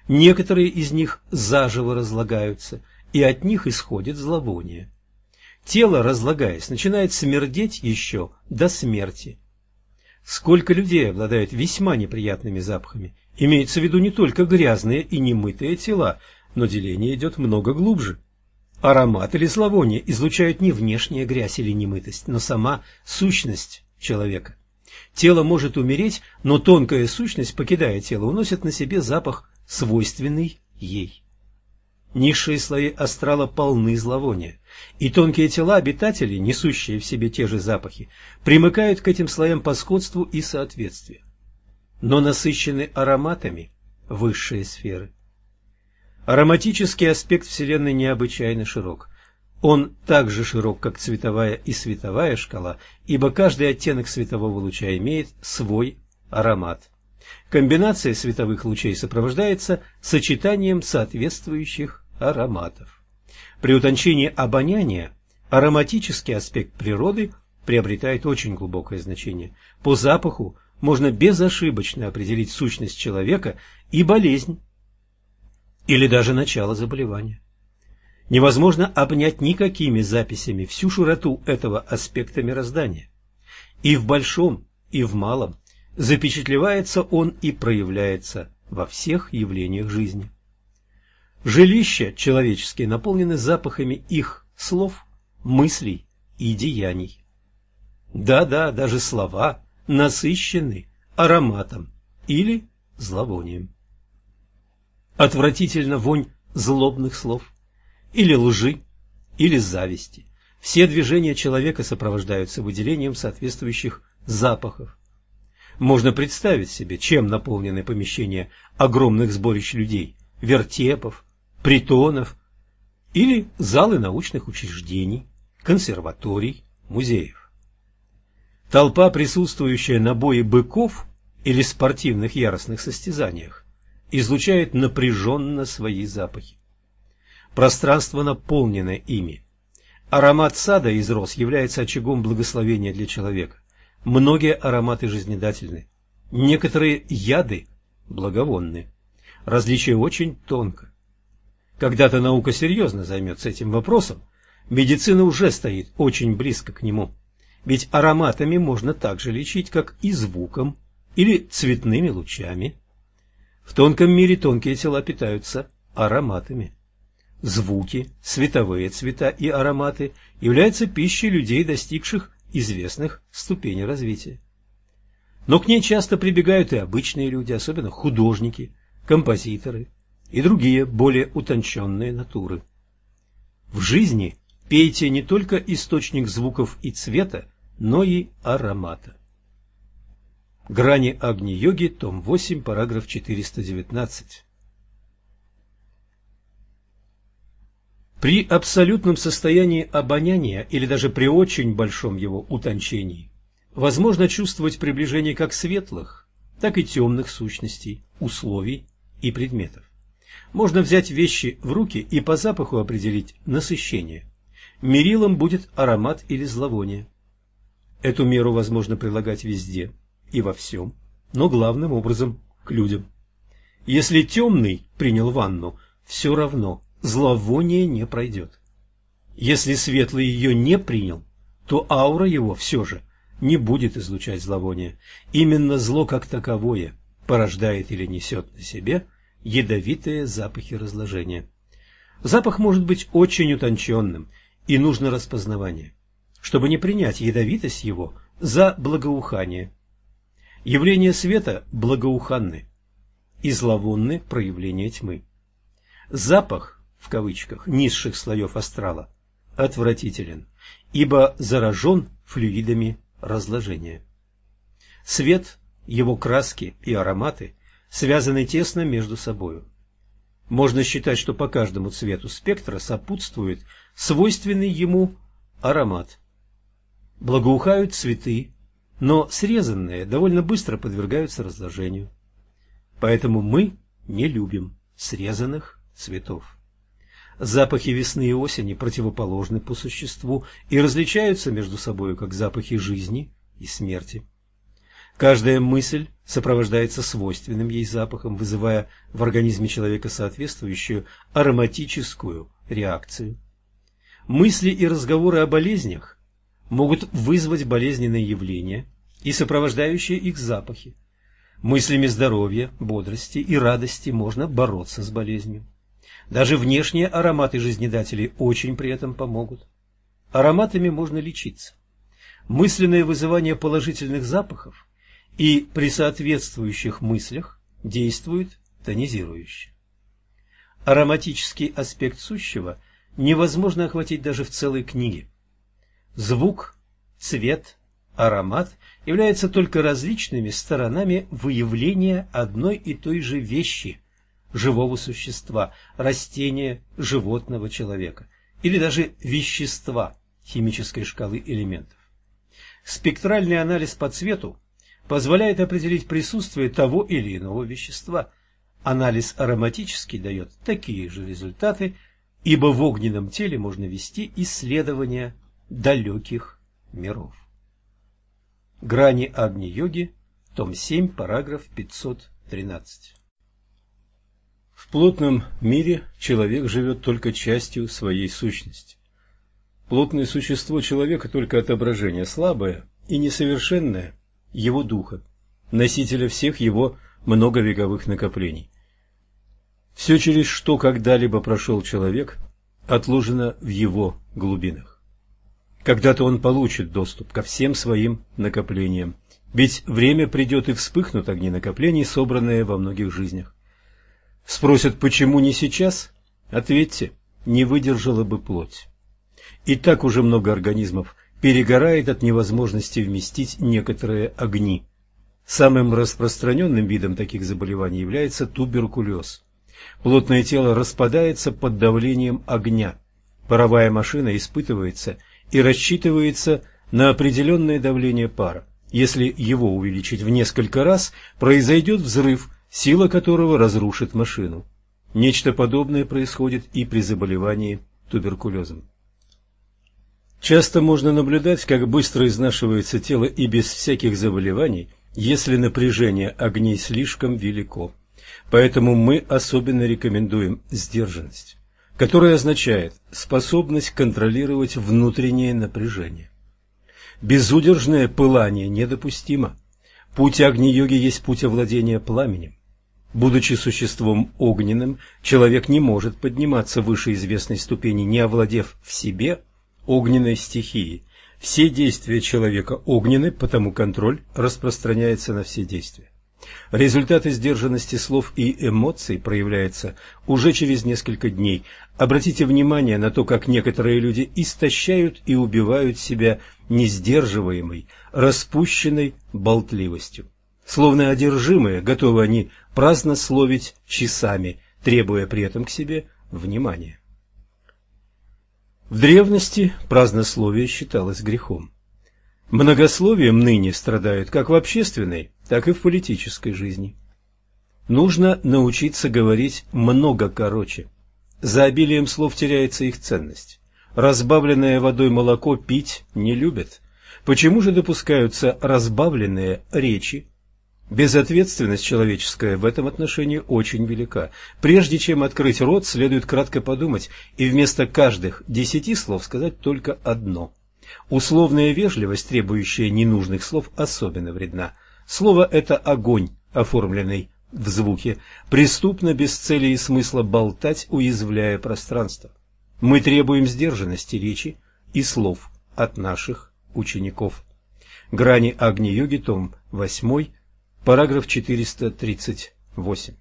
Некоторые из них заживо разлагаются, и от них исходит зловоние. Тело, разлагаясь, начинает смердеть еще до смерти. Сколько людей обладают весьма неприятными запахами. Имеется в виду не только грязные и немытые тела, но деление идет много глубже. Аромат или зловоние излучают не внешняя грязь или немытость, но сама сущность человека. Тело может умереть, но тонкая сущность, покидая тело, уносит на себе запах, свойственный ей. Низшие слои астрала полны зловония, и тонкие тела обитателей, несущие в себе те же запахи, примыкают к этим слоям по сходству и соответствию. Но насыщены ароматами высшие сферы. Ароматический аспект Вселенной необычайно широк. Он так же широк, как цветовая и световая шкала, ибо каждый оттенок светового луча имеет свой аромат. Комбинация световых лучей сопровождается сочетанием соответствующих ароматов. При утончении обоняния ароматический аспект природы приобретает очень глубокое значение. По запаху можно безошибочно определить сущность человека и болезнь, или даже начало заболевания. Невозможно обнять никакими записями всю широту этого аспекта мироздания. И в большом, и в малом запечатлевается он и проявляется во всех явлениях жизни. Жилища человеческие наполнены запахами их слов, мыслей и деяний. Да-да, даже слова насыщены ароматом или зловонием. Отвратительно вонь злобных слов, или лжи, или зависти. Все движения человека сопровождаются выделением соответствующих запахов. Можно представить себе, чем наполнены помещения огромных сборищ людей, вертепов, притонов или залы научных учреждений, консерваторий, музеев. Толпа, присутствующая на бое быков или спортивных яростных состязаниях, излучает напряженно свои запахи. Пространство наполнено ими. Аромат сада из роз является очагом благословения для человека. Многие ароматы жизнедательны, некоторые яды благовонны. Различие очень тонко. Когда-то наука серьезно займется этим вопросом, медицина уже стоит очень близко к нему. Ведь ароматами можно также лечить, как и звуком или цветными лучами. В тонком мире тонкие тела питаются ароматами. Звуки, световые цвета и ароматы являются пищей людей, достигших известных ступеней развития. Но к ней часто прибегают и обычные люди, особенно художники, композиторы и другие более утонченные натуры. В жизни пейте не только источник звуков и цвета, но и аромата. Грани Агни-йоги, том 8, параграф 419. При абсолютном состоянии обоняния или даже при очень большом его утончении возможно чувствовать приближение как светлых, так и темных сущностей, условий и предметов. Можно взять вещи в руки и по запаху определить насыщение. Мерилом будет аромат или зловоние. Эту меру возможно прилагать везде и во всем, но главным образом к людям. Если темный принял ванну, все равно зловоние не пройдет. Если светлый ее не принял, то аура его все же не будет излучать зловоние. Именно зло как таковое порождает или несет на себе ядовитые запахи разложения. Запах может быть очень утонченным, и нужно распознавание, чтобы не принять ядовитость его за благоухание. Явления света благоуханны, и зловонны проявления тьмы. Запах в кавычках, низших слоев астрала, отвратителен, ибо заражен флюидами разложения. Свет, его краски и ароматы связаны тесно между собою. Можно считать, что по каждому цвету спектра сопутствует свойственный ему аромат. Благоухают цветы, но срезанные довольно быстро подвергаются разложению. Поэтому мы не любим срезанных цветов. Запахи весны и осени противоположны по существу и различаются между собой как запахи жизни и смерти. Каждая мысль сопровождается свойственным ей запахом, вызывая в организме человека соответствующую ароматическую реакцию. Мысли и разговоры о болезнях могут вызвать болезненные явления и сопровождающие их запахи. Мыслями здоровья, бодрости и радости можно бороться с болезнью. Даже внешние ароматы жизнедателей очень при этом помогут. Ароматами можно лечиться. Мысленное вызывание положительных запахов и при соответствующих мыслях действует тонизирующе. Ароматический аспект сущего невозможно охватить даже в целой книге. Звук, цвет, аромат являются только различными сторонами выявления одной и той же вещи – живого существа, растения, животного, человека, или даже вещества химической шкалы элементов. Спектральный анализ по цвету позволяет определить присутствие того или иного вещества. Анализ ароматический дает такие же результаты, ибо в огненном теле можно вести исследования далеких миров. Грани Агни-йоги, том 7, параграф 513. В плотном мире человек живет только частью своей сущности. Плотное существо человека только отображение, слабое и несовершенное его духа, носителя всех его многовековых накоплений. Все, через что когда-либо прошел человек, отложено в его глубинах. Когда-то он получит доступ ко всем своим накоплениям, ведь время придет и вспыхнут огни накоплений, собранные во многих жизнях. Спросят, почему не сейчас? Ответьте, не выдержала бы плоть. И так уже много организмов перегорает от невозможности вместить некоторые огни. Самым распространенным видом таких заболеваний является туберкулез. Плотное тело распадается под давлением огня. Паровая машина испытывается и рассчитывается на определенное давление пара. Если его увеличить в несколько раз, произойдет взрыв, сила которого разрушит машину. Нечто подобное происходит и при заболевании туберкулезом. Часто можно наблюдать, как быстро изнашивается тело и без всяких заболеваний, если напряжение огней слишком велико. Поэтому мы особенно рекомендуем сдержанность, которая означает способность контролировать внутреннее напряжение. Безудержное пылание недопустимо. Путь Агни-йоги есть путь овладения пламенем. Будучи существом огненным, человек не может подниматься выше известной ступени, не овладев в себе огненной стихией. Все действия человека огнены, потому контроль распространяется на все действия. Результаты сдержанности слов и эмоций проявляются уже через несколько дней. Обратите внимание на то, как некоторые люди истощают и убивают себя несдерживаемой, распущенной болтливостью. Словно одержимые, готовы они праздно словить часами, требуя при этом к себе внимания. В древности празднословие считалось грехом. Многословием ныне страдают как в общественной, так и в политической жизни. Нужно научиться говорить много короче. За обилием слов теряется их ценность. Разбавленное водой молоко пить не любят. Почему же допускаются разбавленные речи? Безответственность человеческая в этом отношении очень велика. Прежде чем открыть рот, следует кратко подумать и вместо каждых десяти слов сказать только одно. Условная вежливость, требующая ненужных слов, особенно вредна. Слово – это огонь, оформленный в звуке. Преступно без цели и смысла болтать, уязвляя пространство. Мы требуем сдержанности речи и слов от наших учеников. Грани Агни-йоги, том 8, Параграф 438.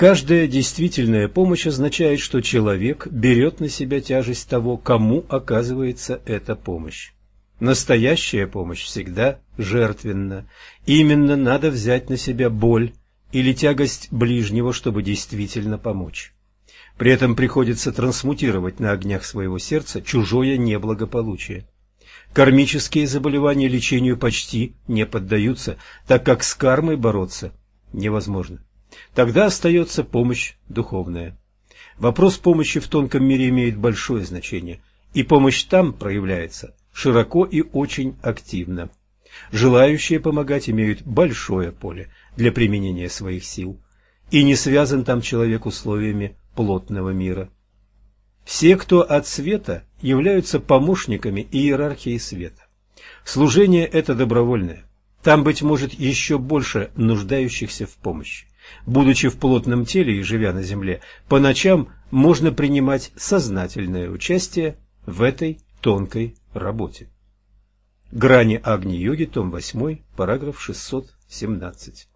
Каждая действительная помощь означает, что человек берет на себя тяжесть того, кому оказывается эта помощь. Настоящая помощь всегда жертвенна. Именно надо взять на себя боль или тягость ближнего, чтобы действительно помочь. При этом приходится трансмутировать на огнях своего сердца чужое неблагополучие. Кармические заболевания лечению почти не поддаются, так как с кармой бороться невозможно. Тогда остается помощь духовная. Вопрос помощи в тонком мире имеет большое значение, и помощь там проявляется широко и очень активно. Желающие помогать имеют большое поле для применения своих сил, и не связан там человек условиями плотного мира. Все, кто от света, являются помощниками иерархии света. Служение – это добровольное. Там, быть может, еще больше нуждающихся в помощи. Будучи в плотном теле и живя на земле, по ночам можно принимать сознательное участие в этой тонкой работе. Грани Агни-йоги, том 8, параграф 617.